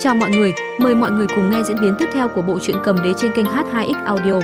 Chào mọi người, mời mọi người cùng nghe diễn biến tiếp theo của bộ truyện cầm đế trên kênh H2X Audio.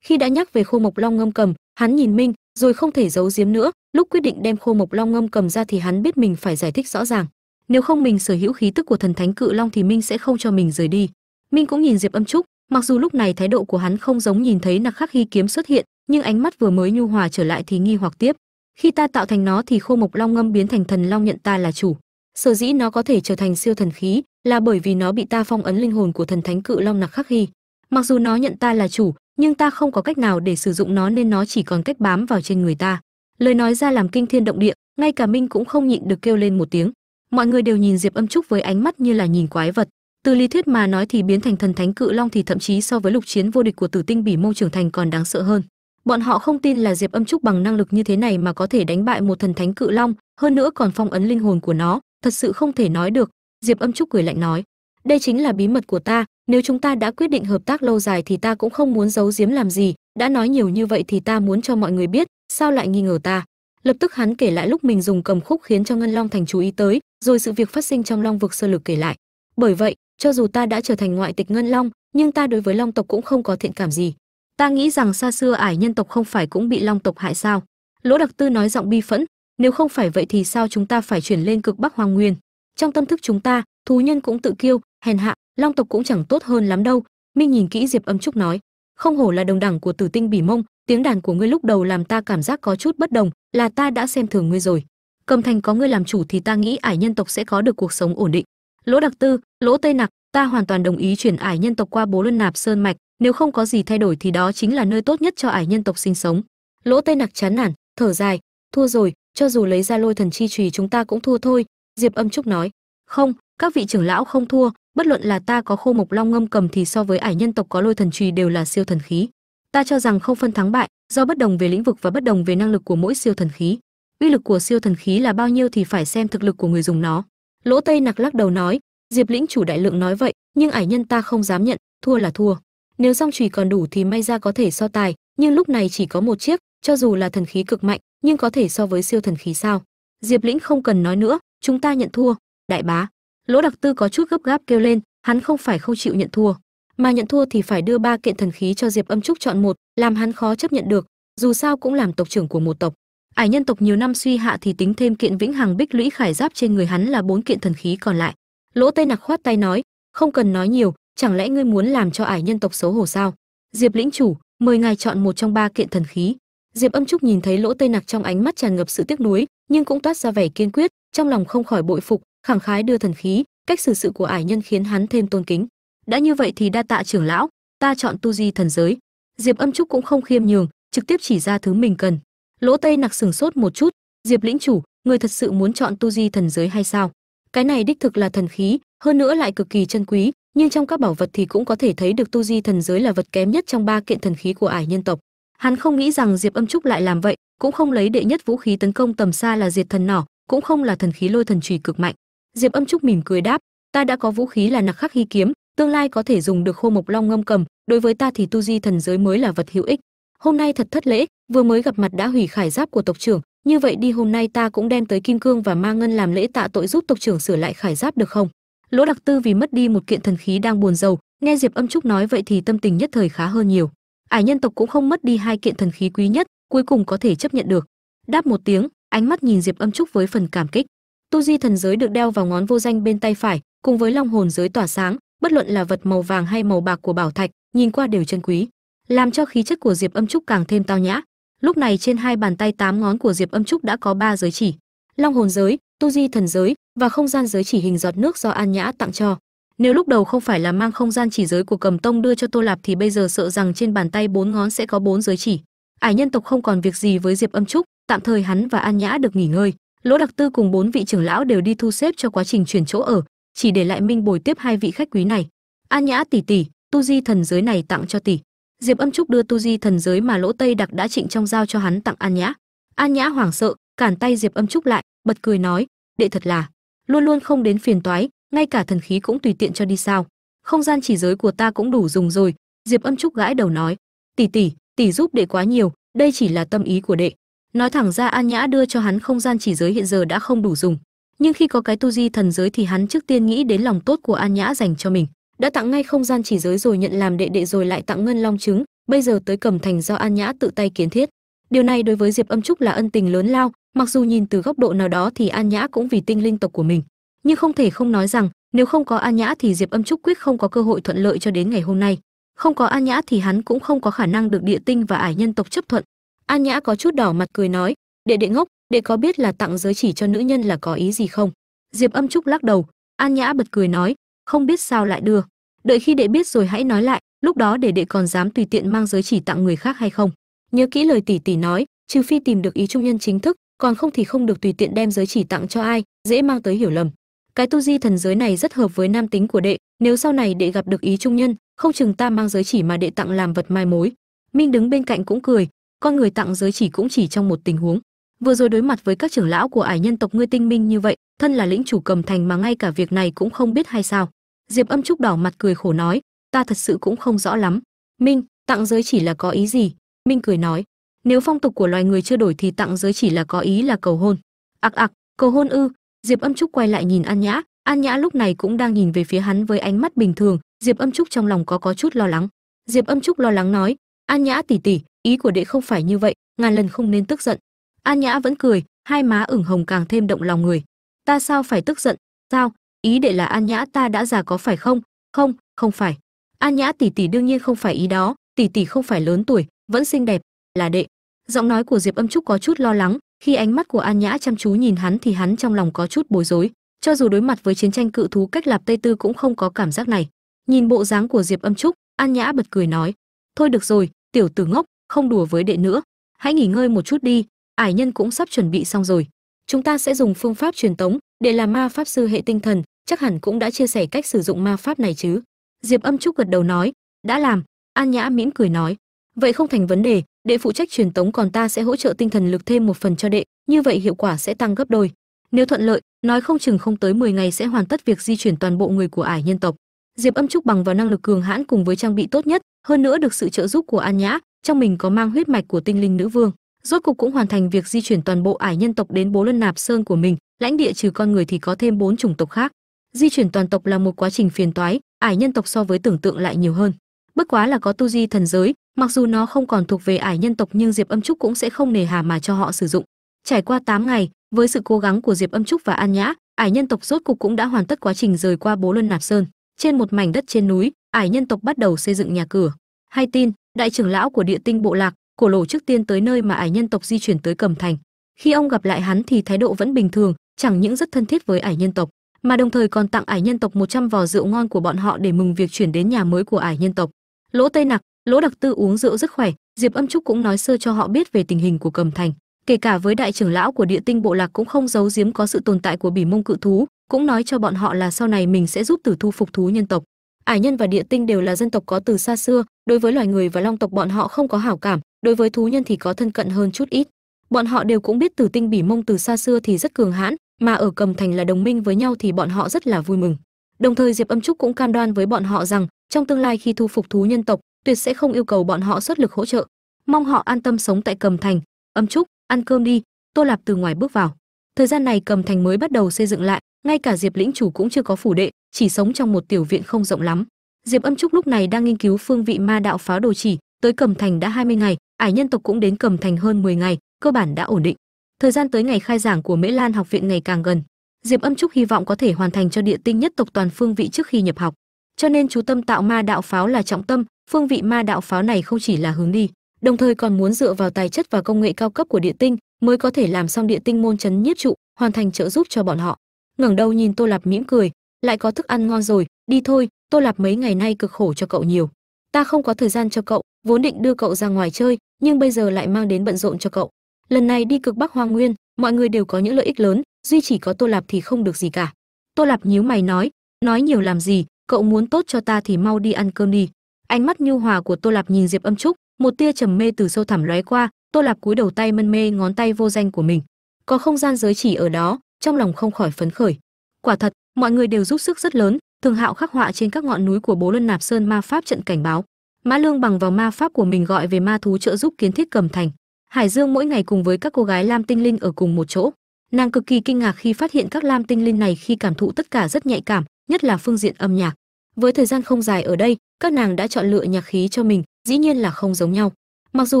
Khi đã nhắc về Khô Mộc Long ngâm cầm, hắn nhìn Minh, rồi không thể giấu giếm nữa, lúc quyết định đem Khô Mộc Long ngâm cầm ra thì hắn biết mình phải giải thích rõ ràng. Nếu không mình sở hữu khí tức của thần thánh cự long thì Minh sẽ không cho mình rời đi. Minh cũng nhìn Diệp Âm Trúc, mặc dù lúc này thái độ của hắn không giống nhìn thấy nặc khắc hy kiếm xuất hiện, nhưng ánh mắt vừa mới nhu hòa trở lại thì nghi hoặc tiếp khi ta tạo thành nó thì khô mộc long ngâm biến thành thần long nhận ta là chủ. Sở dĩ nó có thể trở thành siêu thần khí là bởi vì nó bị ta phong ấn linh hồn của thần thánh cự long nặc khắc hy. Mặc dù nó nhận ta là chủ, nhưng ta không có cách nào để sử dụng nó nên nó chỉ còn cách bám vào trên người ta. Lời nói ra làm kinh thiên động địa, ngay cả minh cũng không nhịn được kêu lên một tiếng. Mọi người đều nhìn diệp âm trúc với ánh mắt như là nhìn quái vật. Từ lý thuyết mà nói thì biến thành thần thánh cự long thì thậm chí so với lục chiến vô địch của tử tinh bỉ mông trưởng thành còn đáng sợ hơn bọn họ không tin là diệp âm trúc bằng năng lực như thế này mà có thể đánh bại một thần thánh cự long, hơn nữa còn phong ấn linh hồn của nó, thật sự không thể nói được. Diệp âm trúc cười lạnh nói. Đây chính là bí mật của ta, nếu chúng ta đã quyết định hợp tác lâu dài thì ta cũng không muốn giấu giếm làm gì, đã nói nhiều như vậy thì ta muốn cho mọi người biết, sao lại nghi ngờ ta? Lập tức hắn kể lại lúc mình dùng cầm khúc khiến cho ngân long thành chú ý tới, rồi sự việc phát sinh trong long vực sơ lược kể lại. Bởi vậy, cho dù ta đã trở thành ngoại tịch ngân long, nhưng ta đối với long tộc cũng không có thiện cảm gì ta nghĩ rằng xa xưa ải nhân tộc không phải cũng bị long tộc hại sao? Lỗ đặc tư nói giọng bi phẫn, nếu không phải vậy thì sao chúng ta phải chuyển lên cực bắc hoàng nguyên? Trong tâm thức chúng ta, thú nhân cũng tự kiêu, hèn hạ, long tộc cũng chẳng tốt hơn lắm đâu. Minh nhìn kỹ diệp âm trúc nói, không hổ là đồng đẳng của tử tinh bỉ mông, tiếng đàn của ngươi lúc đầu làm ta cảm giác có chút bất đồng, là ta đã xem thường ngươi rồi. Cầm thành có ngươi làm chủ thì ta nghĩ ải nhân tộc sẽ có được cuộc sống ổn định. Lỗ đặc tư, lỗ tây nặc, ta hoàn toàn đồng ý chuyển ải nhân tộc qua bố luân nạp sơn mạch nếu không có gì thay đổi thì đó chính là nơi tốt nhất cho ải nhân tộc sinh sống. Lỗ tây nặc chán nản, thở dài, thua rồi, cho dù lấy ra lôi thần chi trùy chúng ta cũng thua thôi, diệp âm trúc nói. Không, các vị trưởng lão không thua, bất luận là ta có khô mộc long ngâm cầm thì so với ải nhân tộc có lôi thần trùy đều là siêu thần khí. Ta cho rằng không phân thắng bại, do bất đồng về lĩnh vực và bất đồng về năng lực của mỗi siêu thần khí. Uy lực của siêu thần khí là bao nhiêu thì phải xem thực lực của người dùng nó. Lỗ tây nặc lắc đầu nói. Diệp lĩnh chủ đại lượng nói vậy, nhưng ải nhân ta không dám nhận, thua là thua nếu song chùy còn đủ thì may ra có thể so tài, nhưng lúc này chỉ có một chiếc, cho dù là thần khí cực mạnh, nhưng có thể so với siêu thần khí sao? Diệp lĩnh không cần nói nữa, chúng ta nhận thua, đại bá. Lỗ đặc tư có chút gấp gáp kêu lên, hắn không phải không chịu nhận thua. Mà nhận thua thì phải đưa ba kiện thần khí cho diệp âm trúc chọn một, làm hắn khó chấp nhận được, dù sao cũng làm tộc trưởng của một tộc. Ải nhân tộc nhiều năm suy hạ thì tính thêm kiện vĩnh hằng bích lũy khải giáp trên người hắn là bốn kiện thần khí còn lại. Lỗ tây nặc khoát tay nói, không cần nói nhiều chẳng lẽ ngươi muốn làm cho ải nhân tộc xấu hổ sao? Diệp lĩnh chủ, mời ngài chọn một trong ba kiện thần khí. Diệp âm trúc nhìn thấy lỗ tây nặc trong ánh mắt tràn ngập sự tiếc nuối, nhưng cũng toát ra vẻ kiên quyết, trong lòng không khỏi bội phục, khẳng khái đưa thần khí, cách xử sự của ải nhân khiến hắn thêm tôn kính. Đã như vậy thì đa tạ trưởng lão, ta chọn tu di thần giới. Diệp âm trúc cũng không khiêm nhường, trực tiếp chỉ ra thứ mình cần. Lỗ tây nặc sừng sốt một chút, diệp lĩnh chủ, người thật sự muốn chọn tu di thần giới hay sao? Cái này đích thực là thần khí, hơn nữa lại cực kỳ chân quý nhưng trong các bảo vật thì cũng có thể thấy được tu di thần giới là vật kém nhất trong ba kiện thần khí của ải nhân tộc. Hắn không nghĩ rằng diệp âm trúc lại làm vậy, cũng không lấy đệ nhất vũ khí tấn công tầm xa là diệt thần nỏ, cũng không là thần khí lôi thần trùy cực mạnh. Diệp âm trúc mỉm cười đáp, ta đã có vũ khí là nặc khắc hy kiếm, tương lai có thể dùng được khô mộc long ngâm cầm, đối với ta thì tu di thần giới mới là vật hữu ích. Hôm nay thật thất lễ, vừa mới gặp mặt đã hủy khải giáp của tộc trưởng, như vậy đi hôm nay ta cũng đem tới kim cương và ma ngân làm lễ tạ tội giúp tộc trưởng sửa lại khải giáp được không? Lỗ đặc tư vì mất đi một kiện thần khí đang buồn rầu, nghe diệp âm trúc nói vậy thì tâm tình nhất thời khá hơn nhiều. Ải nhân tộc cũng không mất đi hai kiện thần khí quý nhất, cuối cùng có thể chấp nhận được. Đáp một tiếng, ánh mắt nhìn diệp âm trúc với phần cảm kích. Tu di thần giới được đeo vào ngón vô danh bên tay phải, cùng với long hồn giới tỏa sáng, bất luận là vật màu vàng hay màu bạc của bảo thạch, nhìn qua đều chân quý. Làm cho khí chất của diệp âm trúc càng thêm tao nhã. Lúc này trên hai bàn tay tám ngón của diệp âm trúc đã có ba giới chỉ. Long hồn giới, tu di thần giới và không gian giới chỉ hình giọt nước do an nhã tặng cho. Nếu lúc đầu không phải là mang không gian chỉ giới của cầm tông đưa cho tô lạp thì bây giờ sợ rằng trên bàn tay bốn ngón sẽ có bốn giới chỉ. Ải nhân tộc không còn việc gì với diệp âm trúc, tạm thời hắn và an nhã được nghỉ ngơi. Lỗ đặc tư cùng bốn vị trưởng lão đều đi thu xếp cho quá trình chuyển chỗ ở, chỉ để lại minh bồi tiếp hai vị khách quý này. An nhã tỷ tỷ, tu di thần giới này tặng cho tỷ. Diệp âm trúc đưa tu di thần giới mà lỗ tây đặc đã trịnh trong giao cho hắn tặng an nhã. An nhã hoảng sợ, cản tay diệp âm trúc lại, bật cười nói, đệ thật là luôn luôn không đến phiền toái, ngay cả thần khí cũng tùy tiện cho đi sao. Không gian chỉ giới của ta cũng đủ dùng rồi, diệp âm trúc gãi đầu nói. Tỷ tỷ tỷ giúp đệ quá nhiều, đây chỉ là tâm ý của đệ. Nói thẳng ra an nhã đưa cho hắn không gian chỉ giới hiện giờ đã không đủ dùng. Nhưng khi có cái tu di thần giới thì hắn trước tiên nghĩ đến lòng tốt của an nhã dành cho mình. Đã tặng ngay không gian chỉ giới rồi nhận làm đệ đệ rồi lại tặng ngân long trứng, bây giờ tới cầm thành do an nhã tự tay kiến thiết. Điều này đối với diệp âm trúc là ân tình lớn lao mặc dù nhìn từ góc độ nào đó thì an nhã cũng vì tinh linh tộc của mình, nhưng không thể không nói rằng nếu không có an nhã thì diệp âm trúc quyết không có cơ hội thuận lợi cho đến ngày hôm nay. Không có an nhã thì hắn cũng không có khả năng được địa tinh và ải nhân tộc chấp thuận. An nhã có chút đỏ mặt cười nói, đệ đệ ngốc, đệ có biết là tặng giới chỉ cho nữ nhân là có ý gì không? Diệp âm trúc lắc đầu, an nhã bật cười nói, không biết sao lại đưa. Đợi khi đệ biết rồi hãy nói lại, lúc đó để đệ còn dám tùy tiện mang giới chỉ tặng người khác hay không? Nhớ kỹ lời tỷ tỷ nói, trừ phi tìm được ý trung nhân chính thức còn không thì không được tùy tiện đem giới chỉ tặng cho ai, dễ mang tới hiểu lầm. Cái tu di thần giới này rất hợp với nam tính của đệ, nếu sau này đệ gặp được ý trung nhân, không chừng ta mang giới chỉ mà đệ tặng làm vật mai mối. Minh đứng bên cạnh cũng cười, con người tặng giới chỉ cũng chỉ trong một tình huống. Vừa rồi đối mặt với các trưởng lão của ải nhân tộc ngươi tinh minh như vậy, thân là lĩnh chủ cầm thành mà ngay cả việc này cũng không biết hay sao. Diệp âm trúc đỏ mặt cười khổ nói, ta thật sự cũng không rõ lắm. Minh, tặng giới chỉ là có ý gì? Minh cười nói nếu phong tục của loài người chưa đổi thì tặng giới chỉ là có ý là cầu hôn. Ặc ặc cầu hôn ư. Diệp âm trúc quay lại nhìn an nhã. An nhã lúc này cũng đang nhìn về phía hắn với ánh mắt bình thường. Diệp âm trúc trong lòng có có chút lo lắng. Diệp âm trúc lo lắng nói, an nhã tỷ tỷ ý của đệ không phải như vậy, ngàn lần không nên tức giận. An nhã vẫn cười, hai má ửng hồng càng thêm động lòng người. Ta sao phải tức giận? Sao? Ý đệ là an nhã ta đã già có phải không? Không không phải. An nhã tỷ tỷ đương nhiên không phải ý đó. Tỷ tỷ không phải lớn tuổi, vẫn xinh đẹp, là đệ giọng nói của diệp âm trúc có chút lo lắng, khi ánh mắt của an nhã chăm chú nhìn hắn thì hắn trong lòng có chút bối rối. Cho dù đối mặt với chiến tranh cự thú cách lạp tây tư cũng không có cảm giác này. Nhìn bộ dáng của diệp âm trúc an nhã bật cười nói, thôi được rồi, tiểu tử ngốc, không đùa với đệ nữa. Hãy nghỉ ngơi một chút đi, ải nhân cũng sắp chuẩn bị xong rồi. Chúng ta sẽ dùng phương pháp truyền tống, để làm ma pháp sư hệ tinh thần, chắc hẳn cũng đã chia sẻ cách sử dụng ma pháp này chứ. Diệp âm trúc gật đầu nói, đã làm. An nhã mỉm cười nói, vậy không thành vấn đề đệ phụ trách truyền tống còn ta sẽ hỗ trợ tinh thần lực thêm một phần cho đệ, như vậy hiệu quả sẽ tăng gấp đôi. Nếu thuận lợi, nói không chừng không tới 10 ngày sẽ hoàn tất việc di chuyển toàn bộ người của ải nhân tộc. Diệp âm trúc bằng vào năng lực cường hãn cùng với trang bị tốt nhất, hơn nữa được sự trợ giúp của an nhã, trong mình có mang huyết mạch của tinh linh nữ vương. Rốt cục cũng hoàn thành việc di chuyển toàn bộ ải nhân tộc đến bố lân nạp sơn của mình, lãnh địa trừ con người thì có thêm bốn chủng tộc khác. Di chuyển toàn tộc là một quá trình phiền toái, ải nhân tộc so với tưởng tượng lại nhiều hơn. Bất quá là có tu di thần giới mặc dù nó không còn thuộc về ải nhân tộc nhưng diệp âm trúc cũng sẽ không nề hà mà cho họ sử dụng. Trải qua 8 ngày, với sự cố gắng của diệp âm trúc và an nhã, ải nhân tộc rốt cục cũng đã hoàn tất quá trình rời qua bố luân nạp sơn. Trên một mảnh đất trên núi, ải nhân tộc bắt đầu xây dựng nhà cửa. Hay tin, đại trưởng lão của địa tinh bộ lạc, cổ lỗ trước tiên tới nơi mà ải nhân tộc di chuyển tới cẩm thành. Khi ông gặp lại hắn thì thái độ vẫn bình thường, chẳng những rất thân thiết với ải nhân tộc, mà đồng thời còn tặng ải nhân tộc 100 vò rượu ngon của bọn họ để mừng việc chuyển đến nhà mới của ải nhân tộc. Lỗ tây nặc lỗ đặc tư uống rượu rất khỏe, diệp âm trúc cũng nói sơ cho họ biết về tình hình của cầm thành. Kể cả với đại trưởng lão của địa tinh bộ lạc cũng không giấu giếm có sự tồn tại của bỉ mông cự thú, cũng nói cho bọn họ là sau này mình sẽ giúp tử thu phục thú nhân tộc. Ải nhân và địa tinh đều là dân tộc có từ xa xưa, đối với loài người và long tộc bọn họ không có hảo cảm, đối với thú nhân thì có thân cận hơn chút ít. Bọn họ đều cũng biết tử tinh bỉ mông từ xa xưa thì rất cường hãn, mà ở cầm thành là đồng minh với nhau thì bọn họ rất là vui mừng. Đồng thời diệp âm trúc cũng cam đoan với bọn họ rằng, trong tương lai khi thu phục thú nhân tộc tuyệt sẽ không yêu cầu bọn họ xuất lực hỗ trợ. Mong họ an tâm sống tại cầm thành. Âm trúc ăn cơm đi. Tô lạp từ ngoài bước vào. Thời gian này cầm thành mới bắt đầu xây dựng lại. Ngay cả diệp lĩnh chủ cũng chưa có phủ đệ, chỉ sống trong một tiểu viện không rộng lắm. Diệp âm trúc lúc này đang nghiên cứu phương vị ma đạo pháo đồ chỉ. Tới cầm thành đã 20 ngày, ải nhân tộc cũng đến cầm thành hơn 10 ngày, cơ bản đã ổn định. Thời gian tới ngày khai giảng của mễ lan học viện ngày càng gần. Diệp âm trúc hy vọng có thể hoàn thành cho địa tinh nhất tộc toàn phương vị trước khi nhập học. Cho nên chú tâm tạo ma đạo pháo là trọng tâm phương vị ma đạo pháo này không chỉ là hướng đi, đồng thời còn muốn dựa vào tài chất và công nghệ cao cấp của địa tinh mới có thể làm xong địa tinh môn chấn nhiếp trụ, hoàn thành trợ giúp cho bọn họ. Ngẩng đầu nhìn tô lạp mỉm cười, lại có thức ăn ngon rồi, đi thôi, tô lạp mấy ngày nay cực khổ cho cậu nhiều. Ta không có thời gian cho cậu, vốn định đưa cậu ra ngoài chơi, nhưng bây giờ lại mang đến bận rộn cho cậu. Lần này đi cực bắc hoang nguyên, mọi người đều có những lợi ích lớn, duy chỉ có tô lạp thì không được gì cả. Tô lạp nhíu mày nói nói nhiều làm gì, cậu muốn tốt cho ta thì mau đi ăn cơm đi ánh mắt nhu hòa của tô lạp nhìn diệp âm trúc, một tia trầm mê từ sâu thẳm lóe qua, tô lạp cúi đầu tay mân mê ngón tay vô danh của mình. Có không gian giới chỉ ở đó, trong lòng không khỏi phấn khởi. Quả thật, mọi người đều giúp sức rất lớn, thường hạo khắc họa trên các ngọn núi của bố luân nạp sơn ma pháp trận cảnh báo. Mã lương bằng vào ma pháp của mình gọi về ma thú trợ giúp kiến thiết cầm thành. Hải dương mỗi ngày cùng với các cô gái lam tinh linh ở cùng một chỗ. Nàng cực kỳ kinh ngạc khi phát hiện các lam tinh linh này khi cảm thụ tất cả rất nhạy cảm, nhất là phương diện âm nhạc với thời gian không dài ở đây, các nàng đã chọn lựa nhạc khí cho mình, dĩ nhiên là không giống nhau. Mặc dù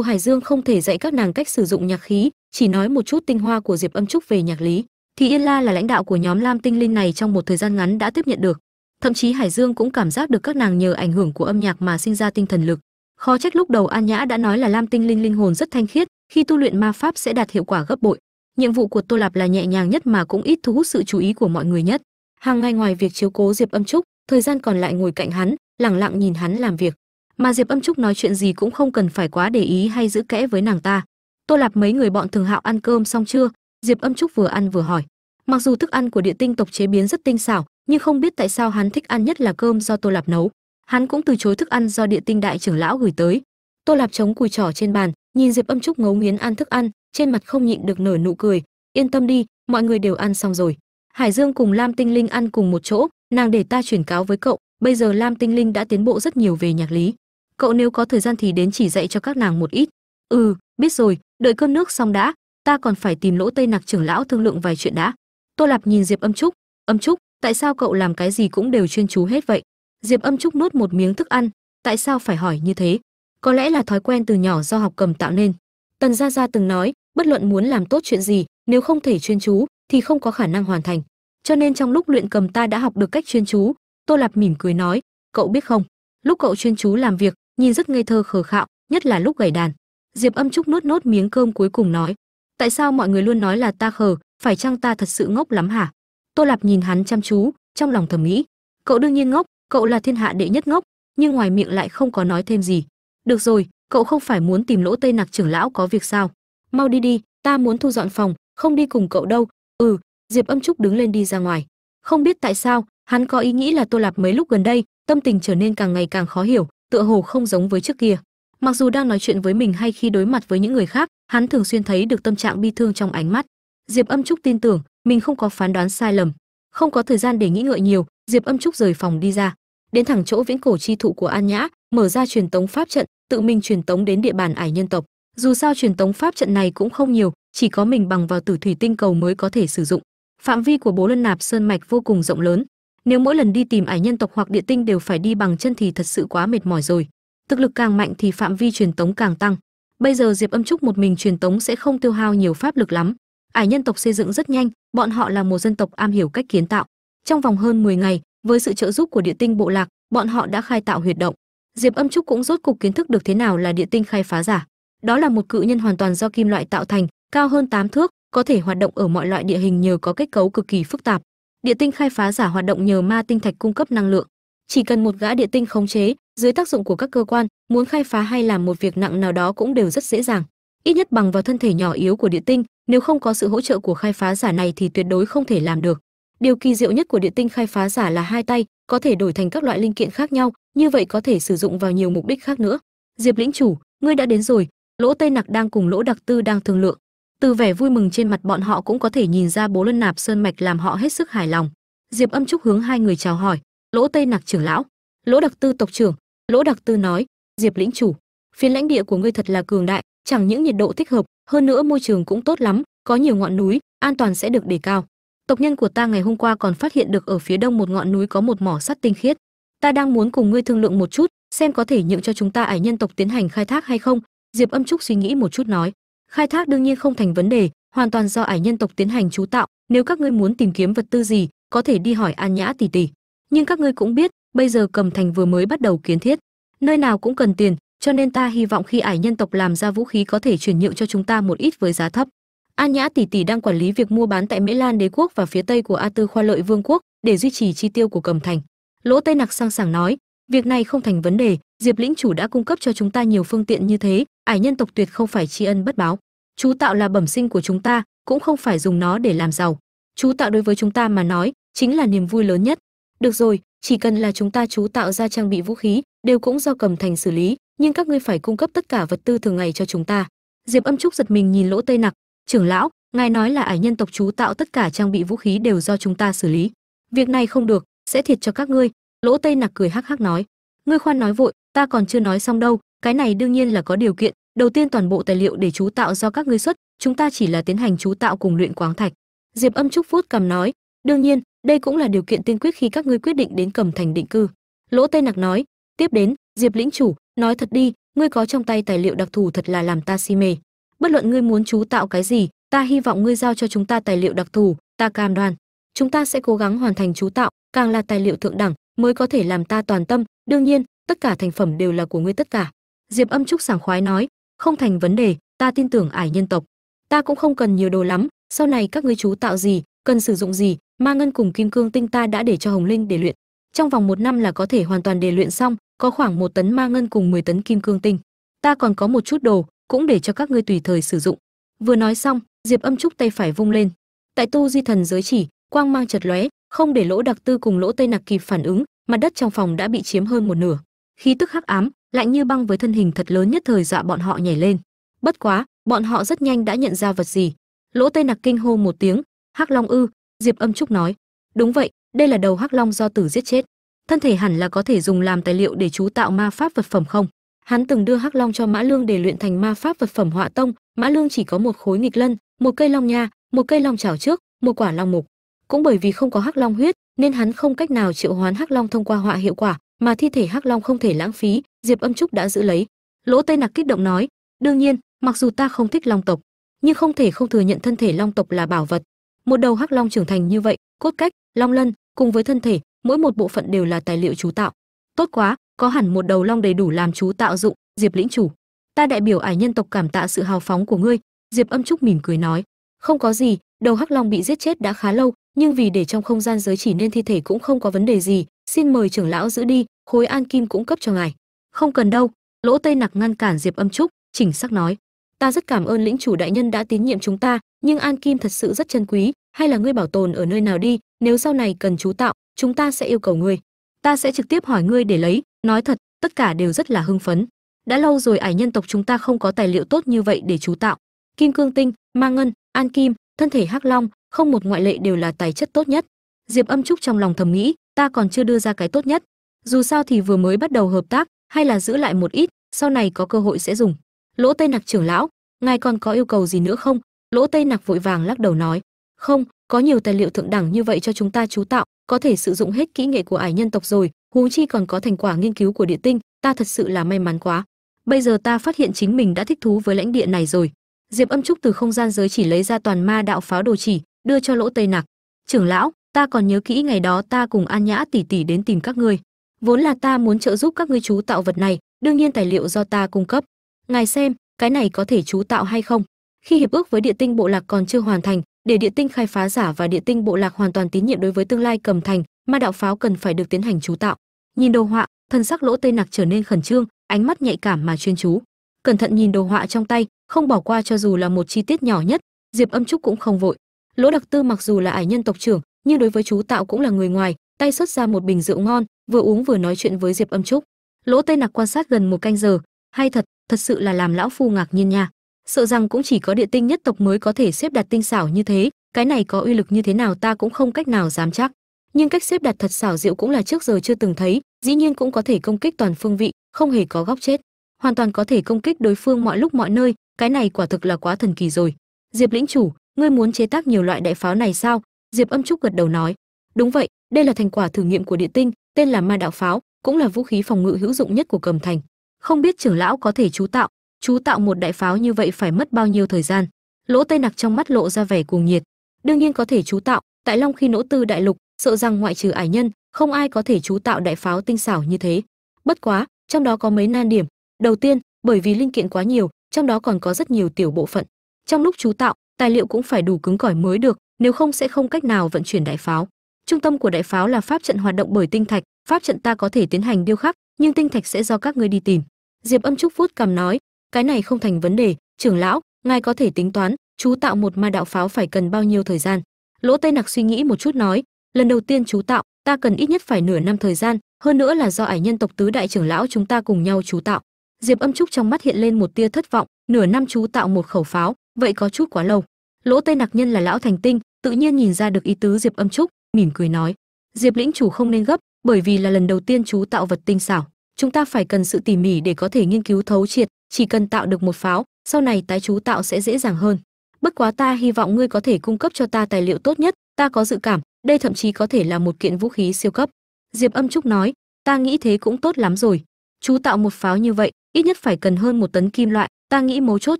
hải dương không thể dạy các nàng cách sử dụng nhạc khí, chỉ nói một chút tinh hoa của diệp âm trúc về nhạc lý, thì yên la là lãnh đạo của nhóm lam tinh linh này trong một thời gian ngắn đã tiếp nhận được. Thậm chí hải dương cũng cảm giác được các nàng nhờ ảnh hưởng của âm nhạc mà sinh ra tinh thần lực. Khó trách lúc đầu an nhã đã nói là lam tinh linh linh hồn rất thanh khiết, khi tu luyện ma pháp sẽ đạt hiệu quả gấp bội. Nhiệm vụ của tô lạp là nhẹ nhàng nhất mà cũng ít thu hút sự chú ý của mọi người nhất. Hàng ngày ngoài việc chiếu cố diệp âm trúc thời gian còn lại ngồi cạnh hắn, lẳng lặng nhìn hắn làm việc. Mà diệp âm trúc nói chuyện gì cũng không cần phải quá để ý hay giữ kẽ với nàng ta. Tô lạp mấy người bọn thường hạo ăn cơm xong chưa? Diệp âm trúc vừa ăn vừa hỏi. Mặc dù thức ăn của địa tinh tộc chế biến rất tinh xảo, nhưng không biết tại sao hắn thích ăn nhất là cơm do tô lạp nấu. Hắn cũng từ chối thức ăn do địa tinh đại trưởng lão gửi tới. Tô lạp chống cùi trỏ trên bàn, nhìn diệp âm trúc ngấu nghiến ăn thức ăn, trên mặt không nhịn được nở nụ cười. Yên tâm đi, mọi người đều ăn xong rồi. Hải dương cùng lam tinh linh ăn cùng một chỗ nàng để ta chuyển cáo với cậu, bây giờ lam tinh linh đã tiến bộ rất nhiều về nhạc lý. Cậu nếu có thời gian thì đến chỉ dạy cho các nàng một ít. Ừ biết rồi, đợi cơm nước xong đã, ta còn phải tìm lỗ tây nặc trưởng lão thương lượng vài chuyện đã. Tô lạp nhìn diệp âm trúc âm trúc, tại sao cậu làm cái gì cũng đều chuyên chú hết vậy? Diệp âm trúc nuốt một miếng thức ăn, tại sao phải hỏi như thế? Có lẽ là thói quen từ nhỏ do học cầm tạo nên. Tần gia gia từng nói, bất luận muốn làm tốt chuyện gì, nếu không thể chuyên chú, thì không có khả năng hoàn thành cho nên trong lúc luyện cầm ta đã học được cách chuyên chú, tô lạp mỉm cười nói, cậu biết không? Lúc cậu chuyên chú làm việc, nhìn rất ngây thơ khờ khạo, nhất là lúc gảy đàn. Diệp âm trúc nuốt nốt miếng cơm cuối cùng nói, tại sao mọi người luôn nói là ta khờ, phải chăng ta thật sự ngốc lắm hả? Tô lạp nhìn hắn chăm chú, trong lòng thầm nghĩ, cậu đương nhiên ngốc, cậu là thiên hạ đệ nhất ngốc, nhưng ngoài miệng lại không có nói thêm gì. Được rồi, cậu không phải muốn tìm lỗ tây nặc trưởng lão có việc sao? Mau đi đi, ta muốn thu dọn phòng, không đi cùng cậu đâu. Ừ diệp âm trúc đứng lên đi ra ngoài. Không biết tại sao, hắn có ý nghĩ là tô lạp mấy lúc gần đây, tâm tình trở nên càng ngày càng khó hiểu, tựa hồ không giống với trước kia. Mặc dù đang nói chuyện với mình hay khi đối mặt với những người khác, hắn thường xuyên thấy được tâm trạng bi thương trong ánh mắt. Diệp âm trúc tin tưởng, mình không có phán đoán sai lầm. Không có thời gian để nghĩ ngợi nhiều, diệp âm trúc rời phòng đi ra. Đến thẳng chỗ viễn cổ chi thụ của an nhã, mở ra truyền tống pháp trận, tự mình truyền tống đến địa bàn ải nhân tộc. Dù sao truyền tống pháp trận này cũng không nhiều, chỉ có mình bằng vào tử thủy tinh cầu mới có thể sử dụng phạm vi của bố lân nạp sơn mạch vô cùng rộng lớn. Nếu mỗi lần đi tìm ải nhân tộc hoặc địa tinh đều phải đi bằng chân thì thật sự quá mệt mỏi rồi. Thực lực càng mạnh thì phạm vi truyền tống càng tăng. Bây giờ diệp âm trúc một mình truyền tống sẽ không tiêu hao nhiều pháp lực lắm. Ải nhân tộc xây dựng rất nhanh, bọn họ là một dân tộc am hiểu cách kiến tạo. Trong vòng hơn 10 ngày, với sự trợ giúp của địa tinh bộ lạc, bọn họ đã khai tạo huyệt động. Diệp âm trúc cũng rốt cục kiến thức được thế nào là địa tinh khai phá giả. Đó là một cự nhân hoàn toàn do kim loại tạo thành, cao hơn 8 thước có thể hoạt động ở mọi loại địa hình nhờ có kết cấu cực kỳ phức tạp. Địa tinh khai phá giả hoạt động nhờ ma tinh thạch cung cấp năng lượng. Chỉ cần một gã địa tinh khống chế, dưới tác dụng của các cơ quan, muốn khai phá hay làm một việc nặng nào đó cũng đều rất dễ dàng. Ít nhất bằng vào thân thể nhỏ yếu của địa tinh, nếu không có sự hỗ trợ của khai phá giả này thì tuyệt đối không thể làm được. Điều kỳ diệu nhất của địa tinh khai phá giả là hai tay, có thể đổi thành các loại linh kiện khác nhau, như vậy có thể sử dụng vào nhiều mục đích khác nữa. Diệp lĩnh chủ, ngươi đã đến rồi. Lỗ tây nặc đang cùng lỗ đặc tư đang thương lượng từ vẻ vui mừng trên mặt bọn họ cũng có thể nhìn ra bố lân nạp sơn mạch làm họ hết sức hài lòng. Diệp âm trúc hướng hai người chào hỏi, lỗ tây nặc trưởng lão, lỗ đặc tư tộc trưởng, lỗ đặc tư nói, diệp lĩnh chủ, phiến lãnh địa của ngươi thật là cường đại, chẳng những nhiệt độ thích hợp, hơn nữa môi trường cũng tốt lắm, có nhiều ngọn núi, an toàn sẽ được đề cao. Tộc nhân của ta ngày hôm qua còn phát hiện được ở phía đông một ngọn núi có một mỏ sắt tinh khiết. Ta đang muốn cùng ngươi thương lượng một chút, xem có thể nhượng cho chúng ta ải nhân tộc tiến hành khai thác hay không. Diệp âm trúc suy nghĩ một chút nói khai thác đương nhiên không thành vấn đề, hoàn toàn do ải nhân tộc tiến hành chú tạo, nếu các ngươi muốn tìm kiếm vật tư gì, có thể đi hỏi an nhã tỷ tỷ. Nhưng các ngươi cũng biết, bây giờ cầm thành vừa mới bắt đầu kiến thiết, nơi nào cũng cần tiền, cho nên ta hy vọng khi ải nhân tộc làm ra vũ khí có thể chuyển nhượng cho chúng ta một ít với giá thấp. An nhã tỷ tỷ đang quản lý việc mua bán tại mễ lan đế quốc và phía tây của a tư khoa lợi vương quốc để duy trì chi tiêu của cầm thành. Lỗ tây nặc sang sảng nói việc này không thành vấn đề, diệp lĩnh chủ đã cung cấp cho chúng ta nhiều phương tiện như thế, ải nhân tộc tuyệt không phải tri ân bất báo. Chú tạo là bẩm sinh của chúng ta, cũng không phải dùng nó để làm giàu. Chú tạo đối với chúng ta mà nói, chính là niềm vui lớn nhất. Được rồi, chỉ cần là chúng ta chú tạo ra trang bị vũ khí, đều cũng do cầm thành xử lý, nhưng các ngươi phải cung cấp tất cả vật tư thường ngày cho chúng ta. Diệp âm trúc giật mình nhìn lỗ tây nặc. Trưởng lão, ngài nói là ải nhân tộc chú tạo tất cả trang bị vũ khí đều do chúng ta xử lý. Việc này không được, sẽ thiệt cho các ngươi lỗ tây nặc cười hắc hắc nói, ngươi khoan nói vội, ta còn chưa nói xong đâu, cái này đương nhiên là có điều kiện. Đầu tiên toàn bộ tài liệu để chú tạo do các ngươi xuất, chúng ta chỉ là tiến hành chú tạo cùng luyện quáng thạch. Diệp âm trúc phút cầm nói, đương nhiên, đây cũng là điều kiện tiên quyết khi các ngươi quyết định đến cẩm thành định cư. Lỗ tây nặc nói, tiếp đến, diệp lĩnh chủ, nói thật đi, ngươi có trong tay tài liệu đặc thù thật là làm ta si mê. Bất luận ngươi muốn chú tạo cái gì, ta hy vọng ngươi giao cho chúng ta tài liệu đặc thù, ta cam đoan, chúng ta sẽ cố gắng hoàn thành chú tạo, càng là tài liệu thượng đẳng mới có thể làm ta toàn tâm. Đương nhiên, tất cả thành phẩm đều là của ngươi tất cả. Diệp âm trúc sảng khoái nói, không thành vấn đề, ta tin tưởng ải nhân tộc. Ta cũng không cần nhiều đồ lắm, sau này các ngươi chú tạo gì, cần sử dụng gì, ma ngân cùng kim cương tinh ta đã để cho hồng linh để luyện. Trong vòng một năm là có thể hoàn toàn để luyện xong, có khoảng một tấn ma ngân cùng 10 tấn kim cương tinh. Ta còn có một chút đồ, cũng để cho các ngươi tùy thời sử dụng. Vừa nói xong, diệp âm trúc tay phải vung lên. Tại tu di thần giới chỉ, quang mang chật lóe không để lỗ đặc tư cùng lỗ tây nặc kịp phản ứng mặt đất trong phòng đã bị chiếm hơn một nửa. Khí tức hắc ám, lạnh như băng với thân hình thật lớn nhất thời dọa bọn họ nhảy lên. Bất quá, bọn họ rất nhanh đã nhận ra vật gì. Lỗ tây nặc kinh hô một tiếng, hắc long ư? Diệp âm trúc nói, đúng vậy, đây là đầu hắc long do tử giết chết. Thân thể hẳn là có thể dùng làm tài liệu để chú tạo ma pháp vật phẩm không? Hắn từng đưa hắc long cho mã lương để luyện thành ma pháp vật phẩm họa tông. Mã lương chỉ có một khối nghịch lân, một cây long nha, một cây long chảo trước, một quả long mục cũng bởi vì không có hắc long huyết, nên hắn không cách nào triệu hoán hắc long thông qua họa hiệu quả, mà thi thể hắc long không thể lãng phí, diệp âm trúc đã giữ lấy. Lỗ tây nặc kích động nói, đương nhiên, mặc dù ta không thích long tộc, nhưng không thể không thừa nhận thân thể long tộc là bảo vật. Một đầu hắc long trưởng thành như vậy, cốt cách, long lân, cùng với thân thể, mỗi một bộ phận đều là tài liệu chú tạo. Tốt quá, có hẳn một đầu long đầy đủ làm chú tạo dụng, diệp lĩnh chủ. Ta đại biểu ải nhân tộc cảm tạ sự hào phóng của ngươi. Diệp âm trúc mỉm cười nói, không có gì, đầu hắc long bị giết chết đã khá lâu nhưng vì để trong không gian giới chỉ nên thi thể cũng không có vấn đề gì, xin mời trưởng lão giữ đi, khối an kim cũng cấp cho ngài. Không cần đâu, lỗ tây nặc ngăn cản diệp âm trúc, chỉnh sắc nói. Ta rất cảm ơn lĩnh chủ đại nhân đã tín nhiệm chúng ta, nhưng an kim thật sự rất chân quý, hay là ngươi bảo tồn ở nơi nào đi, nếu sau này cần chú tạo, chúng ta sẽ yêu cầu ngươi. Ta sẽ trực tiếp hỏi ngươi để lấy, nói thật, tất cả đều rất là hưng phấn. Đã lâu rồi ải nhân tộc chúng ta không có tài liệu tốt như vậy để chú tạo. Kim cương tinh, ma ngân, an kim, thân thể hắc long không một ngoại lệ đều là tài chất tốt nhất. Diệp âm trúc trong lòng thầm nghĩ, ta còn chưa đưa ra cái tốt nhất. Dù sao thì vừa mới bắt đầu hợp tác, hay là giữ lại một ít, sau này có cơ hội sẽ dùng. Lỗ tây nặc trưởng lão, ngài còn có yêu cầu gì nữa không? Lỗ tây nặc vội vàng lắc đầu nói, không, có nhiều tài liệu thượng đẳng như vậy cho chúng ta chú tạo, có thể sử dụng hết kỹ nghệ của ải nhân tộc rồi, huống chi còn có thành quả nghiên cứu của địa tinh, ta thật sự là may mắn quá. Bây giờ ta phát hiện chính mình đã thích thú với lãnh địa này rồi. Diệp âm trúc từ không gian giới chỉ lấy ra toàn ma đạo pháo đồ chỉ đưa cho lỗ tây nặc. Trưởng lão, ta còn nhớ kỹ ngày đó ta cùng an nhã tỷ tỷ đến tìm các ngươi. Vốn là ta muốn trợ giúp các ngươi chú tạo vật này, đương nhiên tài liệu do ta cung cấp. Ngài xem, cái này có thể chú tạo hay không? Khi hiệp ước với địa tinh bộ lạc còn chưa hoàn thành, để địa tinh khai phá giả và địa tinh bộ lạc hoàn toàn tín nhiệm đối với tương lai cầm thành, ma đạo pháo cần phải được tiến hành chú tạo. Nhìn đồ họa, thân sắc lỗ tây nặc trở nên khẩn trương, ánh mắt nhạy cảm mà chuyên chú. Cẩn thận nhìn đồ họa trong tay, không bỏ qua cho dù là một chi tiết nhỏ nhất, diệp âm trúc cũng không vội lỗ đặc tư mặc dù là ải nhân tộc trưởng, nhưng đối với chú tạo cũng là người ngoài, tay xuất ra một bình rượu ngon, vừa uống vừa nói chuyện với diệp âm trúc. Lỗ tây nặc quan sát gần một canh giờ, hay thật thật sự là làm lão phu ngạc nhiên nha. Sợ rằng cũng chỉ có địa tinh nhất tộc mới có thể xếp đặt tinh xảo như thế, cái này có uy lực như thế nào ta cũng không cách nào dám chắc. Nhưng cách xếp đặt thật xảo diệu cũng là trước giờ chưa từng thấy, dĩ nhiên cũng có thể công kích toàn phương vị, không hề có góc chết. Hoàn toàn có thể công kích đối phương mọi lúc mọi nơi, cái này quả thực là quá thần kỳ rồi. Diệp lĩnh chủ ngươi muốn chế tác nhiều loại đại pháo này sao? Diệp âm trúc gật đầu nói. Đúng vậy, đây là thành quả thử nghiệm của địa tinh, tên là ma đạo pháo, cũng là vũ khí phòng ngự hữu dụng nhất của cầm thành. Không biết trưởng lão có thể chú tạo chú tạo một đại pháo như vậy phải mất bao nhiêu thời gian? Lỗ tây nặc trong mắt lộ ra vẻ cuồng nhiệt. Đương nhiên có thể chú tạo, tại long khi nỗ tư đại lục, sợ rằng ngoại trừ ải nhân, không ai có thể chú tạo đại pháo tinh xảo như thế. Bất quá, trong đó có mấy nan điểm. Đầu tiên, bởi vì linh kiện quá nhiều, trong đó còn có rất nhiều tiểu bộ phận. Trong lúc chú tạo tài liệu cũng phải đủ cứng cỏi mới được, nếu không sẽ không cách nào vận chuyển đại pháo. Trung tâm của đại pháo là pháp trận hoạt động bởi tinh thạch, pháp trận ta có thể tiến hành điêu khắc, nhưng tinh thạch sẽ do các ngươi đi tìm. Diệp âm trúc vuốt cằm nói, cái này không thành vấn đề, trưởng lão, ngài có thể tính toán, chú tạo một ma đạo pháo phải cần bao nhiêu thời gian? Lỗ tây nặc suy nghĩ một chút nói, lần đầu tiên chú tạo, ta cần ít nhất phải nửa năm thời gian, hơn nữa là do ải nhân tộc tứ đại trưởng lão chúng ta cùng nhau chú tạo. Diệp âm trúc trong mắt hiện lên một tia thất vọng, nửa năm chú tạo một khẩu pháo vậy có chút quá lâu. Lỗ tây nặc nhân là lão thành tinh, tự nhiên nhìn ra được ý tứ diệp âm trúc, mỉm cười nói. Diệp lĩnh chủ không nên gấp, bởi vì là lần đầu tiên chú tạo vật tinh xảo. Chúng ta phải cần sự tỉ mỉ để có thể nghiên cứu thấu triệt, chỉ cần tạo được một pháo, sau này tái chú tạo sẽ dễ dàng hơn. Bất quá ta hy vọng ngươi có thể cung cấp cho ta tài liệu tốt nhất, ta có dự cảm, đây thậm chí có thể là một kiện vũ khí siêu cấp. Diệp âm trúc nói, ta nghĩ thế cũng tốt lắm rồi. Chú tạo một pháo như vậy, ít nhất phải cần hơn một tấn kim loại, ta nghĩ mấu chốt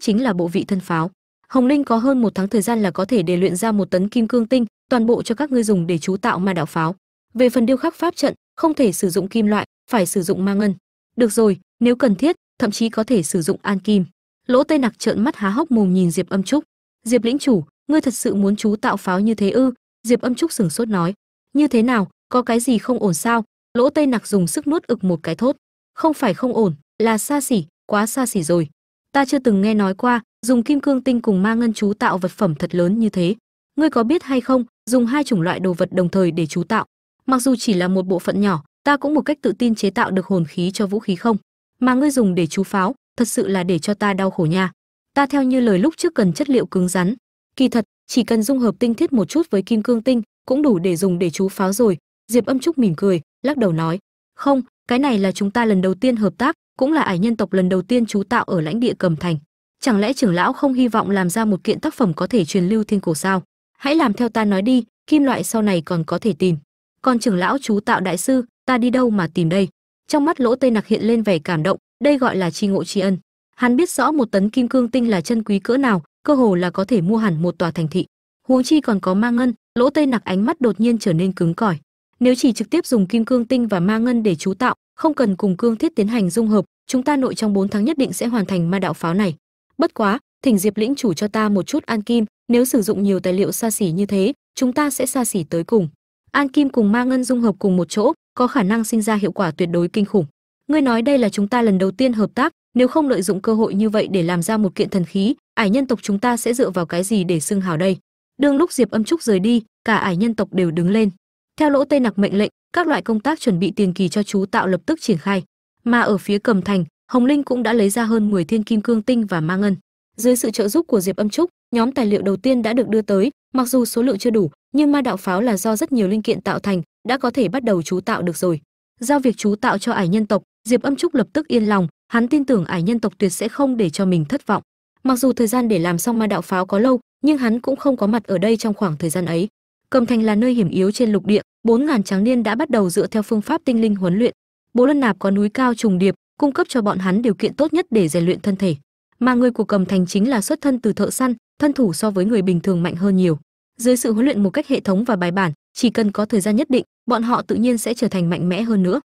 chính là bộ vị thân pháo hồng linh có hơn một tháng thời gian là có thể để luyện ra một tấn kim cương tinh, toàn bộ cho các ngươi dùng để chú tạo ma đạo pháo. Về phần điêu khắc pháp trận, không thể sử dụng kim loại, phải sử dụng ma ngân. Được rồi, nếu cần thiết, thậm chí có thể sử dụng an kim. Lỗ tây nặc trợn mắt há hốc mồm nhìn diệp âm trúc. Diệp lĩnh chủ, ngươi thật sự muốn chú tạo pháo như thế ư? Diệp âm trúc sửng sốt nói. Như thế nào, có cái gì không ổn sao? Lỗ tây nặc dùng sức nuốt ực một cái thốt. Không phải không ổn, là xa xỉ, quá xa xỉ rồi. Ta chưa từng nghe nói qua dùng kim cương tinh cùng ma ngân chú tạo vật phẩm thật lớn như thế. Ngươi có biết hay không, dùng hai chủng loại đồ vật đồng thời để chú tạo. Mặc dù chỉ là một bộ phận nhỏ, ta cũng một cách tự tin chế tạo được hồn khí cho vũ khí không. Mà ngươi dùng để chú pháo, thật sự là để cho ta đau khổ nha. Ta theo như lời lúc trước cần chất liệu cứng rắn. Kỳ thật, chỉ cần dung hợp tinh thiết một chút với kim cương tinh, cũng đủ để dùng để chú pháo rồi. Diệp âm trúc mỉm cười, lắc đầu nói, không, cái này là chúng ta lần đầu tiên hợp tác, cũng là ải nhân tộc lần đầu tiên chú tạo ở lãnh địa cầm thành chẳng lẽ trưởng lão không hy vọng làm ra một kiện tác phẩm có thể truyền lưu thiên cổ sao? Hãy làm theo ta nói đi, kim loại sau này còn có thể tìm. Còn trưởng lão chú tạo đại sư, ta đi đâu mà tìm đây? Trong mắt lỗ tây nặc hiện lên vẻ cảm động, đây gọi là tri ngộ tri ân. Hắn biết rõ một tấn kim cương tinh là chân quý cỡ nào, cơ hồ là có thể mua hẳn một tòa thành thị. Huống chi còn có ma ngân, lỗ tây nặc ánh mắt đột nhiên trở nên cứng cỏi. Nếu chỉ trực tiếp dùng kim cương tinh và ma ngân để chú tạo, không cần cùng cương thiết tiến hành dung hợp, chúng ta nội trong 4 tháng nhất định sẽ hoàn thành ma đạo pháo này bất quá, thỉnh diệp lĩnh chủ cho ta một chút an kim, nếu sử dụng nhiều tài liệu xa xỉ như thế, chúng ta sẽ xa xỉ tới cùng. An kim cùng ma ngân dung hợp cùng một chỗ, có khả năng sinh ra hiệu quả tuyệt đối kinh khủng. Ngươi nói đây là chúng ta lần đầu tiên hợp tác, nếu không lợi dụng cơ hội như vậy để làm ra một kiện thần khí, ải nhân tộc chúng ta sẽ dựa vào cái gì để xưng hào đây? Đương lúc diệp âm trúc rời đi, cả ải nhân tộc đều đứng lên. Theo lỗ tây nặc mệnh lệnh, các loại công tác chuẩn bị tiền kỳ cho chú tạo lập tức triển khai. Mà ở phía cầm thành hồng linh cũng đã lấy ra hơn 10 thiên kim cương tinh và ma ngân. Dưới sự trợ giúp của diệp âm trúc, nhóm tài liệu đầu tiên đã được đưa tới. Mặc dù số lượng chưa đủ, nhưng ma đạo pháo là do rất nhiều linh kiện tạo thành, đã có thể bắt đầu chú tạo được rồi. Giao việc chú tạo cho ải nhân tộc, diệp âm trúc lập tức yên lòng. Hắn tin tưởng ải nhân tộc tuyệt sẽ không để cho mình thất vọng. Mặc dù thời gian để làm xong ma đạo pháo có lâu, nhưng hắn cũng không có mặt ở đây trong khoảng thời gian ấy. Cầm thành là nơi hiểm yếu trên lục địa, bốn ngàn tráng niên đã bắt đầu dựa theo phương pháp tinh linh huấn luyện. Bố lân nạp có núi cao trùng điệp cung cấp cho bọn hắn điều kiện tốt nhất để rèn luyện thân thể. Mà người của cầm thành chính là xuất thân từ thợ săn, thân thủ so với người bình thường mạnh hơn nhiều. Dưới sự huấn luyện một cách hệ thống và bài bản, chỉ cần có thời gian nhất định, bọn họ tự nhiên sẽ trở thành mạnh mẽ hơn nữa.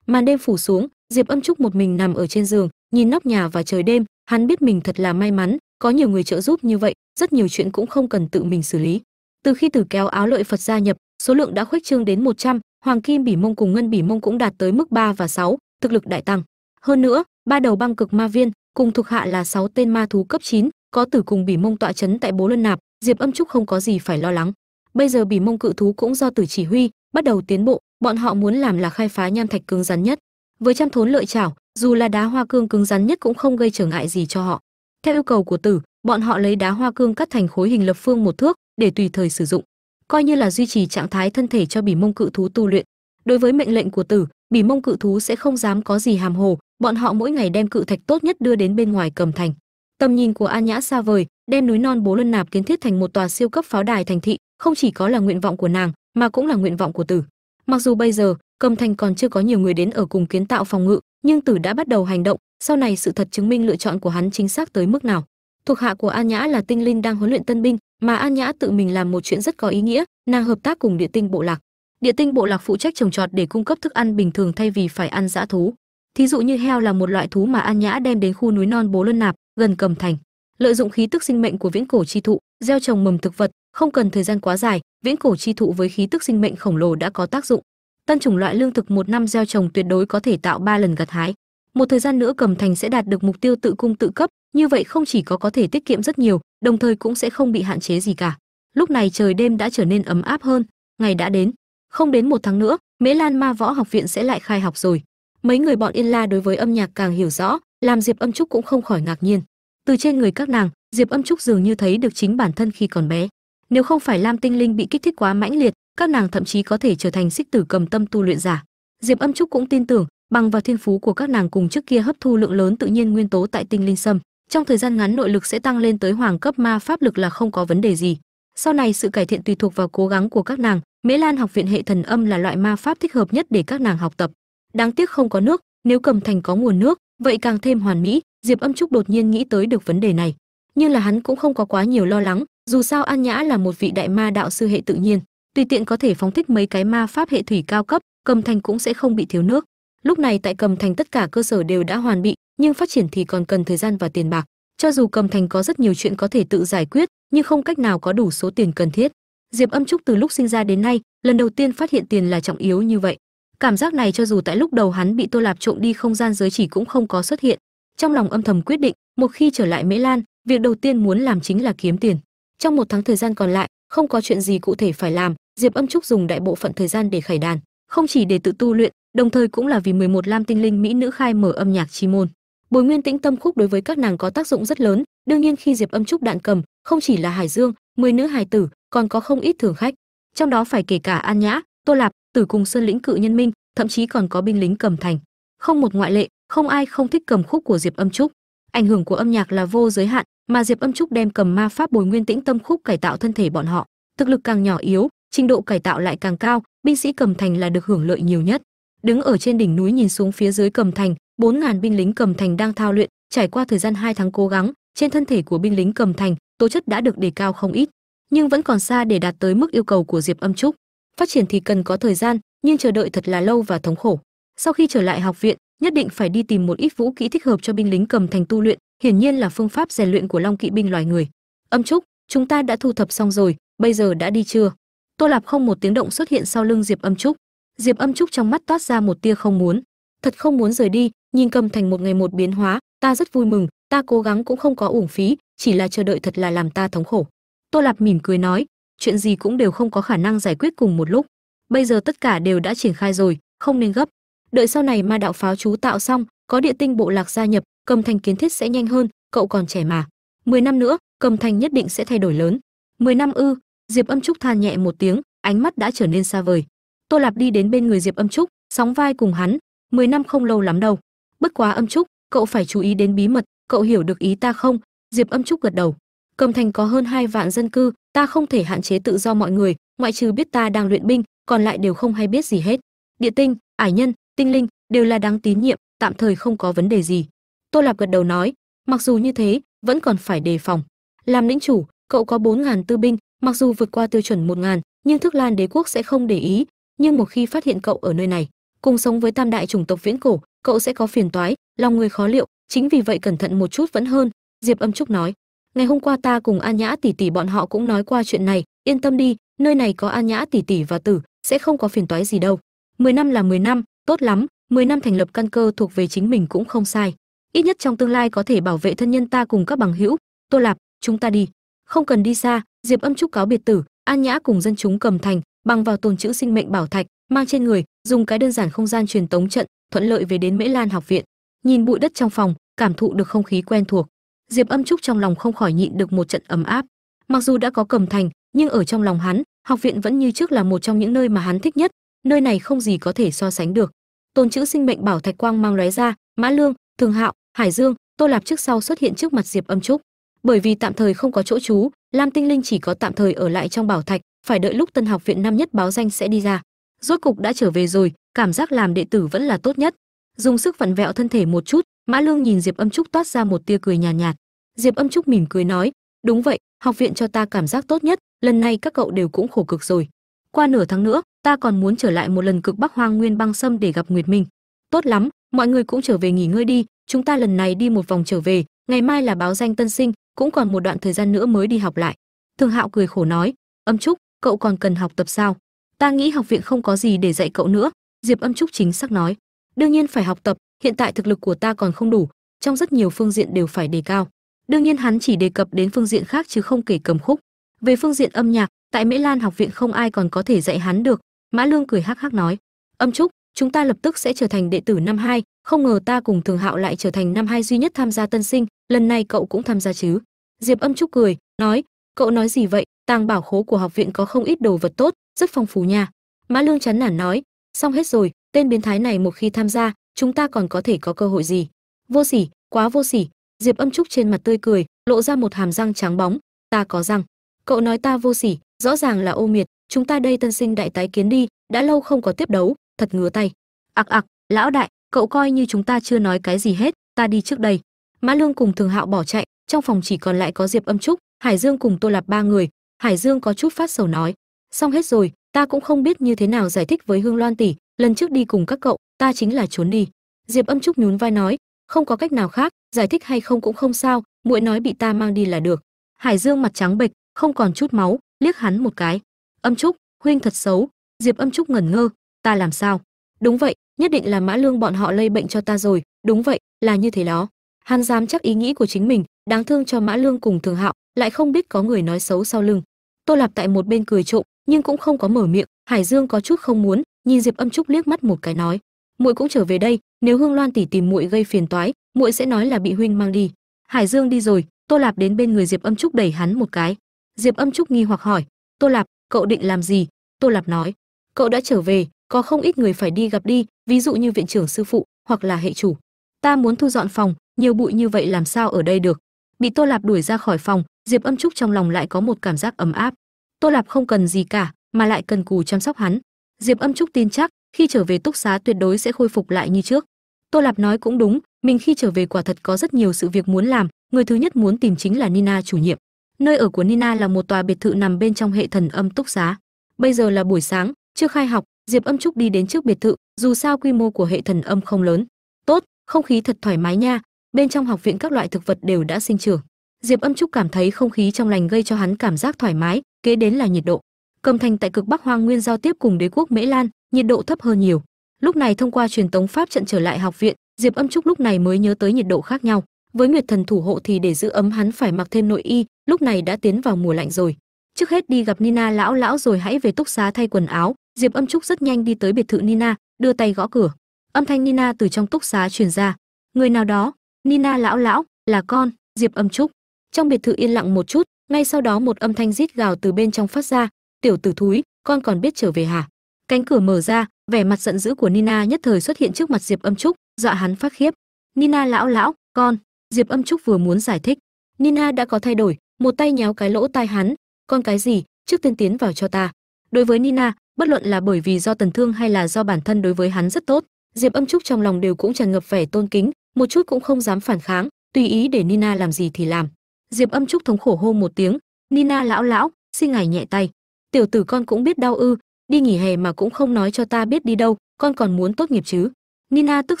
Màn đêm phủ xuống, diệp âm trúc một mình nằm ở trên giường, nhìn nóc nhà và trời đêm, hắn biết mình thật là may mắn, có nhiều người trợ giúp như vậy, rất nhiều chuyện cũng không cần tự mình xử lý từ khi tử kéo áo lợi phật gia nhập số lượng đã khuếch trương đến 100, hoàng kim bỉ mông cùng ngân bỉ mông cũng đạt tới mức 3 và 6, thực lực đại tăng. Hơn nữa ba đầu băng cực ma viên cùng thuộc hạ là 6 tên ma thú cấp 9, có tử cùng bỉ mông tọa chấn tại bố lân nạp diệp âm trúc không có gì phải lo lắng. Bây giờ bỉ mông cự thú cũng do tử chỉ huy bắt đầu tiến bộ bọn họ muốn làm là khai phá nham thạch cứng rắn nhất. Với trăm thốn lợi chảo dù là đá hoa cương cứng rắn nhất cũng không gây trở ngại gì cho họ. Theo yêu cầu của tử bọn họ lấy đá hoa cương cắt thành khối hình lập phương một thước, để tùy thời sử dụng. Coi như là duy trì trạng thái thân thể cho bỉ mông cự thú tu luyện. Đối với mệnh lệnh của tử, bỉ mông cự thú sẽ không dám có gì hàm hồ, bọn họ mỗi ngày đem cự thạch tốt nhất đưa đến bên ngoài cầm thành. Tầm nhìn của an nhã xa vời, đem núi non bố luân nạp kiến thiết thành một tòa siêu cấp pháo đài thành thị, không chỉ có là nguyện vọng của nàng, mà cũng là nguyện vọng của tử. Mặc dù bây giờ, cầm thành còn chưa có nhiều người đến ở cùng kiến tạo phòng ngự, nhưng tử đã bắt đầu hành động, sau này sự thật chứng minh lựa chọn của hắn chính xác tới mức nào thuộc hạ của an nhã là tinh linh đang huấn luyện tân binh, mà an nhã tự mình làm một chuyện rất có ý nghĩa, nàng hợp tác cùng địa tinh bộ lạc. Địa tinh bộ lạc phụ trách trồng trọt để cung cấp thức ăn bình thường thay vì phải ăn dã thú. Thí dụ như heo là một loại thú mà an nhã đem đến khu núi non bố luân nạp, gần cầm thành. Lợi dụng khí tức sinh mệnh của viễn cổ chi thụ, gieo trồng mầm thực vật, không cần thời gian quá dài, viễn cổ chi thụ với khí tức sinh mệnh khổng lồ đã có tác dụng. Tân chủng loại lương thực một năm gieo trồng tuyệt đối có thể tạo ba lần gặt hái. Một thời gian nữa cầm thành sẽ đạt được mục tiêu tự cung tự cấp như vậy không chỉ có có thể tiết kiệm rất nhiều, đồng thời cũng sẽ không bị hạn chế gì cả. Lúc này trời đêm đã trở nên ấm áp hơn, ngày đã đến. Không đến một tháng nữa, mễ lan ma võ học viện sẽ lại khai học rồi. Mấy người bọn yên la đối với âm nhạc càng hiểu rõ, làm diệp âm trúc cũng không khỏi ngạc nhiên. Từ trên người các nàng, diệp âm trúc dường như thấy được chính bản thân khi còn bé. Nếu không phải lam tinh linh bị kích thích quá mãnh liệt, các nàng thậm chí có thể trở thành xích tử cầm tâm tu luyện giả. Diệp âm trúc cũng tin tưởng, bằng vào thiên phú của các nàng cùng trước kia hấp thu lượng lớn tự nhiên nguyên tố tại tinh linh sâm trong thời gian ngắn, nội lực sẽ tăng lên tới hoàng cấp ma pháp lực là không có vấn đề gì. Sau này, sự cải thiện tùy thuộc vào cố gắng của các nàng. Mễ lan học viện hệ thần âm là loại ma pháp thích hợp nhất để các nàng học tập. Đáng tiếc không có nước, nếu cầm thành có nguồn nước, vậy càng thêm hoàn mỹ, diệp âm trúc đột nhiên nghĩ tới được vấn đề này. Nhưng là hắn cũng không có quá nhiều lo lắng, dù sao an nhã là một vị đại ma đạo sư hệ tự nhiên, tùy tiện có thể phóng thích mấy cái ma pháp hệ thủy cao cấp, cầm thành cũng sẽ không bị thiếu nước. Lúc này, tại cầm thành tất cả cơ sở đều đã hoàn bị nhưng phát triển thì còn cần thời gian và tiền bạc. Cho dù cầm thành có rất nhiều chuyện có thể tự giải quyết, nhưng không cách nào có đủ số tiền cần thiết. Diệp âm trúc từ lúc sinh ra đến nay, lần đầu tiên phát hiện tiền là trọng yếu như vậy. Cảm giác này cho dù tại lúc đầu hắn bị tô lạp trộm đi không gian giới chỉ cũng không có xuất hiện. Trong lòng âm thầm quyết định, một khi trở lại mễ lan, việc đầu tiên muốn làm chính là kiếm tiền. Trong một tháng thời gian còn lại, không có chuyện gì cụ thể phải làm, diệp âm trúc dùng đại bộ phận thời gian để khải đàn. Không chỉ để tự tu luyện, đồng thời cũng là vì 11 lam tinh linh mỹ nữ khai mở âm nhạc chi môn bồi nguyên tĩnh tâm khúc đối với các nàng có tác dụng rất lớn. Đương nhiên khi diệp âm trúc đạn cầm, không chỉ là hải dương, mười nữ hài tử, còn có không ít thường khách. Trong đó phải kể cả an nhã, tô lạp, tử cùng sơn lĩnh cự nhân minh, thậm chí còn có binh lính cầm thành. Không một ngoại lệ, không ai không thích cầm khúc của diệp âm trúc. Ảnh hưởng của âm nhạc là vô giới hạn, mà diệp âm trúc đem cầm ma pháp bồi nguyên tĩnh tâm khúc cải tạo thân thể bọn họ. Thực lực càng nhỏ yếu, trình độ cải tạo lại càng cao, binh sĩ cầm thành là được hưởng lợi nhiều nhất. Đứng ở trên đỉnh núi nhìn xuống phía dưới cầm thành bốn ngàn binh lính cầm thành đang thao luyện, trải qua thời gian hai tháng cố gắng, trên thân thể của binh lính cầm thành, tố chất đã được đề cao không ít, nhưng vẫn còn xa để đạt tới mức yêu cầu của diệp âm trúc. Phát triển thì cần có thời gian, nhưng chờ đợi thật là lâu và thống khổ. Sau khi trở lại học viện, nhất định phải đi tìm một ít vũ kỹ thích hợp cho binh lính cầm thành tu luyện, hiển nhiên là phương pháp rèn luyện của long kỵ binh loài người. Âm trúc, chúng ta đã thu thập xong rồi, bây giờ đã đi chưa? Tô lạp không một tiếng động xuất hiện sau lưng diệp âm trúc. Diệp âm trúc trong mắt toát ra một tia không muốn. Thật không muốn rời đi nhìn cầm thành một ngày một biến hóa, ta rất vui mừng, ta cố gắng cũng không có uổng phí, chỉ là chờ đợi thật là làm ta thống khổ. Tô lạp mỉm cười nói, chuyện gì cũng đều không có khả năng giải quyết cùng một lúc. Bây giờ tất cả đều đã triển khai rồi, không nên gấp. Đợi sau này ma đạo pháo chú tạo xong, có địa tinh bộ lạc gia nhập, cầm thành kiến thiết sẽ nhanh hơn, cậu còn trẻ mà. Mười năm nữa, cầm thành nhất định sẽ thay đổi lớn. Mười năm ư? Diệp âm trúc than nhẹ một tiếng, ánh mắt đã trở nên xa vời. Tô lạp đi đến bên người diệp âm trúc, sóng vai cùng hắn. Mười năm không lâu lắm đâu bất quá âm trúc, cậu phải chú ý đến bí mật, cậu hiểu được ý ta không? Diệp âm trúc gật đầu. Cầm thành có hơn hai vạn dân cư, ta không thể hạn chế tự do mọi người, ngoại trừ biết ta đang luyện binh, còn lại đều không hay biết gì hết. Địa tinh, ải nhân, tinh linh đều là đáng tín nhiệm, tạm thời không có vấn đề gì. Tô lạp gật đầu nói, mặc dù như thế, vẫn còn phải đề phòng. Làm lĩnh chủ, cậu có bốn ngàn tư binh, mặc dù vượt qua tiêu chuẩn một ngàn, nhưng thức lan đế quốc sẽ không để ý, nhưng một khi phát hiện cậu ở nơi này, cùng sống với tam đại chủng tộc viễn cổ cậu sẽ có phiền toái, lòng người khó liệu, chính vì vậy cẩn thận một chút vẫn hơn. Diệp âm trúc nói. Ngày hôm qua ta cùng an nhã tỷ tỷ bọn họ cũng nói qua chuyện này, yên tâm đi, nơi này có an nhã tỷ tỷ và tử, sẽ không có phiền toái gì đâu. Mười năm là mười năm, tốt lắm, mười năm thành lập căn cơ thuộc về chính mình cũng không sai. Ít nhất trong tương lai có thể bảo vệ thân nhân ta cùng các bằng hữu. Tô lạp, chúng ta đi. Không cần đi xa, diệp âm trúc cáo biệt tử. An nhã cùng dân chúng cầm thành, bằng vào tồn chữ sinh mệnh bảo thạch mang trên người, dùng cái đơn giản không gian truyền tống trận, thuận lợi về đến mễ lan học viện. Nhìn bụi đất trong phòng, cảm thụ được không khí quen thuộc. Diệp âm trúc trong lòng không khỏi nhịn được một trận ấm áp. Mặc dù đã có cầm thành, nhưng ở trong lòng hắn, học viện vẫn như trước là một trong những nơi mà hắn thích nhất, nơi này không gì có thể so sánh được. Tôn chữ sinh mệnh bảo thạch quang mang lóe ra, mã lương, thường hạo, hải dương, tô lạp trước sau xuất hiện trước mặt diệp âm trúc. Bởi vì tạm thời không có chỗ trú, lam tinh linh chỉ có tạm thời ở lại trong bảo thạch, phải đợi lúc tân học viện năm nhất báo danh sẽ đi ra rốt cục đã trở về rồi cảm giác làm đệ tử vẫn là tốt nhất. Dùng sức vặn vẹo thân thể một chút mã lương nhìn diệp âm trúc toát ra một tia cười nhàn nhạt, nhạt diệp âm trúc mỉm cười nói đúng vậy học viện cho ta cảm giác tốt nhất lần này các cậu đều cũng khổ cực rồi. Qua nửa tháng nữa ta còn muốn trở lại một lần cực bắc hoang nguyên băng sâm để gặp nguyệt minh. Tốt lắm mọi người cũng trở về nghỉ ngơi đi chúng ta lần này đi một vòng trở về ngày mai là báo danh tân sinh cũng còn một đoạn thời gian nữa mới đi học lại. Thường hạo cười khổ nói âm trúc cậu còn cần học tập sao? Ta nghĩ học viện không có gì để dạy cậu nữa, diệp âm trúc chính xác nói. Đương nhiên phải học tập, hiện tại thực lực của ta còn không đủ, trong rất nhiều phương diện đều phải đề cao. Đương nhiên hắn chỉ đề cập đến phương diện khác chứ không kể cầm khúc. Về phương diện âm nhạc, tại mễ lan học viện không ai còn có thể dạy hắn được, mã lương cười hắc hắc nói. Âm trúc, chúng ta lập tức sẽ trở thành đệ tử năm hai, không ngờ ta cùng thường hạo lại trở thành năm hai duy nhất tham gia tân sinh, lần này cậu cũng tham gia chứ. Diệp âm trúc cười, nói, cậu nói gì vậy, tàng bảo khố của học viện có không ít đồ vật tốt rất phong phú nha. Mã lương chán nản nói, xong hết rồi, tên biến thái này một khi tham gia, chúng ta còn có thể có cơ hội gì? Vô sỉ, quá vô sỉ. Diệp âm trúc trên mặt tươi cười, lộ ra một hàm răng trắng bóng. Ta có răng. Cậu nói ta vô sỉ, rõ ràng là ô miệt, chúng ta đây tân sinh đại tái kiến đi, đã lâu không có tiếp đấu, thật ngứa tay. Ặc ặc lão đại, cậu coi như chúng ta chưa nói cái gì hết, ta đi trước đây. Mã lương cùng thường hạo bỏ chạy, trong phòng chỉ còn lại có diệp âm trúc, hải dương cùng tô lạp ba người. Hải dương có chút phát sầu nói xong hết rồi, ta cũng không biết như thế nào giải thích với hương loan tỷ, lần trước đi cùng các cậu, ta chính là trốn đi. Diệp âm trúc nhún vai nói, không có cách nào khác, giải thích hay không cũng không sao, muội nói bị ta mang đi là được. Hải dương mặt trắng bệch, không còn chút máu, liếc hắn một cái. Âm trúc, huynh thật xấu. Diệp âm trúc ngẩn ngơ, ta làm sao? Đúng vậy, nhất định là mã lương bọn họ lây bệnh cho ta rồi, đúng vậy, là như thế đó. Hắn dám chắc ý nghĩ của chính mình, đáng thương cho mã lương cùng thường hạo, lại không biết có người nói xấu sau lưng. Tô lạp tại một bên cười trộm nhưng cũng không có mở miệng, hải dương có chút không muốn, nhìn diệp âm trúc liếc mắt một cái nói, muội cũng trở về đây, nếu hương loan tỷ tìm muội gây phiền toái, muội sẽ nói là bị huynh mang đi. Hải dương đi rồi, tô lạp đến bên người diệp âm trúc đẩy hắn một cái. Diệp âm trúc nghi hoặc hỏi, tô lạp, cậu định làm gì? Tô lạp nói, cậu đã trở về, có không ít người phải đi gặp đi, ví dụ như viện trưởng sư phụ hoặc là hệ chủ. Ta muốn thu dọn phòng, nhiều bụi như vậy làm sao ở đây được? Bị tô lạp đuổi ra khỏi phòng, diệp âm trúc trong lòng lại có một cảm giác ấm áp tô lạp không cần gì cả, mà lại cần cù chăm sóc hắn. Diệp âm trúc tin chắc, khi trở về túc xá tuyệt đối sẽ khôi phục lại như trước. Tô lạp nói cũng đúng, mình khi trở về quả thật có rất nhiều sự việc muốn làm, người thứ nhất muốn tìm chính là nina chủ nhiệm. Nơi ở của nina là một tòa biệt thự nằm bên trong hệ thần âm túc xá. Bây giờ là buổi sáng, chưa khai học, diệp âm trúc đi đến trước biệt thự, dù sao quy mô của hệ thần âm không lớn. Tốt, không khí thật thoải mái nha, bên trong học viện các loại thực vật đều đã sinh trưởng diệp âm trúc cảm thấy không khí trong lành gây cho hắn cảm giác thoải mái, kế đến là nhiệt độ. Cầm thành tại cực bắc hoang nguyên giao tiếp cùng đế quốc mễ lan, nhiệt độ thấp hơn nhiều. Lúc này thông qua truyền tống pháp trận trở lại học viện, diệp âm trúc lúc này mới nhớ tới nhiệt độ khác nhau. Với nguyệt thần thủ hộ thì để giữ ấm hắn phải mặc thêm nội y, lúc này đã tiến vào mùa lạnh rồi. Trước hết đi gặp nina lão lão rồi hãy về túc xá thay quần áo. Diệp âm trúc rất nhanh đi tới biệt thự nina, đưa tay gõ cửa. Âm thanh nina từ trong túc xá truyền ra. Người nào đó? Nina lão lão, là con, diệp âm trúc trong biệt thự yên lặng một chút, ngay sau đó một âm thanh rít gào từ bên trong phát ra, tiểu tử thúi, con còn biết trở về hả? Cánh cửa mở ra, vẻ mặt giận dữ của nina nhất thời xuất hiện trước mặt diệp âm trúc, dọa hắn phát khiếp. Nina lão lão, con. Diệp âm trúc vừa muốn giải thích. Nina đã có thay đổi, một tay nhéo cái lỗ tai hắn. Con cái gì? Trước tiên tiến vào cho ta. Đối với nina, bất luận là bởi vì do tần thương hay là do bản thân đối với hắn rất tốt, diệp âm trúc trong lòng đều cũng tràn ngập vẻ tôn kính, một chút cũng không dám phản kháng, tùy ý để nina làm gì thì làm diệp âm trúc thống khổ hô một tiếng, nina lão lão, xin ngài nhẹ tay. Tiểu tử con cũng biết đau ư, đi nghỉ hè mà cũng không nói cho ta biết đi đâu, con còn muốn tốt nghiệp chứ? Nina tức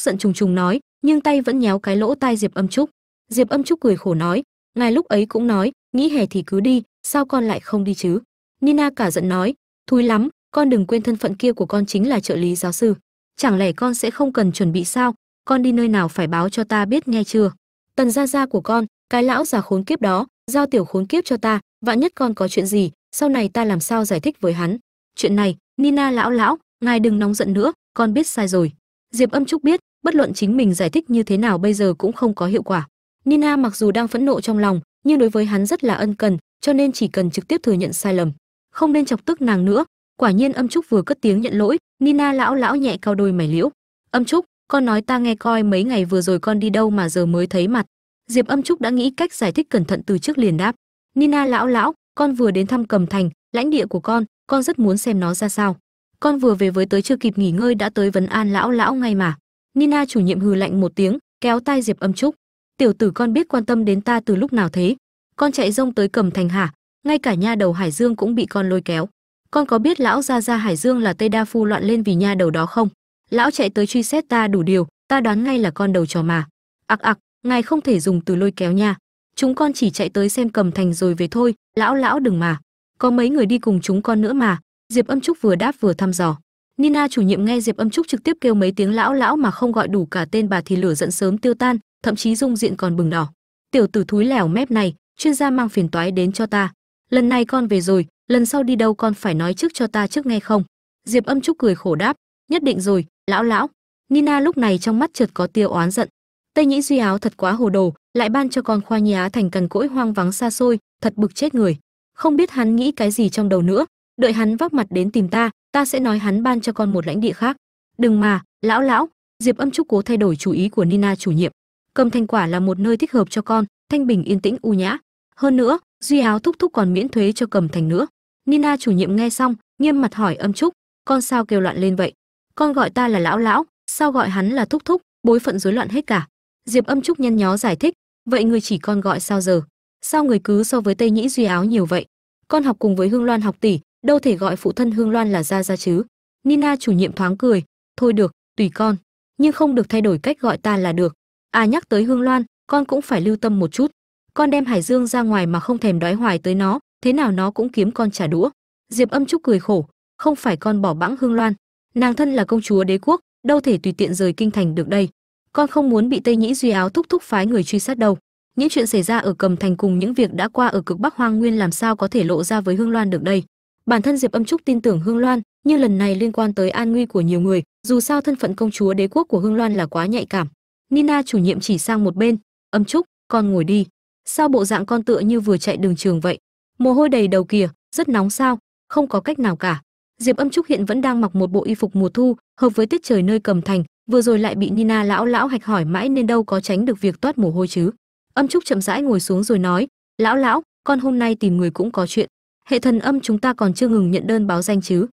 giận trùng trùng nói, nhưng tay vẫn nhéo cái lỗ tai diệp âm trúc. Diệp âm trúc cười khổ nói, ngài lúc ấy cũng nói nghĩ hè thì cứ đi, sao con lại không đi chứ? Nina cả giận nói thui lắm, con đừng quên thân phận kia của con chính là trợ lý giáo sư. Chẳng lẽ con sẽ không cần chuẩn bị sao? Con đi nơi nào phải báo cho ta biết nghe chưa? Tần gia gia của con cái lão già khốn kiếp đó, giao tiểu khốn kiếp cho ta, vạn nhất con có chuyện gì, sau này ta làm sao giải thích với hắn? Chuyện này, nina lão lão, ngài đừng nóng giận nữa, con biết sai rồi. Diệp âm trúc biết, bất luận chính mình giải thích như thế nào bây giờ cũng không có hiệu quả. Nina mặc dù đang phẫn nộ trong lòng, nhưng đối với hắn rất là ân cần, cho nên chỉ cần trực tiếp thừa nhận sai lầm. Không nên chọc tức nàng nữa. Quả nhiên âm trúc vừa cất tiếng nhận lỗi, nina lão lão nhẹ cao đôi mày liễu. Âm trúc, con nói ta nghe coi mấy ngày vừa rồi con đi đâu mà giờ mới thấy mặt diệp âm trúc đã nghĩ cách giải thích cẩn thận từ trước liền đáp. Nina lão lão, con vừa đến thăm cầm thành, lãnh địa của con con rất muốn xem nó ra sao. Con vừa về với tới chưa kịp nghỉ ngơi đã tới vấn an lão lão ngay mà. Nina chủ nhiệm hừ lạnh một tiếng, kéo tay diệp âm trúc. Tiểu tử con biết quan tâm đến ta từ lúc nào thế? Con chạy rông tới cầm thành hả? Ngay cả nha đầu hải dương cũng bị con lôi kéo. Con có biết lão gia gia hải dương là tây đa phu loạn lên vì nha đầu đó không? Lão chạy tới truy xét ta đủ điều, ta đoán ngay là con đầu trò mà. Ặc ặc ngài không thể dùng từ lôi kéo nha. Chúng con chỉ chạy tới xem cầm thành rồi về thôi, lão lão đừng mà. Có mấy người đi cùng chúng con nữa mà. Diệp âm trúc vừa đáp vừa thăm dò. Nina chủ nhiệm nghe diệp âm trúc trực tiếp kêu mấy tiếng lão lão mà không gọi đủ cả tên bà thì lửa giận sớm tiêu tan, thậm chí dung diện còn bừng đỏ. Tiểu tử thúi lẻo mép này, chuyên gia mang phiền toái đến cho ta. Lần này con về rồi, lần sau đi đâu con phải nói trước cho ta trước nghe không? Diệp âm trúc cười khổ đáp, nhất định rồi, lão lão. Nina lúc này trong mắt chợt có tia oán giận tây nhĩ duy áo thật quá hồ đồ, lại ban cho con khoa nhi á thành cằn cỗi hoang vắng xa xôi, thật bực chết người. Không biết hắn nghĩ cái gì trong đầu nữa. Đợi hắn vác mặt đến tìm ta ta sẽ nói hắn ban cho con một lãnh địa khác. Đừng mà, lão lão. Diệp âm trúc cố thay đổi chủ ý của nina chủ nhiệm. Cầm thành quả là một nơi thích hợp cho con, thanh bình, yên tĩnh, u nhã. Hơn nữa, duy áo thúc thúc còn miễn thuế cho cầm thành nữa. Nina chủ nhiệm nghe xong, nghiêm mặt hỏi âm trúc, con sao kêu loạn lên vậy? Con gọi ta là lão lão, sao gọi hắn là thúc thúc? Bối phận rối loạn hết cả diệp âm trúc nhăn nhó giải thích, vậy người chỉ con gọi sao giờ? Sao người cứ so với tây nhĩ duy áo nhiều vậy? Con học cùng với hương loan học tỷ, đâu thể gọi phụ thân hương loan là gia gia chứ? Nina chủ nhiệm thoáng cười, thôi được, tùy con, nhưng không được thay đổi cách gọi ta là được. À nhắc tới hương loan, con cũng phải lưu tâm một chút. Con đem hải dương ra ngoài mà không thèm đói hoài tới nó, thế nào nó cũng kiếm con trả đũa. Diệp âm trúc cười khổ, không phải con bỏ bẵng hương loan. Nàng thân là công chúa đế quốc, đâu thể tùy tiện rời kinh thành được đây con không muốn bị tây nhĩ duy áo thúc thúc phái người truy sát đâu. Những chuyện xảy ra ở cầm thành cùng những việc đã qua ở cực bắc hoang nguyên làm sao có thể lộ ra với hương loan được đây? Bản thân diệp âm trúc tin tưởng hương loan, nhưng lần này liên quan tới an nguy của nhiều người, dù sao thân phận công chúa đế quốc của hương loan là quá nhạy cảm. Nina chủ nhiệm chỉ sang một bên, âm trúc, con ngồi đi. Sao bộ dạng con tựa như vừa chạy đường trường vậy? Mồ hôi đầy đầu kìa, rất nóng sao? Không có cách nào cả. Diệp âm trúc hiện vẫn đang mặc một bộ y phục mùa thu, hợp với tiết trời nơi cầm thành vừa rồi lại bị nina lão lão hạch hỏi mãi nên đâu có tránh được việc toát mồ hôi chứ. Âm trúc chậm rãi ngồi xuống rồi nói, lão lão, con hôm nay tìm người cũng có chuyện. Hệ thần âm chúng ta còn chưa ngừng nhận đơn báo danh chứ.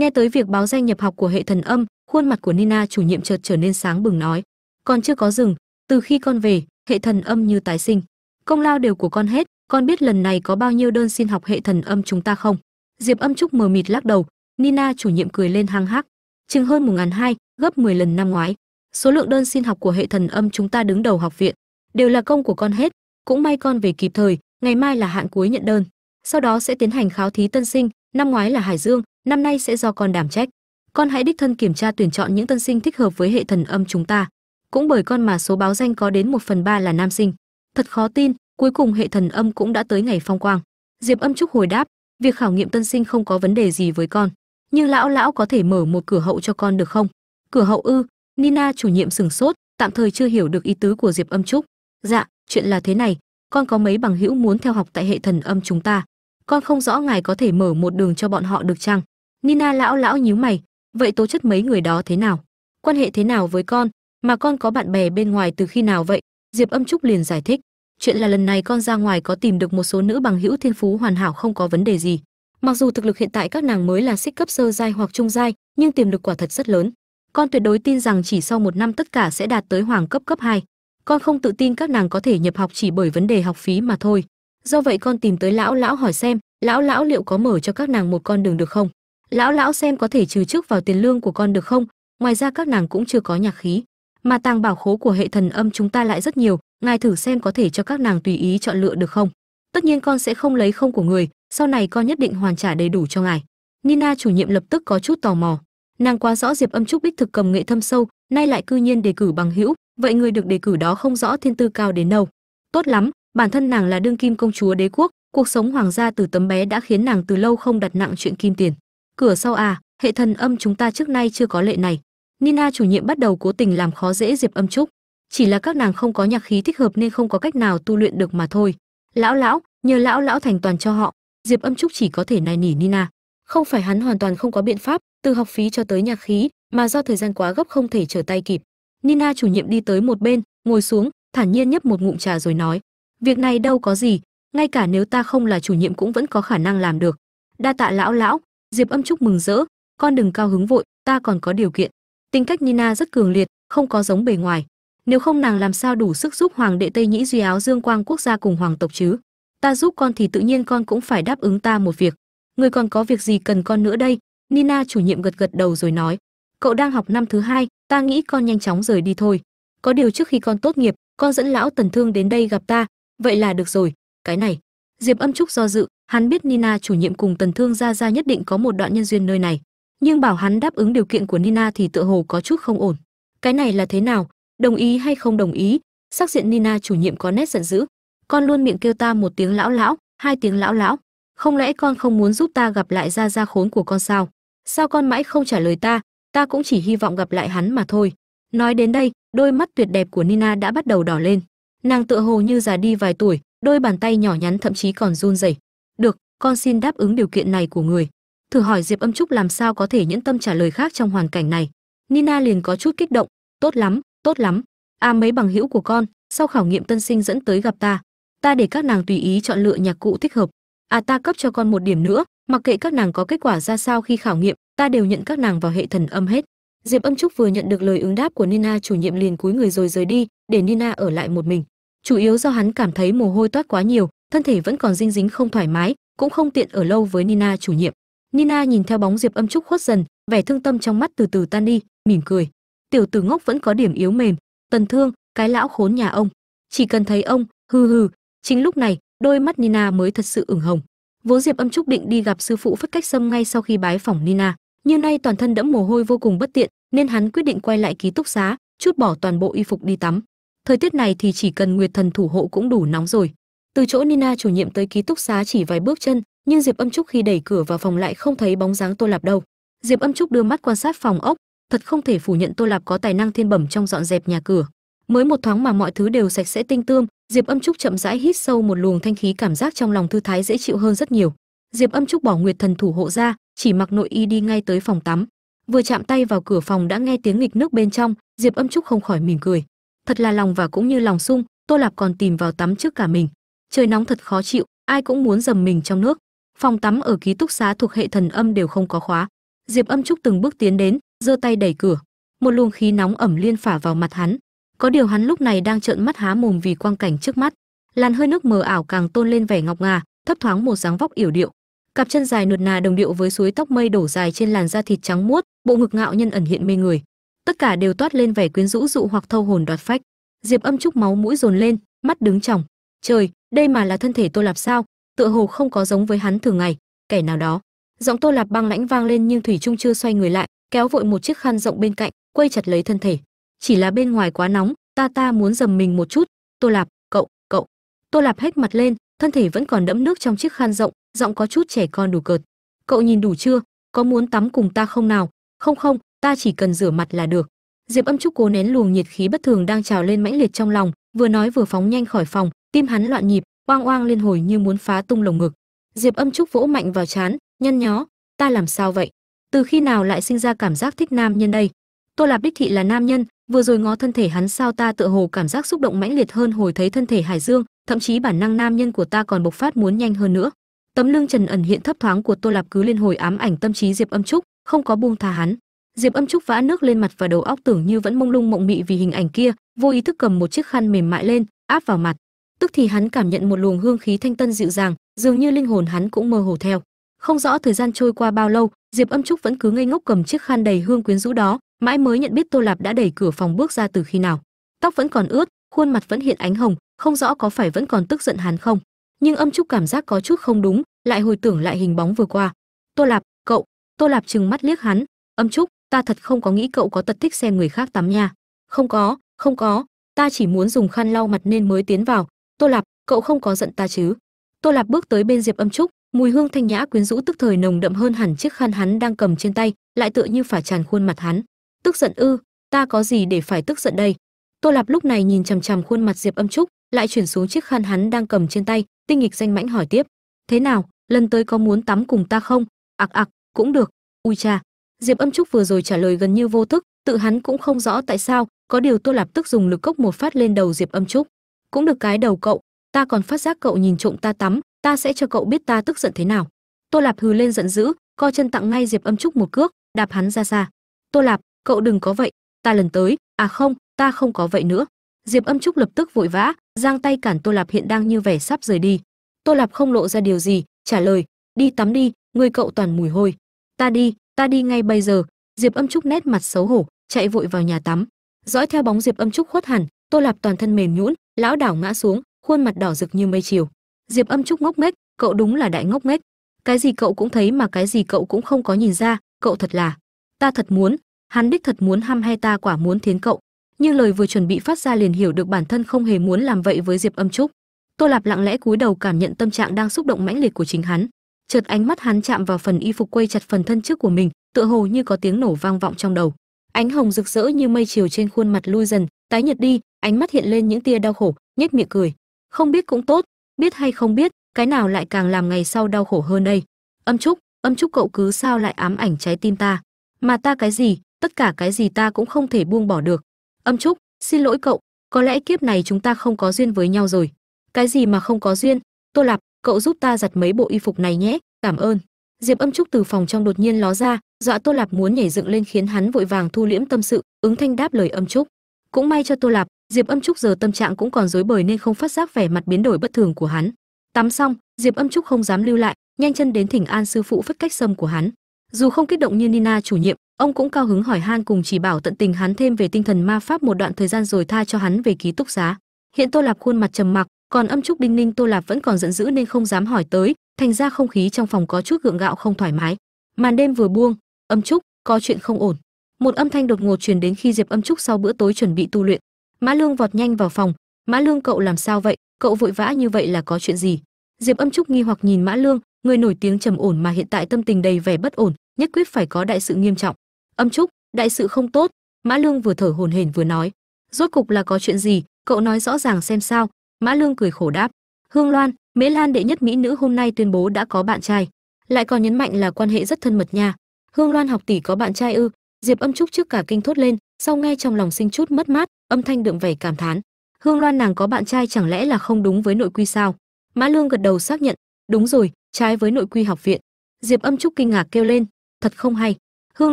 Nghe tới việc báo danh nhập học của hệ thần âm, khuôn mặt của nina chủ nhiệm chợt trở nên sáng bừng nói còn chưa có dừng từ khi con về, hệ thần âm như tái sinh. Công lao đều của con hết. Con biết lần này có bao nhiêu đơn xin học hệ thần âm chúng ta không? Diệp âm trúc mờ mịt lắc đầu. Nina chủ nhiệm cười lên hăng hắc chừng hơn một ngàn hai, gấp 10 lần năm ngoái. Số lượng đơn xin học của hệ thần âm chúng ta đứng đầu học viện. Đều là công của con hết. Cũng may con về kịp thời, ngày mai là hạn cuối nhận đơn. Sau đó sẽ tiến hành khảo thí tân sinh. Năm ngoái là hải dương, năm nay sẽ do con đảm trách. Con hãy đích thân kiểm tra tuyển chọn những tân sinh thích hợp với hệ thần âm chúng ta. Cũng bởi con mà số báo danh có đến một phần ba là nam sinh. Thật khó tin, cuối cùng hệ thần âm cũng đã tới ngày phong quang. Diệp âm trúc hồi đáp, việc khảo nghiệm tân sinh không có vấn đề gì với con nhưng lão lão có thể mở một cửa hậu cho con được không? Cửa hậu ư? Nina chủ nhiệm sừng sốt, tạm thời chưa hiểu được ý tứ của diệp âm trúc. Dạ chuyện là thế này, con có mấy bằng hữu muốn theo học tại hệ thần âm chúng ta? Con không rõ ngài có thể mở một đường cho bọn họ được chăng? Nina lão lão nhíu mày, vậy tố chất mấy người đó thế nào? Quan hệ thế nào với con? Mà con có bạn bè bên ngoài từ khi nào vậy? Diệp âm trúc liền giải thích, chuyện là lần này con ra ngoài có tìm được một số nữ bằng hữu thiên phú hoàn hảo không có vấn đề gì mặc dù thực lực hiện tại các nàng mới là xích cấp sơ giai hoặc trung giai, nhưng tiềm lực quả thật rất lớn. Con tuyệt đối tin rằng chỉ sau một năm tất cả sẽ đạt tới hoàng cấp cấp 2. con không tự tin các nàng có thể nhập học chỉ bởi vấn đề học phí mà thôi. Do vậy con tìm tới lão lão hỏi xem, lão lão liệu có mở cho các nàng một con đường được không? Lão lão xem có thể trừ trước vào tiền lương của con được không? Ngoài ra các nàng cũng chưa có nhạc khí. Mà tàng bảo khố của hệ thần âm chúng ta lại rất nhiều, ngài thử xem có thể cho các nàng tùy ý chọn lựa được không? Tất nhiên con sẽ không lấy không của người sau này con nhất định hoàn trả đầy đủ cho ngài. Nina chủ nhiệm lập tức có chút tò mò. Nàng quá rõ diệp âm trúc bích thực cầm nghệ thâm sâu, nay lại cư nhiên đề cử bằng hữu, vậy người được đề cử đó không rõ thiên tư cao đến đâu. Tốt lắm, bản thân nàng là đương kim công chúa đế quốc, cuộc sống hoàng gia từ tấm bé đã khiến nàng từ lâu không đặt nặng chuyện kim tiền. Cửa sau à hệ thần âm chúng ta trước nay chưa có lệ này. Nina chủ nhiệm bắt đầu cố tình làm khó dễ diệp âm trúc. Chỉ là các nàng không có nhạc khí thích hợp nên không có cách nào tu luyện được mà thôi. Lão lão, nhờ lão lão thành toàn cho họ diệp âm trúc chỉ có thể nài nỉ nina. Không phải hắn hoàn toàn không có biện pháp từ học phí cho tới nhạc khí, mà do thời gian quá gấp không thể trở tay kịp. Nina chủ nhiệm đi tới một bên, ngồi xuống, thản nhiên nhấp một ngụm trà rồi nói, việc này đâu có gì, ngay cả nếu ta không là chủ nhiệm cũng vẫn có khả năng làm được. Đa tạ lão lão. Diệp âm trúc mừng rỡ, con đừng cao hứng vội, ta còn có điều kiện. Tính cách nina rất cường liệt, không có giống bề ngoài. Nếu không nàng làm sao đủ sức giúp hoàng đệ tây nhĩ duy áo dương quang quốc gia cùng hoàng tộc chứ? Ta giúp con thì tự nhiên con cũng phải đáp ứng ta một việc. Người còn có việc gì cần con nữa đây? Nina chủ nhiệm gật gật đầu rồi nói. Cậu đang học năm thứ hai, ta nghĩ con nhanh chóng rời đi thôi. Có điều trước khi con tốt nghiệp, con dẫn lão tần thương đến đây gặp ta. Vậy là được rồi. Cái này. Diệp âm trúc do dự, hắn biết nina chủ nhiệm cùng tần thương ra ra nhất định có một đoạn nhân duyên nơi này. Nhưng bảo hắn đáp ứng điều kiện của nina thì tựa hồ có chút không ổn. Cái này là thế nào? Đồng ý hay không đồng ý? Sắc diện nina chủ nhiệm có nét giận dữ con luôn miệng kêu ta một tiếng lão lão, hai tiếng lão lão. Không lẽ con không muốn giúp ta gặp lại gia gia khốn của con sao? Sao con mãi không trả lời ta? Ta cũng chỉ hy vọng gặp lại hắn mà thôi. Nói đến đây, đôi mắt tuyệt đẹp của nina đã bắt đầu đỏ lên. Nàng tựa hồ như già đi vài tuổi, đôi bàn tay nhỏ nhắn thậm chí còn run rẩy. Được, con xin đáp ứng điều kiện này của người. Thử hỏi diệp âm trúc làm sao có thể nhẫn tâm trả lời khác trong hoàn cảnh này. Nina liền có chút kích động. Tốt lắm tốt lắm. À mấy bằng hữu của con, sau khảo nghiệm tân sinh dẫn tới gặp ta ta để các nàng tùy ý chọn lựa nhạc cụ thích hợp. À ta cấp cho con một điểm nữa, mặc kệ các nàng có kết quả ra sao khi khảo nghiệm, ta đều nhận các nàng vào hệ thần âm hết. Diệp âm trúc vừa nhận được lời ứng đáp của nina, chủ nhiệm liền cúi người rồi rời đi, để nina ở lại một mình. Chủ yếu do hắn cảm thấy mồ hôi toát quá nhiều, thân thể vẫn còn dinh dính không thoải mái, cũng không tiện ở lâu với nina chủ nhiệm. Nina nhìn theo bóng diệp âm trúc khuất dần, vẻ thương tâm trong mắt từ từ tan đi, mỉm cười. Tiểu tử ngốc vẫn có điểm yếu mềm, tần thương, cái lão khốn nhà ông. Chỉ cần thấy ông, hừ hừ chính lúc này, đôi mắt nina mới thật sự ửng hồng. Vốn diệp âm trúc định đi gặp sư phụ phất cách sâm ngay sau khi bái phỏng nina. Nhưng nay toàn thân đẫm mồ hôi vô cùng bất tiện, nên hắn quyết định quay lại ký túc xá, chút bỏ toàn bộ y phục đi tắm. Thời tiết này thì chỉ cần nguyệt thần thủ hộ cũng đủ nóng rồi. Từ chỗ nina chủ nhiệm tới ký túc xá chỉ vài bước chân, nhưng diệp âm trúc khi đẩy cửa vào phòng lại không thấy bóng dáng tô lạp đâu. Diệp âm trúc đưa mắt quan sát phòng ốc, thật không thể phủ nhận tô lạp có tài năng thiên bẩm trong dọn dẹp nhà cửa. Mới một thoáng mà mọi thứ đều sạch sẽ tinh tươm diệp âm trúc chậm rãi hít sâu một luồng thanh khí cảm giác trong lòng thư thái dễ chịu hơn rất nhiều. Diệp âm trúc bỏ nguyệt thần thủ hộ ra, chỉ mặc nội y đi ngay tới phòng tắm. Vừa chạm tay vào cửa phòng đã nghe tiếng nghịch nước bên trong, diệp âm trúc không khỏi mỉm cười. Thật là lòng và cũng như lòng sung, tô lạp còn tìm vào tắm trước cả mình. Trời nóng thật khó chịu, ai cũng muốn dầm mình trong nước. Phòng tắm ở ký túc xá thuộc hệ thần âm đều không có khóa. Diệp âm trúc từng bước tiến đến, giơ tay đẩy cửa. Một luồng khí nóng ẩm liên phả vào mặt hắn có điều hắn lúc này đang trợn mắt há mồm vì quang cảnh trước mắt. Làn hơi nước mờ ảo càng tôn lên vẻ ngọc ngà, thấp thoáng một dáng vóc yểu điệu. Cặp chân dài nuột nà đồng điệu với suối tóc mây đổ dài trên làn da thịt trắng muốt, bộ ngực ngạo nhân ẩn hiện mê người. Tất cả đều toát lên vẻ quyến rũ dụ hoặc thâu hồn đoạt phách. Diệp âm trúc máu mũi dồn lên, mắt đứng tròng. Trời, đây mà là thân thể tô lạp sao? Tựa hồ không có giống với hắn thường ngày. Kẻ nào đó. Giọng tô lạp băng lãnh vang lên nhưng thủy trung chưa xoay người lại, kéo vội một chiếc khăn rộng bên cạnh quây chặt lấy thân thể chỉ là bên ngoài quá nóng, ta ta muốn dầm mình một chút. Tô lạp, cậu cậu. Tô lạp hét mặt lên, thân thể vẫn còn đẫm nước trong chiếc khăn rộng, giọng có chút trẻ con đủ cợt. Cậu nhìn đủ chưa? Có muốn tắm cùng ta không nào? Không không, ta chỉ cần rửa mặt là được. Diệp âm trúc cố nén luồng nhiệt khí bất thường đang trào lên mãnh liệt trong lòng, vừa nói vừa phóng nhanh khỏi phòng, tim hắn loạn nhịp, oang oang liên hồi như muốn phá tung lồng ngực. Diệp âm trúc vỗ mạnh vào chán nhăn nhó, ta làm sao vậy? Từ khi nào lại sinh ra cảm giác thích nam nhân đây? Tô lạp đích thị là nam nhân, vừa rồi ngó thân thể hắn sao ta tựa hồ cảm giác xúc động mãnh liệt hơn hồi thấy thân thể hải dương, thậm chí bản năng nam nhân của ta còn bộc phát muốn nhanh hơn nữa. Tấm lưng trần ẩn hiện thấp thoáng của tô lạp cứ liên hồi ám ảnh tâm trí diệp âm trúc, không có buông tha hắn. Diệp âm trúc vã nước lên mặt và đầu óc tưởng như vẫn mông lung mộng mị vì hình ảnh kia, vô ý thức cầm một chiếc khăn mềm mại lên, áp vào mặt. Tức thì hắn cảm nhận một luồng hương khí thanh tân dịu dàng, dường như linh hồn hắn cũng mơ hồ theo không rõ thời gian trôi qua bao lâu, diệp âm trúc vẫn cứ ngây ngốc cầm chiếc khăn đầy hương quyến rũ đó, mãi mới nhận biết tô lạp đã đẩy cửa phòng bước ra từ khi nào. Tóc vẫn còn ướt, khuôn mặt vẫn hiện ánh hồng, không rõ có phải vẫn còn tức giận hắn không. Nhưng âm trúc cảm giác có chút không đúng, lại hồi tưởng lại hình bóng vừa qua. Tô lạp, cậu. Tô lạp trừng mắt liếc hắn. Âm trúc, ta thật không có nghĩ cậu có tật thích xem người khác tắm nha. Không có không có. Ta chỉ muốn dùng khăn lau mặt nên mới tiến vào. Tô lạp, cậu không có giận ta chứ? Tô lạp bước tới bên diệp âm trúc mùi hương thanh nhã quyến rũ tức thời nồng đậm hơn hẳn chiếc khăn hắn đang cầm trên tay, lại tựa như phải tràn khuôn mặt hắn. Tức giận ư, ta có gì để phải tức giận đây? Tô lạp lúc này nhìn chằm chằm khuôn mặt diệp âm trúc, lại chuyển xuống chiếc khăn hắn đang cầm trên tay, tinh nghịch danh mãnh hỏi tiếp. Thế nào, lần tới có muốn tắm cùng ta không? Ạc ạc, cũng được. Ui cha diệp âm trúc vừa rồi trả lời gần như vô thức, tự hắn cũng không rõ tại sao, có điều tô lạp tức dùng lực cốc một phát lên đầu diệp âm trúc. Cũng được cái đầu cậu, ta còn phát giác cậu nhìn trộm ta tắm ta sẽ cho cậu biết ta tức giận thế nào. Tô lạp hừ lên giận dữ, co chân tặng ngay diệp âm trúc một cước, đạp hắn ra xa. Tô lạp, cậu đừng có vậy. Ta lần tới à không, ta không có vậy nữa. Diệp âm trúc lập tức vội vã, giang tay cản tô lạp hiện đang như vẻ sắp rời đi. Tô lạp không lộ ra điều gì, trả lời, đi tắm đi người cậu toàn mùi hôi. Ta đi ta đi ngay bây giờ. Diệp âm trúc nét mặt xấu hổ, chạy vội vào nhà tắm. Dõi theo bóng diệp âm trúc khuất hẳn, tô lạp toàn thân mềm nhũn, lão đảo ngã xuống, khuôn mặt đỏ rực như mây chiều diệp âm trúc ngốc nghếch, cậu đúng là đại ngốc nghếch. Cái gì cậu cũng thấy mà cái gì cậu cũng không có nhìn ra, cậu thật là, ta thật muốn, hắn đích thật muốn ham hay ta quả muốn thiến cậu. Nhưng lời vừa chuẩn bị phát ra liền hiểu được bản thân không hề muốn làm vậy với diệp âm trúc. Tô lạp lặng lẽ cúi đầu cảm nhận tâm trạng đang xúc động mãnh liệt của chính hắn. Chợt ánh mắt hắn chạm vào phần y phục quây chặt phần thân trước của mình, tựa hồ như có tiếng nổ vang vọng trong đầu. Ánh hồng rực rỡ như mây chiều trên khuôn mặt lui dần, tái nhợt đi, ánh mắt hiện lên những tia đau khổ, nhếch miệng cười. Không biết cũng tốt biết hay không biết, cái nào lại càng làm ngày sau đau khổ hơn đây? Âm trúc âm trúc cậu cứ sao lại ám ảnh trái tim ta? Mà ta cái gì, tất cả cái gì ta cũng không thể buông bỏ được. Âm trúc, xin lỗi cậu, có lẽ kiếp này chúng ta không có duyên với nhau rồi. Cái gì mà không có duyên? Tô lạp, cậu giúp ta giặt mấy bộ y phục này nhé, cảm ơn. Diệp âm trúc từ phòng trong đột nhiên ló ra, dọa tô lạp muốn nhảy dựng lên khiến hắn vội vàng thu liễm tâm sự, ứng thanh đáp lời âm trúc. Cũng may cho tô lạp diệp âm trúc giờ tâm trạng cũng còn rối bời nên không phát giác vẻ mặt biến đổi bất thường của hắn. Tắm xong, diệp âm trúc không dám lưu lại, nhanh chân đến thỉnh an sư phụ phất cách sâm của hắn. Dù không kích động như nina chủ nhiệm, ông cũng cao hứng hỏi han cùng chỉ bảo tận tình hắn thêm về tinh thần ma pháp một đoạn thời gian rồi tha cho hắn về ký túc xá. Hiện tô lạp khuôn mặt trầm mặc, còn âm trúc đinh ninh tô lạp vẫn còn giận dữ nên không dám hỏi tới, thành ra không khí trong phòng có chút gượng gạo không thoải mái. Màn đêm vừa buông, âm trúc, có chuyện không ổn. Một âm thanh đột ngột truyền đến khi diệp âm trúc sau bữa tối chuẩn bị tu luyện mã lương vọt nhanh vào phòng. Mã lương, cậu làm sao vậy? Cậu vội vã như vậy là có chuyện gì? Diệp âm trúc nghi hoặc nhìn mã lương, người nổi tiếng trầm ổn mà hiện tại tâm tình đầy vẻ bất ổn, nhất quyết phải có đại sự nghiêm trọng. Âm trúc, đại sự không tốt. Mã lương vừa thở hổn hển vừa nói. Rốt cục là có chuyện gì? Cậu nói rõ ràng xem sao. Mã lương cười khổ đáp. Hương loan, mễ lan đệ nhất mỹ nữ hôm nay tuyên bố đã có bạn trai. Lại còn nhấn mạnh là quan hệ rất thân mật nha. Hương loan học tỷ có bạn trai ư? Diệp âm trúc trước cả kinh thốt lên, sau nghe trong lòng sinh chút mất mát âm thanh đượm vẻ cảm thán. Hương loan nàng có bạn trai chẳng lẽ là không đúng với nội quy sao? Mã lương gật đầu xác nhận. Đúng rồi, trái với nội quy học viện. Diệp âm trúc kinh ngạc kêu lên. Thật không hay. Hương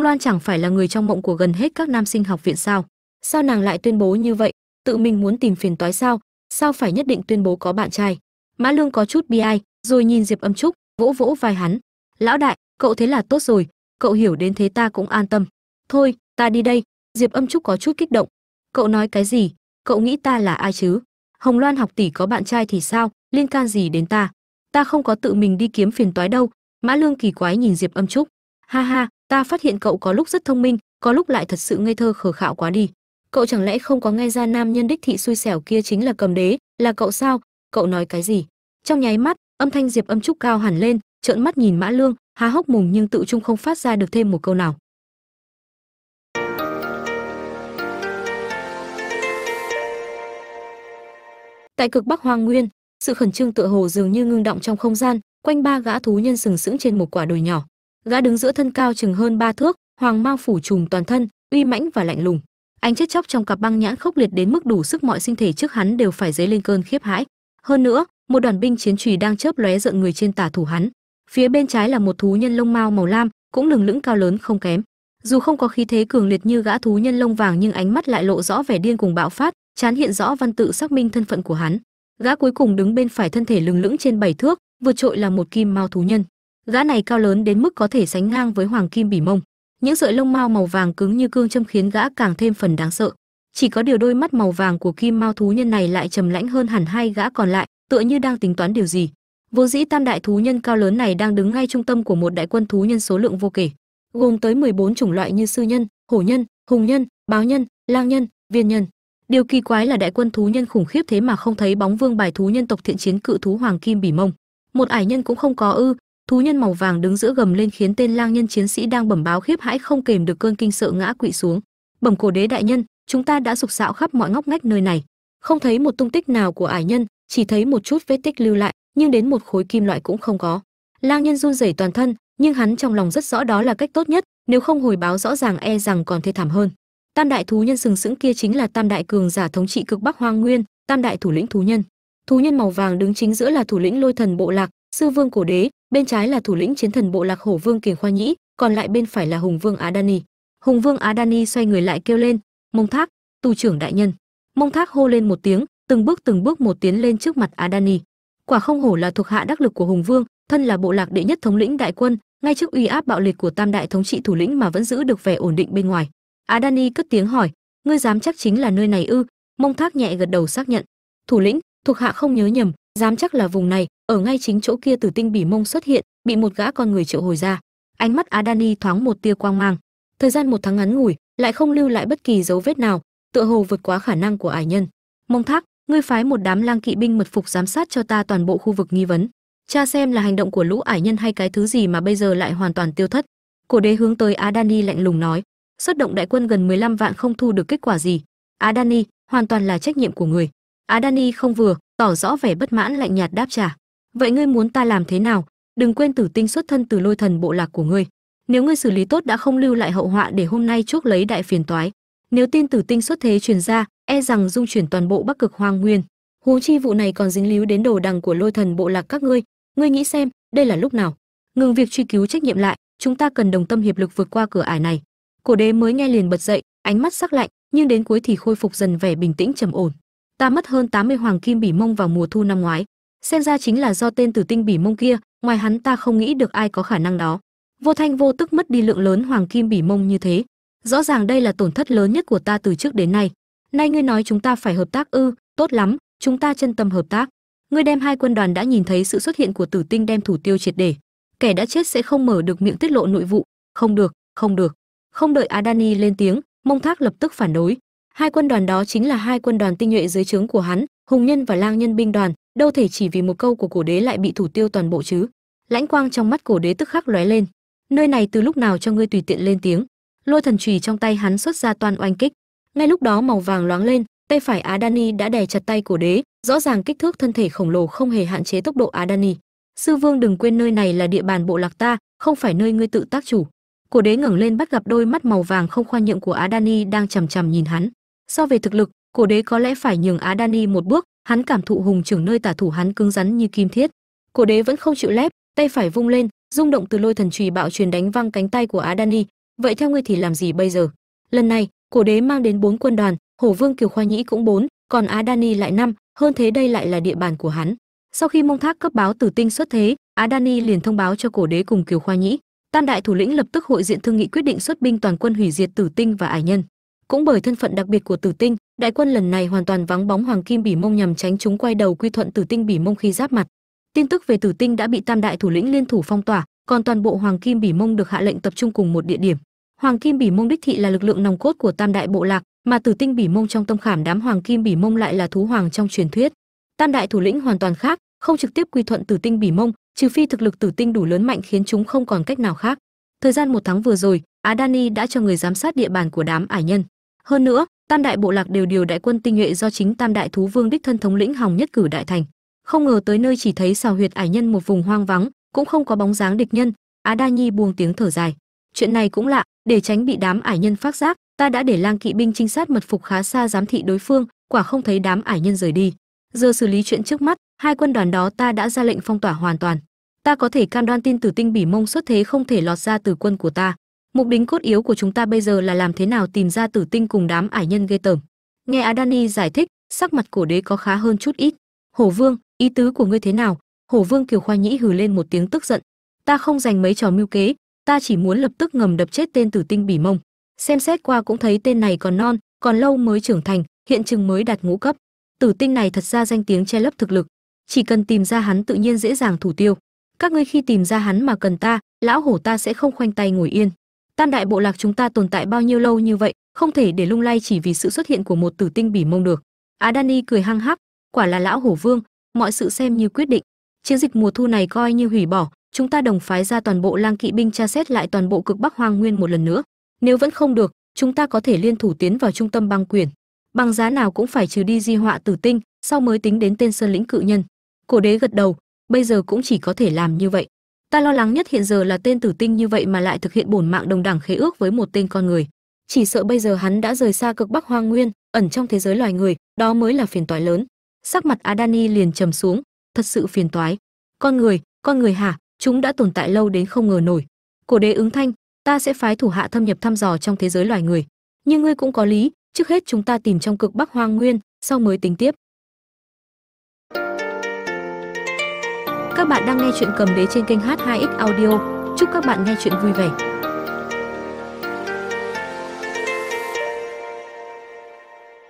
loan chẳng phải là người trong mộng của gần hết các nam sinh học viện sao? Sao nàng lại tuyên bố như vậy? Tự mình muốn tìm phiền toái sao? Sao phải nhất định tuyên bố có bạn trai? Mã lương có chút bi ai, rồi nhìn diệp âm trúc, vỗ vỗ vai hắn. Lão đại, cậu thế là tốt rồi. Cậu hiểu đến thế ta cũng an tâm. Thôi, ta đi đây. Diệp âm trúc có chút kích động cậu nói cái gì? Cậu nghĩ ta là ai chứ? Hồng loan học tỷ có bạn trai thì sao? Liên can gì đến ta? Ta không có tự mình đi kiếm phiền toái đâu. Mã lương kỳ quái nhìn diệp âm trúc. Ha ha, ta phát hiện cậu có lúc rất thông minh, có lúc lại thật sự ngây thơ khờ khạo quá đi. Cậu chẳng lẽ không có nghe ra nam nhân đích thị xui xẻo kia chính là cầm đế, là cậu sao? Cậu nói cái gì? Trong nháy mắt, âm thanh diệp âm trúc cao hẳn lên, trợn mắt nhìn mã lương, há hốc mồm nhưng tự trung không phát ra được thêm một câu nào. Tại cực bắc hoang nguyên, sự khẩn trương tựa hồ dường như ngưng động trong không gian, quanh ba gã thú nhân sừng sững trên một quả đồi nhỏ. Gã đứng giữa thân cao chừng hơn ba thước, hoàng mao phủ trùm toàn thân, uy mãnh và lạnh lùng. Ánh chết chóc trong cặp băng nhãn khốc liệt đến mức đủ sức mọi sinh thể trước hắn đều phải dấy lên cơn khiếp hãi. Hơn nữa, một đoàn binh chiến trùy đang chớp lóe giận người trên tả thủ hắn. Phía bên trái là một thú nhân lông mao màu lam, cũng lừng lững cao lớn không kém. Dù không có khí thế cường liệt như gã thú nhân lông vàng nhưng ánh mắt lại lộ rõ vẻ điên cùng bạo phát chán hiện rõ văn tự xác minh thân phận của hắn. Gã cuối cùng đứng bên phải thân thể lừng lững trên bảy thước, vượt trội là một kim mao thú nhân. Gã này cao lớn đến mức có thể sánh ngang với hoàng kim bỉ mông. Những sợi lông mao màu vàng cứng như cương châm khiến gã càng thêm phần đáng sợ. Chỉ có điều đôi mắt màu vàng của kim mao thú nhân này lại trầm lãnh hơn hẳn hai gã còn lại, tựa như đang tính toán điều gì. Vô dĩ tam đại thú nhân cao lớn này đang đứng ngay trung tâm của một đại quân thú nhân số lượng vô kể, gồm tới 14 chủng loại như sư nhân, hổ nhân, hùng nhân, báo nhân, lang nhân, viên nhân điều kỳ quái là đại quân thú nhân khủng khiếp thế mà không thấy bóng vương bài thú nhân tộc thiện chiến cự thú hoàng kim bỉ mông. Một ải nhân cũng không có ư, thú nhân màu vàng đứng giữa gầm lên khiến tên lang nhân chiến sĩ đang bẩm báo khiếp hãi không kềm được cơn kinh sợ ngã quỵ xuống. Bẩm cổ đế đại nhân, chúng ta đã sục sạo khắp mọi ngóc ngách nơi này. Không thấy một tung tích nào của ải nhân, chỉ thấy một chút vết tích lưu lại, nhưng đến một khối kim loại cũng không có. Lang nhân run rẩy toàn thân, nhưng hắn trong lòng rất rõ đó là cách tốt nhất, nếu không hồi báo rõ ràng e rằng còn thê thảm hơn tam đại thú nhân sừng sững kia chính là tam đại cường giả thống trị cực bắc hoang nguyên, tam đại thủ lĩnh thú nhân. Thú nhân màu vàng đứng chính giữa là thủ lĩnh lôi thần bộ lạc, sư vương cổ đế, bên trái là thủ lĩnh chiến thần bộ lạc hổ vương kiền khoa nhĩ, còn lại bên phải là hùng vương á đani hùng vương á đani xoay người lại kêu lên, mông thác, tù trưởng đại nhân. Mông thác hô lên một tiếng, từng bước từng bước một tiến lên trước mặt á đani quả không hổ là thuộc hạ đắc lực của hùng vương, thân là bộ lạc đệ nhất thống lĩnh đại quân, ngay trước uy áp bạo liệt của tam đại thống trị thủ lĩnh mà vẫn giữ được vẻ ổn định bên ngoài. À, á đani cất tiếng hỏi, ngươi dám chắc chính là nơi này ư? Mông thác nhẹ gật đầu xác nhận. Thủ lĩnh, thuộc hạ không nhớ nhầm, dám chắc là vùng này, ở ngay chính chỗ kia tử tinh bỉ mông xuất hiện, bị một gã con người triệu hồi ra. Ánh mắt adani thoáng một tia quang mang. Thời gian một tháng ngắn ngủi, lại không lưu lại bất kỳ dấu vết nào, tựa hồ vượt quá khả năng của ải nhân. Mông thác, ngươi phái một đám lang kỵ binh mật phục giám sát cho ta toàn bộ khu vực nghi vấn. Cha xem là hành động của lũ ải nhân hay cái thứ gì mà bây giờ lại hoàn toàn tiêu thất. Cổ đế hướng tới adani lạnh lùng nói xuất động đại quân gần 15 vạn không thu được kết quả gì. Adani, hoàn toàn là trách nhiệm của người. Adani không vừa, tỏ rõ vẻ bất mãn lạnh nhạt đáp trả. Vậy ngươi muốn ta làm thế nào? Đừng quên tử tinh xuất thân từ lôi thần bộ lạc của ngươi. Nếu ngươi xử lý tốt đã không lưu lại hậu họa để hôm nay chuốc lấy đại phiền toái. Nếu tin tử tinh xuất thế truyền ra e rằng dung chuyển toàn bộ bắc cực hoang nguyên. Huống chi vụ này còn dính líu đến đồ đằng của lôi thần bộ lạc các ngươi. Ngươi nghĩ xem, đây là lúc nào? Ngừng việc truy cứu trách nhiệm lại, chúng ta cần đồng tâm hiệp lực vượt qua cửa ải này cổ đế mới nghe liền bật dậy, ánh mắt sắc lạnh, nhưng đến cuối thì khôi phục dần vẻ bình tĩnh trầm ổn. Ta mất hơn 80 hoàng kim bỉ mông vào mùa thu năm ngoái, xem ra chính là do tên tử tinh bỉ mông kia, ngoài hắn ta không nghĩ được ai có khả năng đó. Vô thanh vô tức mất đi lượng lớn hoàng kim bỉ mông như thế. Rõ ràng đây là tổn thất lớn nhất của ta từ trước đến nay. Nay ngươi nói chúng ta phải hợp tác ư, tốt lắm, chúng ta chân tâm hợp tác. Ngươi đem hai quân đoàn đã nhìn thấy sự xuất hiện của tử tinh đem thủ tiêu triệt để. Kẻ đã chết sẽ không mở được miệng tiết lộ nội vụ. Không được không được không đợi adani lên tiếng, mông thác lập tức phản đối. Hai quân đoàn đó chính là hai quân đoàn tinh nhuệ dưới trướng của hắn, hùng nhân và lang nhân binh đoàn, đâu thể chỉ vì một câu của cổ đế lại bị thủ tiêu toàn bộ chứ? Lãnh quang trong mắt cổ đế tức khắc lóe lên. Nơi này từ lúc nào cho ngươi tùy tiện lên tiếng? Lôi thần chùy trong tay hắn xuất ra toàn oanh kích. Ngay lúc đó màu vàng loáng lên, tay phải adani đã đè chặt tay cổ đế, rõ ràng kích thước thân thể khổng lồ không hề hạn chế tốc độ adani. Sư vương đừng quên nơi này là địa bàn bộ lạc ta, không phải nơi ngươi tự tác chủ cổ đế ngẩng lên bắt gặp đôi mắt màu vàng không khoan nhượng của adani đang chằm chằm nhìn hắn. So về thực lực cổ đế có lẽ phải nhường adani một bước, hắn cảm thụ hùng trưởng nơi tả thủ hắn cứng rắn như kim thiết. Cổ đế vẫn không chịu lép, tay phải vung lên, rung động từ lôi thần chùy bạo truyền đánh văng cánh tay của adani. Vậy theo ngươi thì làm gì bây giờ? Lần này cổ đế mang đến bốn quân đoàn hổ vương kiều khoa nhĩ cũng bốn, còn adani lại năm, hơn thế đây lại là địa bàn của hắn. Sau khi mông thác cấp báo tử tinh xuất thế, adani liền thông báo cho cổ đế cùng kiều khoa nhĩ tam đại thủ lĩnh lập tức hội diện thương nghị quyết định xuất binh toàn quân hủy diệt tử tinh và ải nhân. Cũng bởi thân phận đặc biệt của tử tinh, đại quân lần này hoàn toàn vắng bóng hoàng kim bỉ mông nhằm tránh chúng quay đầu quy thuận tử tinh bỉ mông khi giáp mặt. Tin tức về tử tinh đã bị tam đại thủ lĩnh liên thủ phong tỏa, còn toàn bộ hoàng kim bỉ mông được hạ lệnh tập trung cùng một địa điểm. Hoàng kim bỉ mông đích thị là lực lượng nòng cốt của tam đại bộ lạc, mà tử tinh bỉ mông trong tâm khảm đám hoàng kim bỉ mông lại là thú hoàng trong truyền thuyết. Tam đại thủ lĩnh hoàn toàn khác, không trực tiếp quy thuận tử tinh bỉ mông trừ phi thực lực tử tinh đủ lớn mạnh khiến chúng không còn cách nào khác. Thời gian một tháng vừa rồi, adani đã cho người giám sát địa bàn của đám ải nhân. Hơn nữa, tam đại bộ lạc đều điều đại quân tinh nhuệ do chính tam đại thú vương đích thân thống lĩnh hòng nhất cử đại thành. Không ngờ tới nơi chỉ thấy xào huyệt ải nhân một vùng hoang vắng, cũng không có bóng dáng địch nhân á đa nhi buông tiếng thở dài. Chuyện này cũng lạ, để tránh bị đám ải nhân phát giác, ta đã để lang kỵ binh trinh sát mật phục khá xa giám thị đối phương, quả không thấy đám ải nhân rời đi. Giờ xử lý chuyện trước mắt hai quân đoàn đó ta đã ra lệnh phong tỏa hoàn toàn. Ta có thể cam đoan tin tử tinh bỉ mông xuất thế không thể lọt ra từ quân của ta. Mục đích cốt yếu của chúng ta bây giờ là làm thế nào tìm ra tử tinh cùng đám ải nhân ghê tởm. Nghe adani giải thích, sắc mặt cổ đế có khá hơn chút ít. Hổ vương, ý tứ của ngươi thế nào? Hổ vương kiều khoa nhĩ hừ lên một tiếng tức giận. Ta không dành mấy trò mưu kế, ta chỉ muốn lập tức ngầm đập chết tên tử tinh bỉ mông. Xem xét qua cũng thấy tên này còn non, còn lâu mới trưởng thành, hiện chừng mới đạt ngũ cấp. Tử tinh này thật ra danh tiếng che lấp thực lực chỉ cần tìm ra hắn tự nhiên dễ dàng thủ tiêu. Các ngươi khi tìm ra hắn mà cần ta, lão hổ ta sẽ không khoanh tay ngồi yên. Tam đại bộ lạc chúng ta tồn tại bao nhiêu lâu như vậy, không thể để lung lay chỉ vì sự xuất hiện của một tử tinh bỉ mông được. Adani cười hăng hắc, quả là lão hổ vương, mọi sự xem như quyết định. Chiến dịch mùa thu này coi như hủy bỏ, chúng ta đồng phái ra toàn bộ lang kỵ binh tra xét lại toàn bộ cực bắc hoang nguyên một lần nữa. Nếu vẫn không được, chúng ta có thể liên thủ tiến vào trung tâm băng quyền. Bằng giá nào cũng phải trừ đi di họa tử tinh, sau mới tính đến tên sơn lĩnh cự nhân cổ đế gật đầu, bây giờ cũng chỉ có thể làm như vậy. Ta lo lắng nhất hiện giờ là tên tử tinh như vậy mà lại thực hiện bổn mạng đồng đẳng khế ước với một tên con người. Chỉ sợ bây giờ hắn đã rời xa cực bắc hoang nguyên, ẩn trong thế giới loài người, đó mới là phiền toái lớn. Sắc mặt adani liền trầm xuống, thật sự phiền toái. Con người con người hả? Chúng đã tồn tại lâu đến không ngờ nổi. Cổ đế ứng thanh, ta sẽ phái thủ hạ thâm nhập thăm dò trong thế giới loài người. Nhưng ngươi cũng có lý, trước hết chúng ta tìm trong cực bắc hoang nguyên, sau mới tính tiếp các bạn đang nghe chuyện cầm đế trên kênh h2x audio chúc các bạn nghe chuyện vui vẻ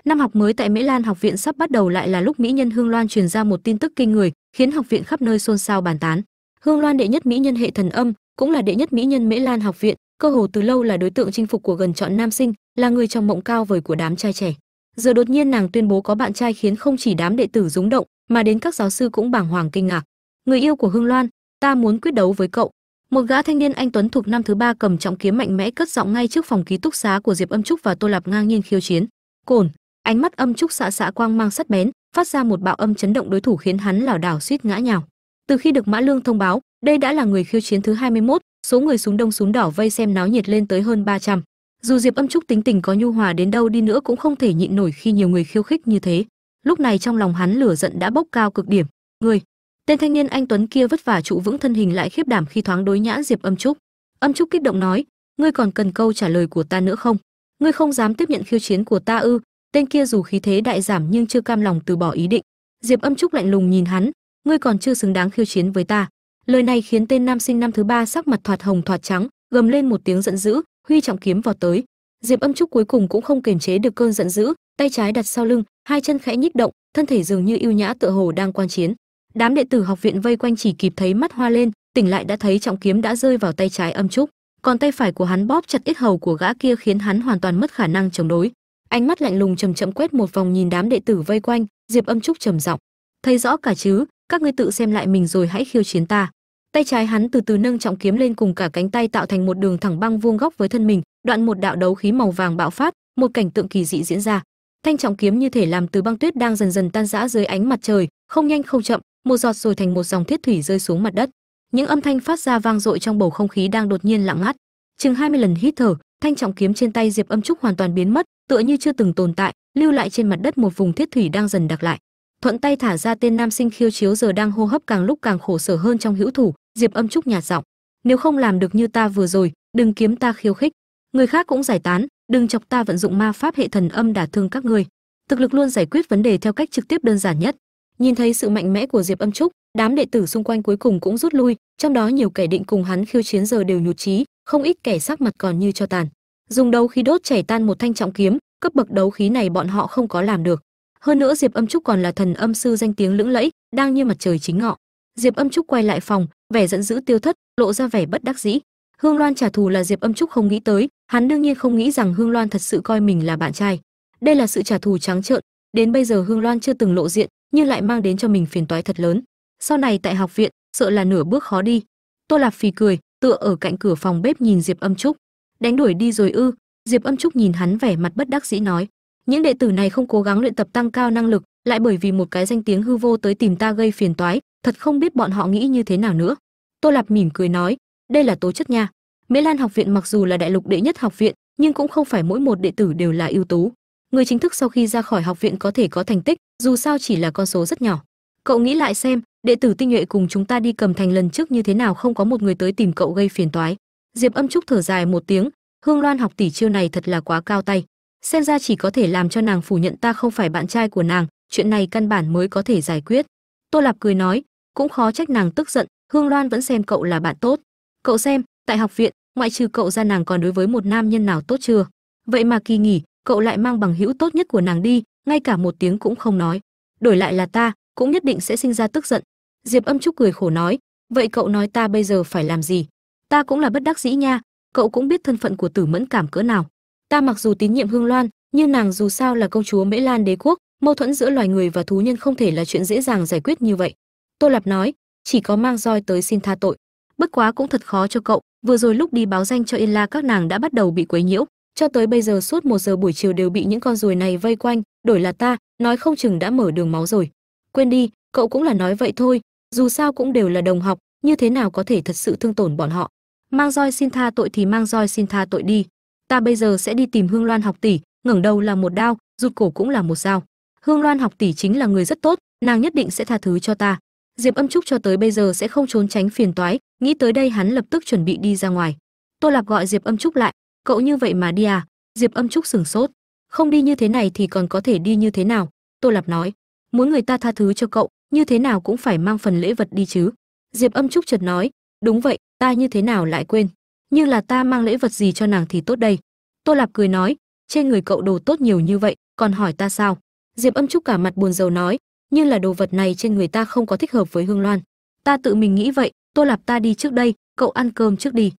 Năm học mới tại mỹ Lan học viện sắp bắt đầu lại là lúc mỹ nhân Hương Loan truyền ra một tin tức kinh người, khiến học viện khắp nơi xôn xao bàn tán. Hương Loan đệ nhất mỹ nhân hệ thần âm, cũng là đệ nhất mỹ nhân mỹ Lan học viện, cơ hồ từ lâu là đối tượng chinh phục của gần chọn nam sinh, là người trong mộng cao vời của đám trai trẻ. Giờ đột nhiên nàng tuyên bố có bạn trai khiến không chỉ đám đệ tử rúng động, mà đến các giáo sư cũng bàng hoàng kinh ngạc. Người yêu của Hương Loan, ta muốn quyết đấu với cậu. Một gã thanh niên anh tuấn thuộc năm thứ ba cầm trọng kiếm mạnh mẽ cất giọng ngay trước phòng ký túc xá của Diệp Âm Trúc và Tô Lạp ngang nhiên khiêu chiến. Cồn, ánh mắt Âm Trúc xạ xạ quang mang sắt bén, phát ra một bạo âm chấn động đối thủ khiến hắn lảo đảo suýt ngã nhào. Từ khi được Mã Lương thông báo, đây đã là người khiêu chiến thứ 21, số người súng đông súng đỏ vây xem náo nhiệt lên tới hơn 300. dù diệp âm trúc tính tình có nhu hòa đến đâu đi nữa cũng không thể nhịn nổi khi nhiều người khiêu khích như thế lúc này trong lòng hắn lửa giận đã bốc cao cực điểm người tên thanh niên anh tuấn kia vất vả trụ vững thân hình lại khiếp đảm khi thoáng đối nhã diệp âm trúc. Âm trúc kích động nói, ngươi còn cần câu trả lời của ta nữa không? Ngươi không dám tiếp nhận khiêu chiến của ta ư? Tên kia dù khí thế đại giảm nhưng chưa cam lòng từ bỏ ý định. Diệp âm trúc lạnh lùng nhìn hắn, ngươi còn chưa xứng đáng khiêu chiến với ta. Lời này khiến tên nam sinh năm thứ ba sắc mặt thoạt hồng thoạt trắng, gầm lên một tiếng giận dữ, huy trọng kiếm vào tới. Diệp âm trúc cuối cùng cũng không kiềm chế được cơn giận dữ, tay trái đặt sau lưng, hai chân khẽ nhích động, thân thể dường như yêu nhã tựa hồ đang quan chiến đám đệ tử học viện vây quanh chỉ kịp thấy mắt hoa lên, tỉnh lại đã thấy trọng kiếm đã rơi vào tay trái âm trúc. Còn tay phải của hắn bóp chặt ít hầu của gã kia khiến hắn hoàn toàn mất khả năng chống đối. Ánh mắt lạnh lùng chầm chậm quét một vòng nhìn đám đệ tử vây quanh, diệp âm trúc trầm giọng. Thấy rõ cả chứ, các ngươi tự xem lại mình rồi hãy khiêu chiến ta. Tay trái hắn từ từ nâng trọng kiếm lên cùng cả cánh tay tạo thành một đường thẳng băng vuông góc với thân mình, đoạn một đạo đấu khí màu vàng bạo phát, một cảnh tượng kỳ dị diễn ra. Thanh trọng kiếm như thể làm từ băng tuyết đang dần dần tan rã dưới ánh mặt trời, không nhanh không chậm một giọt rồi thành một dòng thiết thủy rơi xuống mặt đất. Những âm thanh phát ra vang dội trong bầu không khí đang đột nhiên lặng ngắt. Chừng 20 lần hít thở, thanh trọng kiếm trên tay diệp âm trúc hoàn toàn biến mất, tựa như chưa từng tồn tại, lưu lại trên mặt đất một vùng thiết thủy đang dần đặc lại. Thuận tay thả ra tên nam sinh khiêu chiếu giờ đang hô hấp càng lúc càng khổ sở hơn trong hữu thủ, diệp âm trúc nhạt giọng, nếu không làm được như ta vừa rồi, đừng kiếm ta khiêu khích. Người khác cũng giải tán, đừng chọc ta vận dụng ma pháp hệ thần âm đả thương các ngươi. Thực lực luôn giải quyết vấn đề theo cách trực tiếp đơn giản nhất nhìn thấy sự mạnh mẽ của diệp âm trúc, đám đệ tử xung quanh cuối cùng cũng rút lui, trong đó nhiều kẻ định cùng hắn khiêu chiến giờ đều nhụt chí, không ít kẻ sắc mặt còn như cho tàn. Dùng đấu khí đốt chảy tan một thanh trọng kiếm cấp bậc đấu khí này bọn họ không có làm được. Hơn nữa diệp âm trúc còn là thần âm sư danh tiếng lưỡng lẫy, đang như mặt trời chính ngọ. Diệp âm trúc quay lại phòng, vẻ giận dữ tiêu thất, lộ ra vẻ bất đắc dĩ. Hương loan trả thù là diệp âm trúc không nghĩ tới, hắn đương nhiên không nghĩ rằng hương loan thật sự coi mình là bạn trai. Đây là sự trả thù trắng trợn đến bây giờ hương loan chưa từng lộ diện, nhưng lại mang đến cho mình phiền toái thật lớn. Sau này tại học viện, sợ là nửa bước khó đi. Tô lạp phì cười, tựa ở cạnh cửa phòng bếp nhìn diệp âm trúc. Đánh đuổi đi rồi ư? Diệp âm trúc nhìn hắn vẻ mặt bất đắc dĩ nói. Những đệ tử này không cố gắng luyện tập tăng cao năng lực, lại bởi vì một cái danh tiếng hư vô tới tìm ta gây phiền toái, thật không biết bọn họ nghĩ như thế nào nữa. Tô lạp mỉm cười nói, đây là tố chất nha. Mỹ lan học viện mặc dù là đại lục đệ nhất học viện, nhưng cũng không phải mỗi một đệ tử đều là ưu tú người chính thức sau khi ra khỏi học viện có thể có thành tích, dù sao chỉ là con số rất nhỏ. Cậu nghĩ lại xem, đệ tử tinh nhuệ cùng chúng ta đi cầm thành lần trước như thế nào không có một người tới tìm cậu gây phiền toái. Diệp âm trúc thở dài một tiếng, hương loan học tỷ chiêu này thật là quá cao tay. Xem ra chỉ có thể làm cho nàng phủ nhận ta không phải bạn trai của nàng, chuyện này căn bản mới có thể giải quyết. Tô lạp cười nói, cũng khó trách nàng tức giận, hương loan vẫn xem cậu là bạn tốt. Cậu xem, tại học viện, ngoại trừ cậu ra nàng còn đối với một nam nhân nào tốt chưa? Vậy mà kỳ nghỉ cậu lại mang bằng hữu tốt nhất của nàng đi, ngay cả một tiếng cũng không nói. Đổi lại là ta, cũng nhất định sẽ sinh ra tức giận. Diệp âm trúc cười khổ nói, vậy cậu nói ta bây giờ phải làm gì? Ta cũng là bất đắc dĩ nha, cậu cũng biết thân phận của tử mẫn cảm cỡ nào. Ta mặc dù tín nhiệm hương loan, nhưng nàng dù sao là công chúa mễ lan đế quốc, mâu thuẫn giữa loài người và thú nhân không thể là chuyện dễ dàng giải quyết như vậy. Tô lạp nói, chỉ có mang roi tới xin tha tội. Bất quá cũng thật khó cho cậu, vừa rồi lúc đi báo danh cho yên la các nàng đã bắt đầu bị quấy nhiễu cho tới bây giờ suốt một giờ buổi chiều đều bị những con ruồi này vây quanh, đổi là ta, nói không chừng đã mở đường máu rồi. Quên đi, cậu cũng là nói vậy thôi, dù sao cũng đều là đồng học, như thế nào có thể thật sự thương tổn bọn họ? Mang roi xin tha tội thì mang roi xin tha tội đi. Ta bây giờ sẽ đi tìm hương loan học tỷ, ngẩng đầu là một đao, rụt cổ cũng là một dao. Hương loan học tỷ chính là người rất tốt, nàng nhất định sẽ tha thứ cho ta. Diệp âm trúc cho tới bây giờ sẽ không trốn tránh phiền toái, nghĩ tới đây hắn lập tức chuẩn bị đi ra ngoài. Tô lạp gọi diệp âm trúc lại cậu như vậy mà đi à? Diệp âm trúc sừng sốt. Không đi như thế này thì còn có thể đi như thế nào? Tô lạp nói. Muốn người ta tha thứ cho cậu, như thế nào cũng phải mang phần lễ vật đi chứ. Diệp âm trúc chợt nói. Đúng vậy, ta như thế nào lại quên? Như là ta mang lễ vật gì cho nàng thì tốt đây. Tô lạp cười nói. Trên người cậu đồ tốt nhiều như vậy, còn hỏi ta sao? Diệp âm trúc cả mặt buồn rầu nói. Như là đồ vật này trên người ta không có thích hợp với hương loan. Ta tự mình nghĩ vậy. Tô lạp ta đi trước đây, cậu ăn cơm trước đi.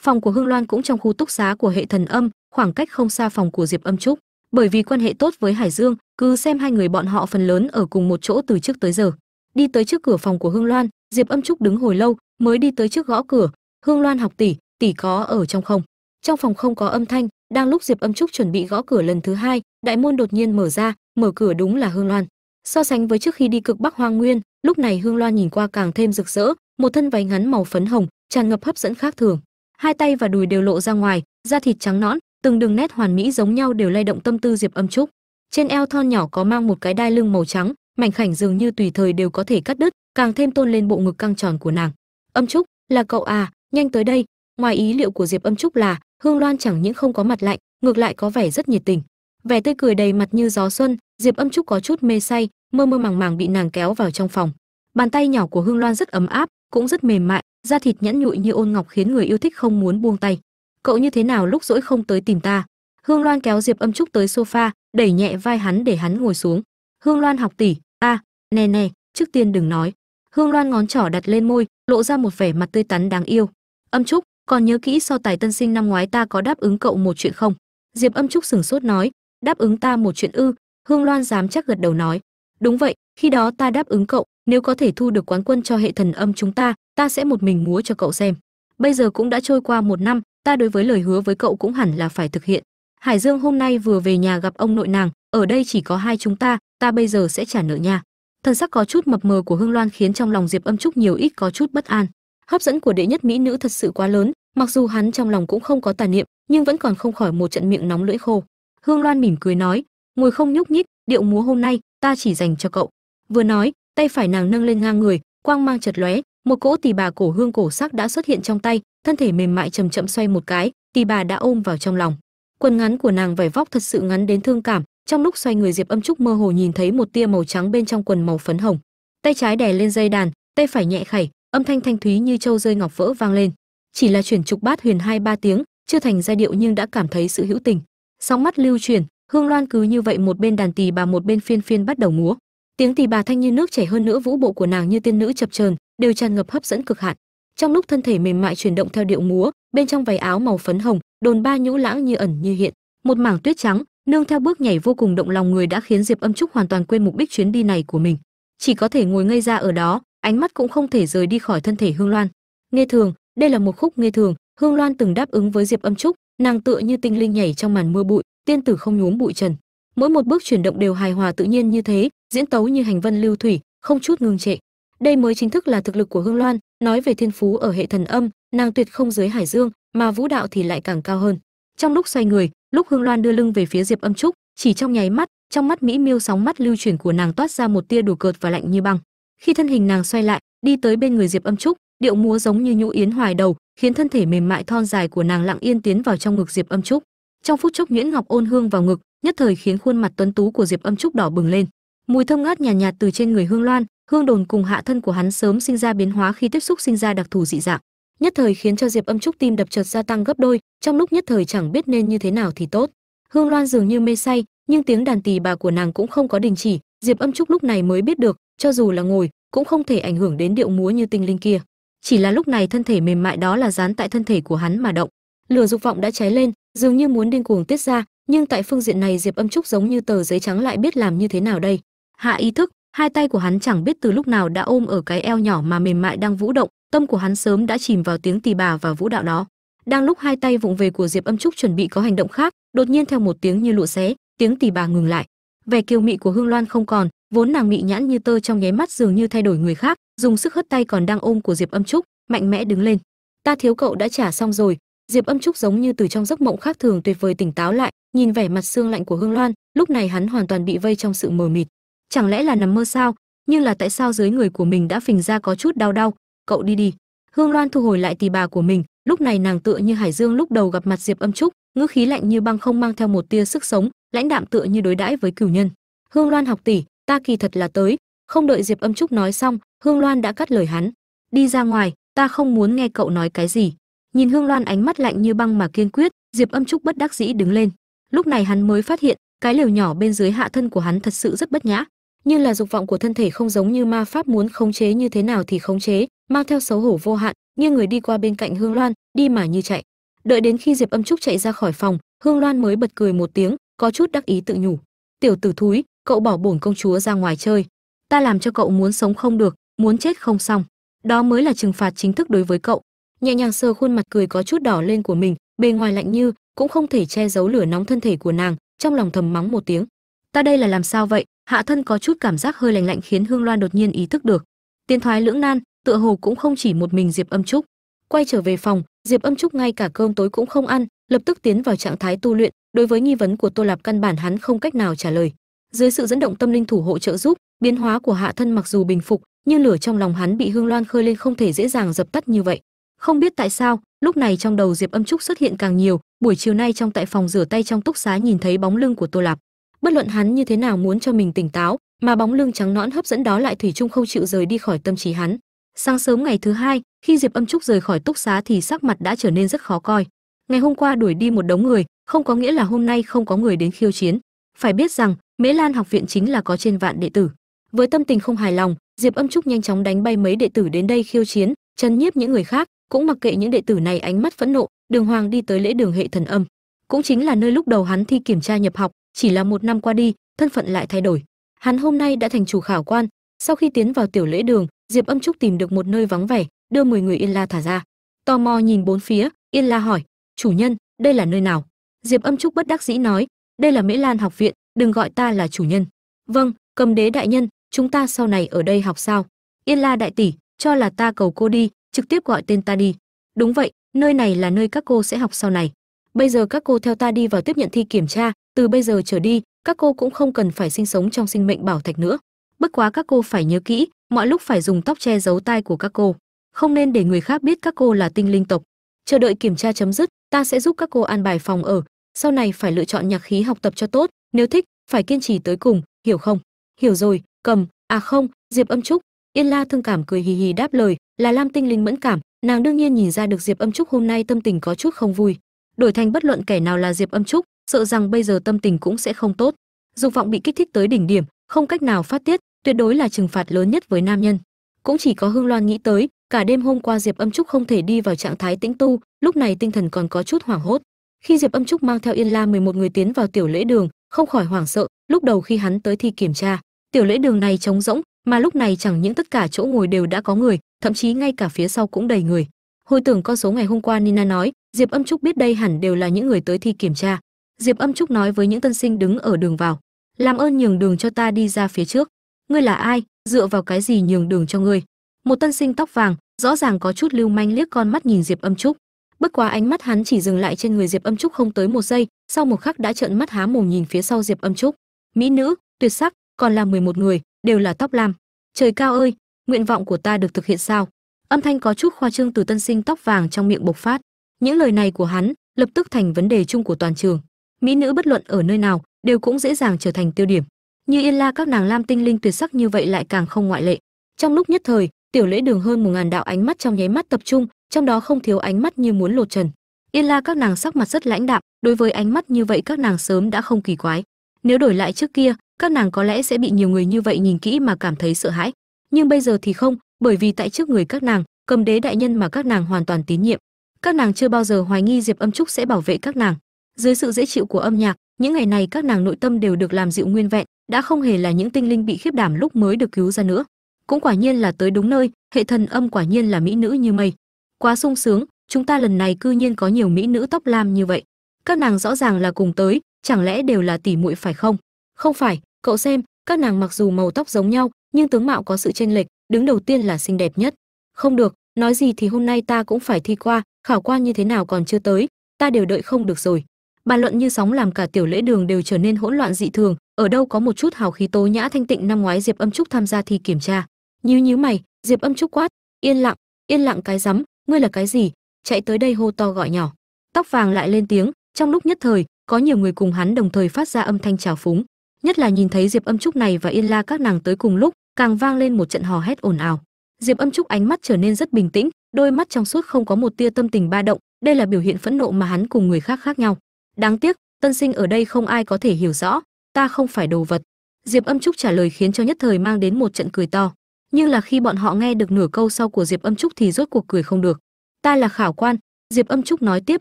Phòng của hương loan cũng trong khu túc xá của hệ thần âm, khoảng cách không xa phòng của diệp âm trúc. Bởi vì quan hệ tốt với hải dương, cứ xem hai người bọn họ phần lớn ở cùng một chỗ từ trước tới giờ. Đi tới trước cửa phòng của hương loan, diệp âm trúc đứng hồi lâu, mới đi tới trước gõ cửa. Hương loan học tỷ tỷ có ở trong không? Trong phòng không có âm thanh, đang lúc diệp âm trúc chuẩn bị gõ cửa lần thứ hai, đại môn đột nhiên mở ra, mở cửa đúng là hương loan. So sánh với trước khi đi cực bắc hoang nguyên, lúc này hương loan nhìn qua càng thêm rực rỡ, một thân váy ngắn màu phấn hồng, tràn ngập hấp dẫn khác thường hai tay và đùi đều lộ ra ngoài, da thịt trắng nõn, từng đường nét hoàn mỹ giống nhau đều lay động tâm tư diệp âm trúc. Trên eo thon nhỏ có mang một cái đai lưng màu trắng, mảnh khảnh dường như tùy thời đều có thể cắt đứt, càng thêm tôn lên bộ ngực căng tròn của nàng. Âm trúc, là cậu à nhanh tới đây. Ngoài ý liệu của diệp âm trúc là, hương loan chẳng những không có mặt lạnh, ngược lại có vẻ rất nhiệt tình. Vẻ tươi cười đầy mặt như gió xuân, diệp âm trúc có chút mê say, mơ mơ màng màng bị nàng kéo vào trong phòng. Bàn tay nhỏ của hương loan rất ấm áp, cũng rất mềm mại da thịt nhẵn nhụi như ôn ngọc khiến người yêu thích không muốn buông tay. Cậu như thế nào lúc rỗi không tới tìm ta? Hương loan kéo diệp âm trúc tới sofa đẩy nhẹ vai hắn để hắn ngồi xuống. Hương loan học tỷ a à, nè nè trước tiên đừng nói. Hương loan ngón trỏ đặt lên môi lộ ra một vẻ mặt tươi tắn đáng yêu. Âm trúc còn nhớ kỹ so tài tân sinh năm ngoái ta có đáp ứng cậu một chuyện không? Diệp âm trúc sửng sốt nói đáp ứng ta một chuyện ư? Hương loan dám chắc gật đầu nói đúng vậy khi đó ta đáp ứng cậu nếu có thể thu được quán quân cho hệ thần âm chúng ta ta sẽ một mình múa cho cậu xem. Bây giờ cũng đã trôi qua một năm, ta đối với lời hứa với cậu cũng hẳn là phải thực hiện. Hải dương hôm nay vừa về nhà gặp ông nội nàng, ở đây chỉ có hai chúng ta ta bây giờ sẽ trả nợ nha. Thần sắc có chút mập mờ của hương loan khiến trong lòng diệp âm trúc nhiều ít có chút bất an. Hấp dẫn của đệ nhất mỹ nữ thật sự quá lớn, mặc dù hắn trong lòng cũng không có tà niệm, nhưng vẫn còn không khỏi một trận miệng nóng lưỡi khô. Hương loan mỉm cười nói, ngồi không nhúc nhích, điệu múa hôm nay, ta chỉ dành cho cậu. Vừa nói tay phải nàng nâng lên ngang người, quang mang chật lóe, một cỗ tỳ bà cổ hương cổ sắc đã xuất hiện trong tay, thân thể mềm mại chậm chậm xoay một cái, tỳ bà đã ôm vào trong lòng. Quần ngắn của nàng vải vóc thật sự ngắn đến thương cảm, trong lúc xoay người diệp âm trúc mơ hồ nhìn thấy một tia màu trắng bên trong quần màu phấn hồng. Tay trái đè lên dây đàn, tay phải nhẹ khẩy âm thanh thanh thúy như châu rơi ngọc vỡ vang lên. Chỉ là chuyển trục bát huyền hai ba tiếng, chưa thành giai điệu nhưng đã cảm thấy sự hữu tình. Sóng mắt lưu truyền hương loan cứ như vậy một bên đàn tỳ bà một bên phiên phiên bắt đầu múa tiếng tỳ bà thanh như nước chảy hơn nữa, vũ bộ của nàng như tiên nữ chập chờn, đều tràn ngập hấp dẫn cực hạn. Trong lúc thân thể mềm mại chuyển động theo điệu múa, bên trong váy áo màu phấn hồng, đồn ba nhũ lãng như ẩn như hiện. Một mảng tuyết trắng, nương theo bước nhảy vô cùng động lòng người đã khiến diệp âm trúc hoàn toàn quên mục đích chuyến đi này của mình. Chỉ có thể ngồi ngây ra ở đó, ánh mắt cũng không thể rời đi khỏi thân thể hương loan. Nghe thường, đây là một khúc nghe thường, hương loan từng đáp ứng với diệp âm trúc, nàng tựa như tinh linh nhảy trong màn mưa bụi, tiên tử không nhuốm bụi trần. Mỗi một bước chuyển động đều hài hòa tự nhiên như thế diễn tấu như hành vân lưu thủy, không chút ngừng trệ. Đây mới chính thức là thực lực của hương loan, nói về thiên phú ở hệ thần âm, nàng tuyệt không dưới hải dương, mà vũ đạo thì lại càng cao hơn. Trong lúc xoay người, lúc hương loan đưa lưng về phía diệp âm trúc, chỉ trong nháy mắt, trong mắt mỹ miêu sóng mắt lưu chuyển của nàng toát ra một tia đủ cợt và lạnh như băng. Khi thân hình nàng xoay lại, đi tới bên người diệp âm trúc, điệu múa giống như nhũ yến hoài đầu, khiến thân thể mềm mại thon dài của nàng lặng yên tiến vào trong ngực diệp âm trúc. Trong phút chốc nhuyễn ngọc ôn hương vào ngực, nhất thời khiến khuôn mặt tuấn tú của diệp âm trúc đỏ bừng lên mùi thơm ngát nhàn nhạt, nhạt từ trên người hương loan hương đồn cùng hạ thân của hắn sớm sinh ra biến hóa khi tiếp xúc sinh ra đặc thù dị dạng. Nhất thời khiến cho diệp âm trúc tim đập chợt gia tăng gấp đôi trong lúc nhất thời chẳng biết nên như thế nào thì tốt. Hương loan dường như mê say nhưng tiếng đàn tỳ bà của nàng cũng không có đình chỉ diệp âm trúc lúc này mới biết được cho dù là ngồi cũng không thể ảnh hưởng đến điệu múa như tinh linh kia. Chỉ là lúc này thân thể mềm mại đó là dán tại thân thể của hắn mà động. Lửa dục vọng đã cháy lên dường như muốn điên cuồng tiết ra nhưng tại phương diện này diệp âm trúc giống như tờ giấy trắng lại biết làm như thế nào đây hạ ý thức, hai tay của hắn chẳng biết từ lúc nào đã ôm ở cái eo nhỏ mà mềm mại đang vũ động, tâm của hắn sớm đã chìm vào tiếng tỳ bà và vũ đạo đó. Đang lúc hai tay vụng về của diệp âm trúc chuẩn bị có hành động khác, đột nhiên theo một tiếng như lụa xé, tiếng tỳ bà ngừng lại. Vẻ kiêu mị của hương loan không còn, vốn nàng mị nhãn như tơ trong nháy mắt dường như thay đổi người khác, dùng sức hất tay còn đang ôm của diệp âm trúc, mạnh mẽ đứng lên. Ta thiếu cậu đã trả xong rồi. Diệp âm trúc giống như từ trong giấc mộng khác thường tuyệt vời tỉnh táo lại, nhìn vẻ mặt xương lạnh của hương loan, lúc này hắn hoàn toàn bị vây trong sự mờ mịt chẳng lẽ là nằm mơ sao? Nhưng là tại sao dưới người của mình đã phình ra có chút đau đau? Cậu đi đi. Hương loan thu hồi lại tì bà của mình. Lúc này nàng tựa như hải dương lúc đầu gặp mặt diệp âm trúc, ngữ khí lạnh như băng không mang theo một tia sức sống, lãnh đạm tựa như đối đãi với cửu nhân. Hương loan học tỷ, ta kỳ thật là tới. Không đợi diệp âm trúc nói xong, hương loan đã cắt lời hắn. Đi ra ngoài, ta không muốn nghe cậu nói cái gì. Nhìn hương loan ánh mắt lạnh như băng mà kiên quyết, diệp âm trúc bất đắc dĩ đứng lên. Lúc này hắn mới phát hiện, cái lều nhỏ bên dưới hạ thân của hắn thật sự rất bất nhã như là dục vọng của thân thể không giống như ma pháp muốn khống chế như thế nào thì khống chế, mang theo xấu hổ vô hạn, như người đi qua bên cạnh hương loan, đi mà như chạy. Đợi đến khi diệp âm trúc chạy ra khỏi phòng, hương loan mới bật cười một tiếng, có chút đắc ý tự nhủ. Tiểu tử thúi, cậu bỏ bổn công chúa ra ngoài chơi. Ta làm cho cậu muốn sống không được, muốn chết không xong. Đó mới là trừng phạt chính thức đối với cậu. Nhẹ nhàng sờ khuôn mặt cười có chút đỏ lên của mình, bề ngoài lạnh như, cũng không thể che giấu lửa nóng thân thể của nàng, trong lòng thầm mắng một tiếng. Ta đây là làm sao vậy? Hạ thân có chút cảm giác hơi lạnh lạnh khiến hương loan đột nhiên ý thức được. Tiến thoái lưỡng nan, tựa hồ cũng không chỉ một mình diệp âm trúc. Quay trở về phòng, diệp âm trúc ngay cả cơm tối cũng không ăn, lập tức tiến vào trạng thái tu luyện. Đối với nghi vấn của tô lạp căn bản hắn không cách nào trả lời. Dưới sự dẫn động tâm linh thủ hộ trợ giúp, biến hóa của hạ thân mặc dù bình phục, nhưng lửa trong lòng hắn bị hương loan khơi lên không thể dễ dàng dập tắt như vậy. Không biết tại sao, lúc này trong đầu diệp âm trúc xuất hiện càng nhiều, buổi chiều nay trong tại phòng rửa tay trong túc xá nhìn thấy bóng lưng của tô lạp bất luận hắn như thế nào muốn cho mình tỉnh táo, mà bóng lưng trắng nõn hấp dẫn đó lại thủy chung không chịu rời đi khỏi tâm trí hắn. Sáng sớm ngày thứ hai, khi diệp âm trúc rời khỏi túc xá thì sắc mặt đã trở nên rất khó coi. Ngày hôm qua đuổi đi một đống người, không có nghĩa là hôm nay không có người đến khiêu chiến. Phải biết rằng, mễ lan học viện chính là có trên vạn đệ tử. Với tâm tình không hài lòng, diệp âm trúc nhanh chóng đánh bay mấy đệ tử đến đây khiêu chiến, chấn nhiếp những người khác, cũng mặc kệ những đệ tử này ánh mắt phẫn nộ, đường hoàng đi tới lễ đường hệ thần âm. Cũng chính là nơi lúc đầu hắn thi kiểm tra nhập học chỉ là một năm qua đi, thân phận lại thay đổi. Hắn hôm nay đã thành chủ khảo quan, sau khi tiến vào tiểu lễ đường, diệp âm trúc tìm được một nơi vắng vẻ, đưa 10 người yên la thả ra. Tò mò nhìn bốn phía, yên la hỏi, chủ nhân, đây là nơi nào? Diệp âm trúc bất đắc dĩ nói, đây là mễ lan học viện, đừng gọi ta là chủ nhân. Vâng cầm đế đại nhân, chúng ta sau này ở đây học sao? Yên la đại tỷ, cho là ta cầu cô đi, trực tiếp gọi tên ta đi. Đúng vậy, nơi này là nơi các cô sẽ học sau này. Bây giờ các cô theo ta đi vào tiếp nhận thi kiểm tra từ bây giờ trở đi, các cô cũng không cần phải sinh sống trong sinh mệnh bảo thạch nữa. Bất quá các cô phải nhớ kỹ, mọi lúc phải dùng tóc che giấu tai của các cô. Không nên để người khác biết các cô là tinh linh tộc. Chờ đợi kiểm tra chấm dứt, ta sẽ giúp các cô an bài phòng ở. Sau này phải lựa chọn nhạc khí học tập cho tốt, nếu thích, phải kiên trì tới cùng, hiểu không? Hiểu rồi, cầm à không, diệp âm trúc. Yên la thương cảm cười hì hì đáp lời, là lam tinh linh mẫn cảm, nàng đương nhiên nhìn ra được diệp âm trúc hôm nay tâm tình có chút không vui. Đổi thành bất luận kẻ nào là diệp âm trúc sợ rằng bây giờ tâm tình cũng sẽ không tốt. Dục vọng bị kích thích tới đỉnh điểm, không cách nào phát tiết, tuyệt đối là trừng phạt lớn nhất với nam nhân. Cũng chỉ có hương loan nghĩ tới, cả đêm hôm qua diệp âm trúc không thể đi vào trạng thái tĩnh tu, lúc này tinh thần còn có chút hoảng hốt. Khi diệp âm trúc mang theo yên la 11 người tiến vào tiểu lễ đường, không khỏi hoảng sợ, lúc đầu khi hắn tới thi kiểm tra, tiểu lễ đường này trống rỗng, mà lúc này chẳng những tất cả chỗ ngồi đều đã có người, thậm chí ngay cả phía sau cũng đầy người. Hồi tưởng con số ngày hôm qua nina nói, diệp âm trúc biết đây hẳn đều là những người tới thi kiểm tra diệp âm trúc nói với những tân sinh đứng ở đường vào, làm ơn nhường đường cho ta đi ra phía trước. Ngươi là ai? Dựa vào cái gì nhường đường cho ngươi? Một tân sinh tóc vàng, rõ ràng có chút lưu manh liếc con mắt nhìn diệp âm trúc. Bất quá ánh mắt hắn chỉ dừng lại trên người diệp âm trúc không tới một giây, sau một khắc đã trợn mắt há mồm nhìn phía sau diệp âm trúc. Mỹ nữ, tuyệt sắc, còn là 11 người, đều là tóc lam. Trời cao ơi, nguyện vọng của ta được thực hiện sao? Âm thanh có chút khoa trương từ tân sinh tóc vàng trong miệng bộc phát. Những lời này của hắn lập tức thành vấn đề chung của toàn trường mỹ nữ bất luận ở nơi nào đều cũng dễ dàng trở thành tiêu điểm. Như yên la, các nàng lam tinh linh tuyệt sắc như vậy lại càng không ngoại lệ. Trong lúc nhất thời, tiểu lễ đường hơn một ngàn đạo ánh mắt trong nháy mắt tập trung, trong đó không thiếu ánh mắt như muốn lột trần. Yên la, các nàng sắc mặt rất lãnh đạm, đối với ánh mắt như vậy các nàng sớm đã không kỳ quái. Nếu đổi lại trước kia, các nàng có lẽ sẽ bị nhiều người như vậy nhìn kỹ mà cảm thấy sợ hãi. Nhưng bây giờ thì không, bởi vì tại trước người các nàng, cầm đế đại nhân mà các nàng hoàn toàn tín nhiệm. Các nàng chưa bao giờ hoài nghi diệp âm trúc sẽ bảo vệ các nàng dưới sự dễ chịu của âm nhạc, những ngày này các nàng nội tâm đều được làm dịu nguyên vẹn, đã không hề là những tinh linh bị khiếp đảm lúc mới được cứu ra nữa. Cũng quả nhiên là tới đúng nơi, hệ thần âm quả nhiên là mỹ nữ như mây. Quá sung sướng, chúng ta lần này cư nhiên có nhiều mỹ nữ tóc lam như vậy. Các nàng rõ ràng là cùng tới, chẳng lẽ đều là tỷ muội phải không? Không phải, cậu xem, các nàng mặc dù màu tóc giống nhau, nhưng tướng mạo có sự chênh lệch, đứng đầu tiên là xinh đẹp nhất. Không được, nói gì thì hôm nay ta cũng phải thi qua, khảo quan như thế nào còn chưa tới, ta đều đợi không được rồi bàn luận như sóng làm cả tiểu lễ đường đều trở nên hỗn loạn dị thường. Ở đâu có một chút hào khí tố nhã thanh tịnh năm ngoái diệp âm trúc tham gia thi kiểm tra. Nhíu nhíu mày, diệp âm trúc quát, yên lặng yên lặng cái rắm, ngươi là cái gì? Chạy tới đây hô to gọi nhỏ. Tóc vàng lại lên tiếng, trong lúc nhất thời, có nhiều người cùng hắn đồng thời phát ra âm thanh trào phúng. Nhất là nhìn thấy diệp âm trúc này và yên la các nàng tới cùng lúc, càng vang lên một trận hò hét ồn ào. Diệp âm trúc ánh mắt trở nên rất bình tĩnh, đôi mắt trong suốt không có một tia tâm tình ba động. Đây là biểu hiện phẫn nộ mà hắn cùng người khác khác nhau đáng tiếc, tân sinh ở đây không ai có thể hiểu rõ, ta không phải đồ vật. Diệp âm trúc trả lời khiến cho nhất thời mang đến một trận cười to. Nhưng là khi bọn họ nghe được nửa câu sau của diệp âm trúc thì rốt cuộc cười không được. Ta là khảo quan, diệp âm trúc nói tiếp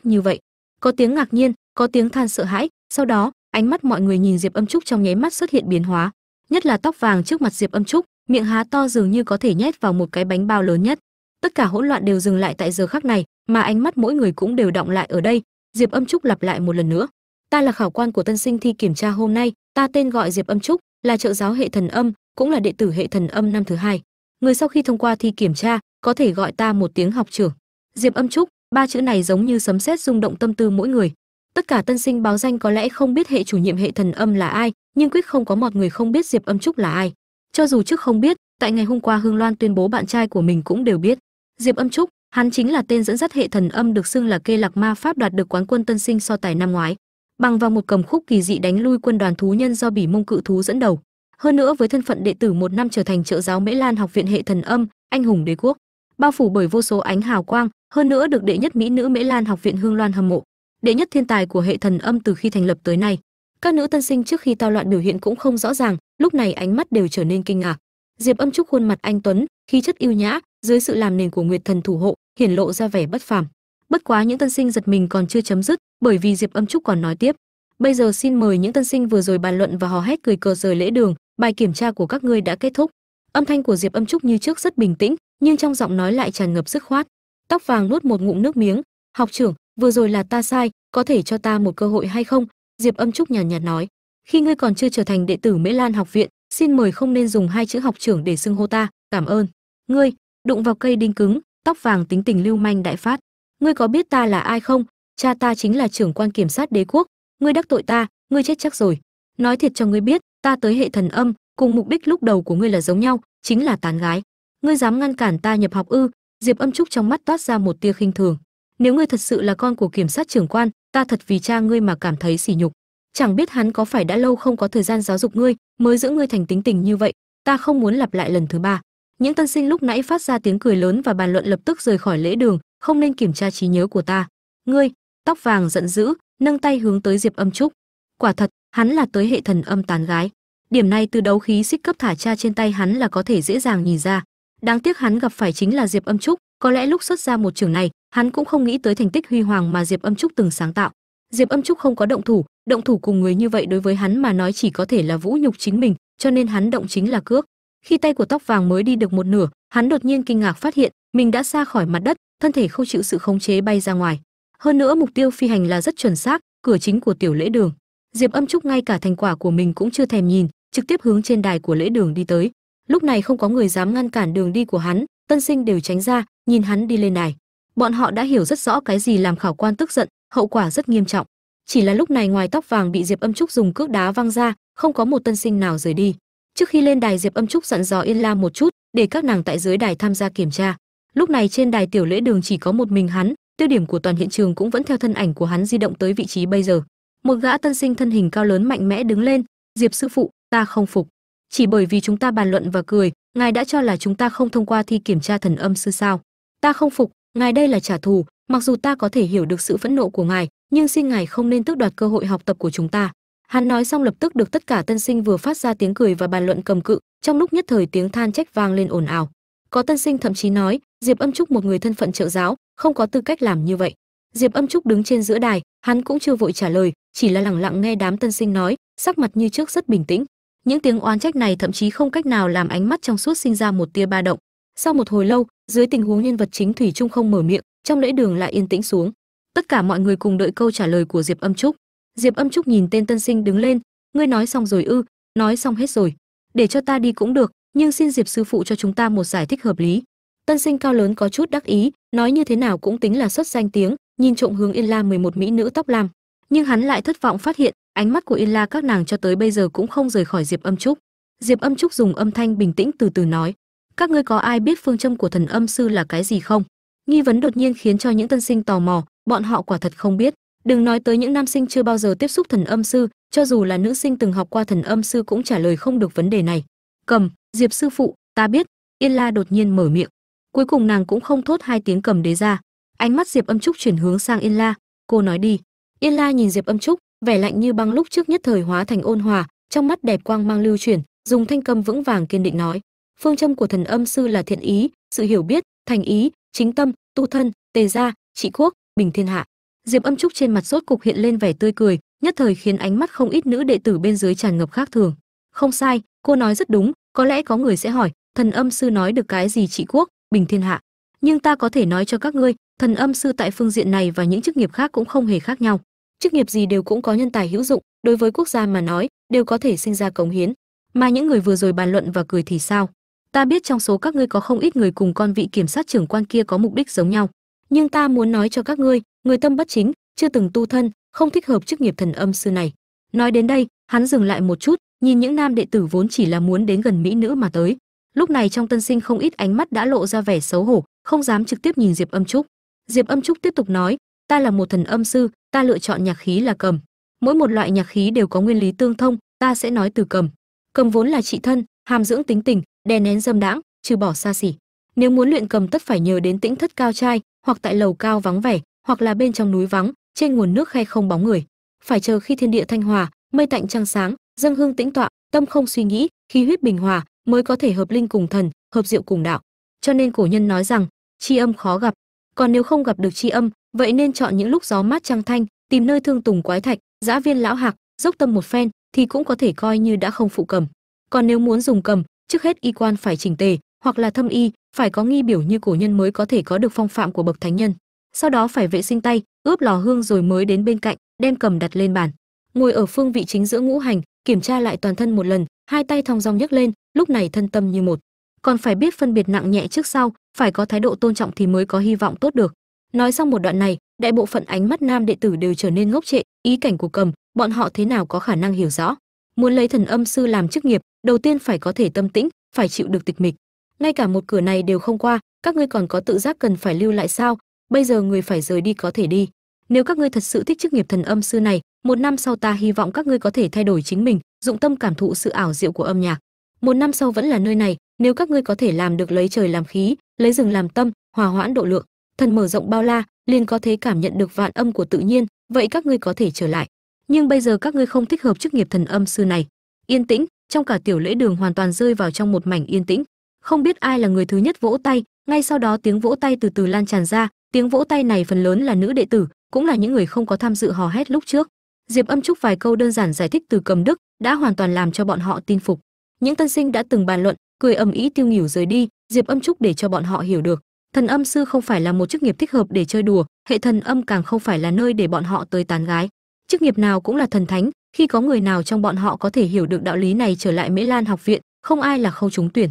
như vậy. Có tiếng ngạc nhiên, có tiếng than sợ hãi, sau đó, ánh mắt mọi người nhìn diệp âm trúc trong nháy mắt xuất hiện biến hóa. Nhất là tóc vàng trước mặt diệp âm trúc, miệng há to dường như có thể nhét vào một cái bánh bao lớn nhất. Tất cả hỗn loạn đều dừng lại tại giờ khắc này, mà ánh mắt mỗi người cũng đều động lại ở đây diệp âm trúc lặp lại một lần nữa. Ta là khảo quan của tân sinh thi kiểm tra hôm nay, ta tên gọi diệp âm trúc, là trợ giáo hệ thần âm, cũng là đệ tử hệ thần âm năm thứ hai. Người sau khi thông qua thi kiểm tra, có thể gọi ta một tiếng học trưởng. Diệp âm trúc, ba chữ này giống như sấm sét rung động tâm tư mỗi người. Tất cả tân sinh báo danh có lẽ không biết hệ chủ nhiệm hệ thần âm là ai, nhưng quyết không có một người không biết diệp âm trúc là ai. Cho dù trước không biết, tại ngày hôm qua hương loan tuyên bố bạn trai của mình cũng đều biết. Diệp âm trúc hắn chính là tên dẫn dắt hệ thần âm được xưng là kê lạc ma pháp đoạt được quán quân tân sinh so tài năm ngoái, bằng vào một cầm khúc kỳ dị đánh lui quân đoàn thú nhân do bỉ mông cự thú dẫn đầu. Hơn nữa với thân phận đệ tử một năm trở thành trợ giáo mễ lan học viện hệ thần âm, anh hùng đế quốc, bao phủ bởi vô số ánh hào quang, hơn nữa được đệ nhất mỹ nữ mễ lan học viện hương loan hâm mộ, đệ nhất thiên tài của hệ thần âm từ khi thành lập tới nay. Các nữ tân sinh trước khi tao loạn biểu hiện cũng không rõ ràng, lúc này ánh mắt đều trở nên kinh ngạc. Diệp âm trúc khuôn mặt anh tuấn khí chất yêu nhã dưới sự làm nền của nguyệt thần thủ hộ hiển lộ ra vẻ bất phàm. Bất quá những tân sinh giật mình còn chưa chấm dứt bởi vì diệp âm trúc còn nói tiếp. Bây giờ xin mời những tân sinh vừa rồi bàn luận và hò hét cười cờ rời lễ đường bài kiểm tra của các ngươi đã kết thúc. Âm thanh của diệp âm trúc như trước rất bình tĩnh nhưng trong giọng nói lại tràn ngập sức khoát. Tóc vàng nuốt một ngụm nước miếng. Học trưởng vừa rồi là ta sai có thể cho ta một cơ hội hay không? Diệp âm trúc nhàn nhạt, nhạt nói. Khi ngươi còn chưa trở thành đệ tử mễ lan học viện xin mời không nên dùng hai chữ học trưởng để xưng hô ta cảm ơn ngươi, đụng vào cây đinh cứng, tóc vàng tính tình lưu manh đại phát. Ngươi có biết ta là ai không? Cha ta chính là trưởng quan kiểm sát đế quốc. Ngươi đắc tội ta, ngươi chết chắc rồi. Nói thiệt cho ngươi biết, ta tới hệ thần âm, cùng mục đích lúc đầu của ngươi là giống nhau, chính là tán gái. Ngươi dám ngăn cản ta nhập học ư? Diệp âm trúc trong mắt toát ra một tia khinh thường. Nếu ngươi thật sự là con của kiểm sát trưởng quan, ta thật vì cha ngươi mà cảm thấy sỉ nhục. Chẳng biết hắn có phải đã lâu không có thời gian giáo dục ngươi, mới giữ ngươi thành tính tình như vậy, ta không muốn lặp lại lần thứ ba những tân sinh lúc nãy phát ra tiếng cười lớn và bàn luận lập tức rời khỏi lễ đường, không nên kiểm tra trí nhớ của ta. Ngươi, tóc vàng giận dữ, nâng tay hướng tới diệp âm trúc. Quả thật, hắn là tới hệ thần âm tán gái. Điểm này từ đấu khí xích cấp thả cha trên tay hắn là có thể dễ dàng nhìn ra. Đáng tiếc hắn gặp phải chính là diệp âm trúc, có lẽ lúc xuất ra một trường này, hắn cũng không nghĩ tới thành tích huy hoàng mà diệp âm trúc từng sáng tạo. Diệp âm trúc không có động thủ động thủ cùng người như vậy đối với hắn mà nói chỉ có thể là vũ nhục chính mình, cho nên hắn động chính là cước khi tay của tóc vàng mới đi được một nửa, hắn đột nhiên kinh ngạc phát hiện mình đã xa khỏi mặt đất, thân thể không chịu sự khống chế bay ra ngoài. Hơn nữa mục tiêu phi hành là rất chuẩn xác, cửa chính của tiểu lễ đường. Diệp âm trúc ngay cả thành quả của mình cũng chưa thèm nhìn, trực tiếp hướng trên đài của lễ đường đi tới. Lúc này không có người dám ngăn cản đường đi của hắn, tân sinh đều tránh ra, nhìn hắn đi lên đài. Bọn họ đã hiểu rất rõ cái gì làm khảo quan tức giận, hậu quả rất nghiêm trọng. Chỉ là lúc này ngoài tóc vàng bị diệp âm trúc dùng cước đá văng ra, không có một tân sinh nào rời đi trước khi lên đài, diệp âm trúc dặn dò yên lam một chút, để các nàng tại dưới đài tham gia kiểm tra. Lúc này trên đài tiểu lễ đường chỉ có một mình hắn, tiêu điểm của toàn hiện trường cũng vẫn theo thân ảnh của hắn di động tới vị trí bây giờ. Một gã tân sinh thân hình cao lớn mạnh mẽ đứng lên, diệp sư phụ, ta không phục. Chỉ bởi vì chúng ta bàn luận và cười, ngài đã cho là chúng ta không thông qua thi kiểm tra thần âm sư sao? Ta không phục, ngài đây là trả thù, mặc dù ta có thể hiểu được sự phẫn nộ của ngài, nhưng xin ngài không nên tước đoạt cơ hội học tập của chúng ta hắn nói xong lập tức được tất cả tân sinh vừa phát ra tiếng cười và bàn luận cầm cự, trong lúc nhất thời tiếng than trách vang lên ồn ào. Có tân sinh thậm chí nói, diệp âm trúc một người thân phận trợ giáo, không có tư cách làm như vậy. Diệp âm trúc đứng trên giữa đài, hắn cũng chưa vội trả lời, chỉ là lẳng lặng nghe đám tân sinh nói, sắc mặt như trước rất bình tĩnh. Những tiếng oán trách này thậm chí không cách nào làm ánh mắt trong suốt sinh ra một tia ba động. Sau một hồi lâu, dưới tình huống nhân vật chính thủy trung không mở miệng, trong lễ đường lại yên tĩnh xuống. Tất cả mọi người cùng đợi câu trả lời của diệp âm trúc diệp âm trúc nhìn tên tân sinh đứng lên, ngươi nói xong rồi ư, nói xong hết rồi. Để cho ta đi cũng được, nhưng xin diệp sư phụ cho chúng ta một giải thích hợp lý. Tân sinh cao lớn có chút đắc ý, nói như thế nào cũng tính là xuất danh tiếng, nhìn trộm hướng yên la 11 mỹ nữ tóc lam. Nhưng hắn lại thất vọng phát hiện, ánh mắt của yên la các nàng cho tới bây giờ cũng không rời khỏi diệp âm trúc. Diệp âm trúc dùng âm thanh bình tĩnh từ từ nói, các ngươi có ai biết phương châm của thần âm sư là cái gì không? Nghi vấn đột nhiên khiến cho những tân sinh tò mò, bọn họ quả thật không biết đừng nói tới những nam sinh chưa bao giờ tiếp xúc thần âm sư, cho dù là nữ sinh từng học qua thần âm sư cũng trả lời không được vấn đề này. Cầm, diệp sư phụ, ta biết. Yên la đột nhiên mở miệng. Cuối cùng nàng cũng không thốt hai tiếng cầm đế ra. Ánh mắt diệp âm trúc chuyển hướng sang yên la. Cô nói đi. Yên la nhìn diệp âm trúc, vẻ lạnh như băng lúc trước nhất thời hóa thành ôn hòa, trong mắt đẹp quang mang lưu chuyển, dùng thanh cầm vững vàng kiên định nói. Phương châm của thần âm sư là thiện ý, sự hiểu biết, thành ý, chính tâm, tu thân, tề gia, trị quốc, bình thiên hạ diệp âm trúc trên mặt sốt cục hiện lên vẻ tươi cười, nhất thời khiến ánh mắt không ít nữ đệ tử bên dưới tràn ngập khác thường. Không sai, cô nói rất đúng, có lẽ có người sẽ hỏi, thần âm sư nói được cái gì trị quốc, bình thiên hạ. Nhưng ta có thể nói cho các ngươi, thần âm sư tại phương diện này và những chức nghiệp khác cũng không hề khác nhau. Chức nghiệp gì đều cũng có nhân tài hữu dụng, đối với quốc gia mà nói, đều có thể sinh ra cống hiến. Mà những người vừa rồi bàn luận và cười thì sao? Ta biết trong số các ngươi có không ít người cùng con vị kiểm sát trưởng quan kia có mục đích giống nhau nhưng ta muốn nói cho các ngươi, người tâm bất chính, chưa từng tu thân, không thích hợp chức nghiệp thần âm sư này. Nói đến đây, hắn dừng lại một chút, nhìn những nam đệ tử vốn chỉ là muốn đến gần mỹ nữ mà tới. Lúc này trong tân sinh không ít ánh mắt đã lộ ra vẻ xấu hổ, không dám trực tiếp nhìn diệp âm trúc. Diệp âm trúc tiếp tục nói, ta là một thần âm sư, ta lựa chọn nhạc khí là cầm. Mỗi một loại nhạc khí đều có nguyên lý tương thông, ta sẽ nói từ cầm. Cầm vốn là trị thân, hàm dưỡng tính tình, đè nén dâm đãng, trừ bỏ xa xỉ nếu muốn luyện cầm tất phải nhờ đến tĩnh thất cao trai, hoặc tại lầu cao vắng vẻ, hoặc là bên trong núi vắng, trên nguồn nước khe không bóng người. Phải chờ khi thiên địa thanh hòa, mây tạnh trăng sáng dâng hương tĩnh tọa, tâm không suy nghĩ, khí huyết bình hòa mới có thể hợp linh cùng thần, hợp diệu cùng đạo. Cho nên cổ nhân nói rằng, chi âm khó gặp. Còn nếu không gặp được chi âm, vậy nên chọn những lúc gió mát trăng thanh, tìm nơi thương tùng quái thạch giã viên lão hạc, dốc tâm một phen thì cũng có thể coi như đã không phụ cầm. Còn nếu muốn dùng cầm, trước hết y quan phải chỉnh tề hoặc là thâm y, phải có nghi biểu như cổ nhân mới có thể có được phong phạm của bậc thánh nhân. Sau đó phải vệ sinh tay, ướp lò hương rồi mới đến bên cạnh, đem cầm đặt lên bàn. Ngồi ở phương vị chính giữa ngũ hành, kiểm tra lại toàn thân một lần, hai tay thong dong nhấc lên, lúc này thân tâm như một. Còn phải biết phân biệt nặng nhẹ trước sau, phải có thái độ tôn trọng thì mới có hy vọng tốt được. Nói xong một đoạn này, đại bộ phận ánh mắt nam đệ tử đều trở nên ngốc trệ, ý cảnh của cầm, bọn họ thế nào có khả năng hiểu rõ. Muốn lấy thần âm sư làm chức nghiệp, đầu tiên phải có thể tâm tĩnh, phải chịu được tịch mịch ngay cả một cửa này đều không qua, các ngươi còn có tự giác cần phải lưu lại sao? Bây giờ người phải rời đi có thể đi. Nếu các ngươi thật sự thích chức nghiệp thần âm sư này, một năm sau ta hy vọng các ngươi có thể thay đổi chính mình, dụng tâm cảm thụ sự ảo diệu của âm nhạc. Một năm sau vẫn là nơi này, nếu các ngươi có thể làm được lấy trời làm khí, lấy rừng làm tâm, hòa hoãn độ lượng, thần mở rộng bao la, liền có thể cảm nhận được vạn âm của tự nhiên, vậy các ngươi có thể trở lại. Nhưng bây giờ các ngươi không thích hợp chức nghiệp thần âm sư này. Yên tĩnh, trong cả tiểu lễ đường hoàn toàn rơi vào trong một mảnh yên tĩnh không biết ai là người thứ nhất vỗ tay, ngay sau đó tiếng vỗ tay từ từ lan tràn ra, tiếng vỗ tay này phần lớn là nữ đệ tử, cũng là những người không có tham dự hò hét lúc trước. Diệp âm trúc vài câu đơn giản giải thích từ cầm đức, đã hoàn toàn làm cho bọn họ tin phục. Những tân sinh đã từng bàn luận, cười ầm ĩ tiêu nghỉu rời đi, diệp âm trúc để cho bọn họ hiểu được, thần âm sư không phải là một chức nghiệp thích hợp để chơi đùa, hệ thần âm càng không phải là nơi để bọn họ tới tán gái. Chức nghiệp nào cũng là thần thánh, khi có người nào trong bọn họ có thể hiểu được đạo lý này trở lại mễ lan học viện, không ai là không trúng tuyển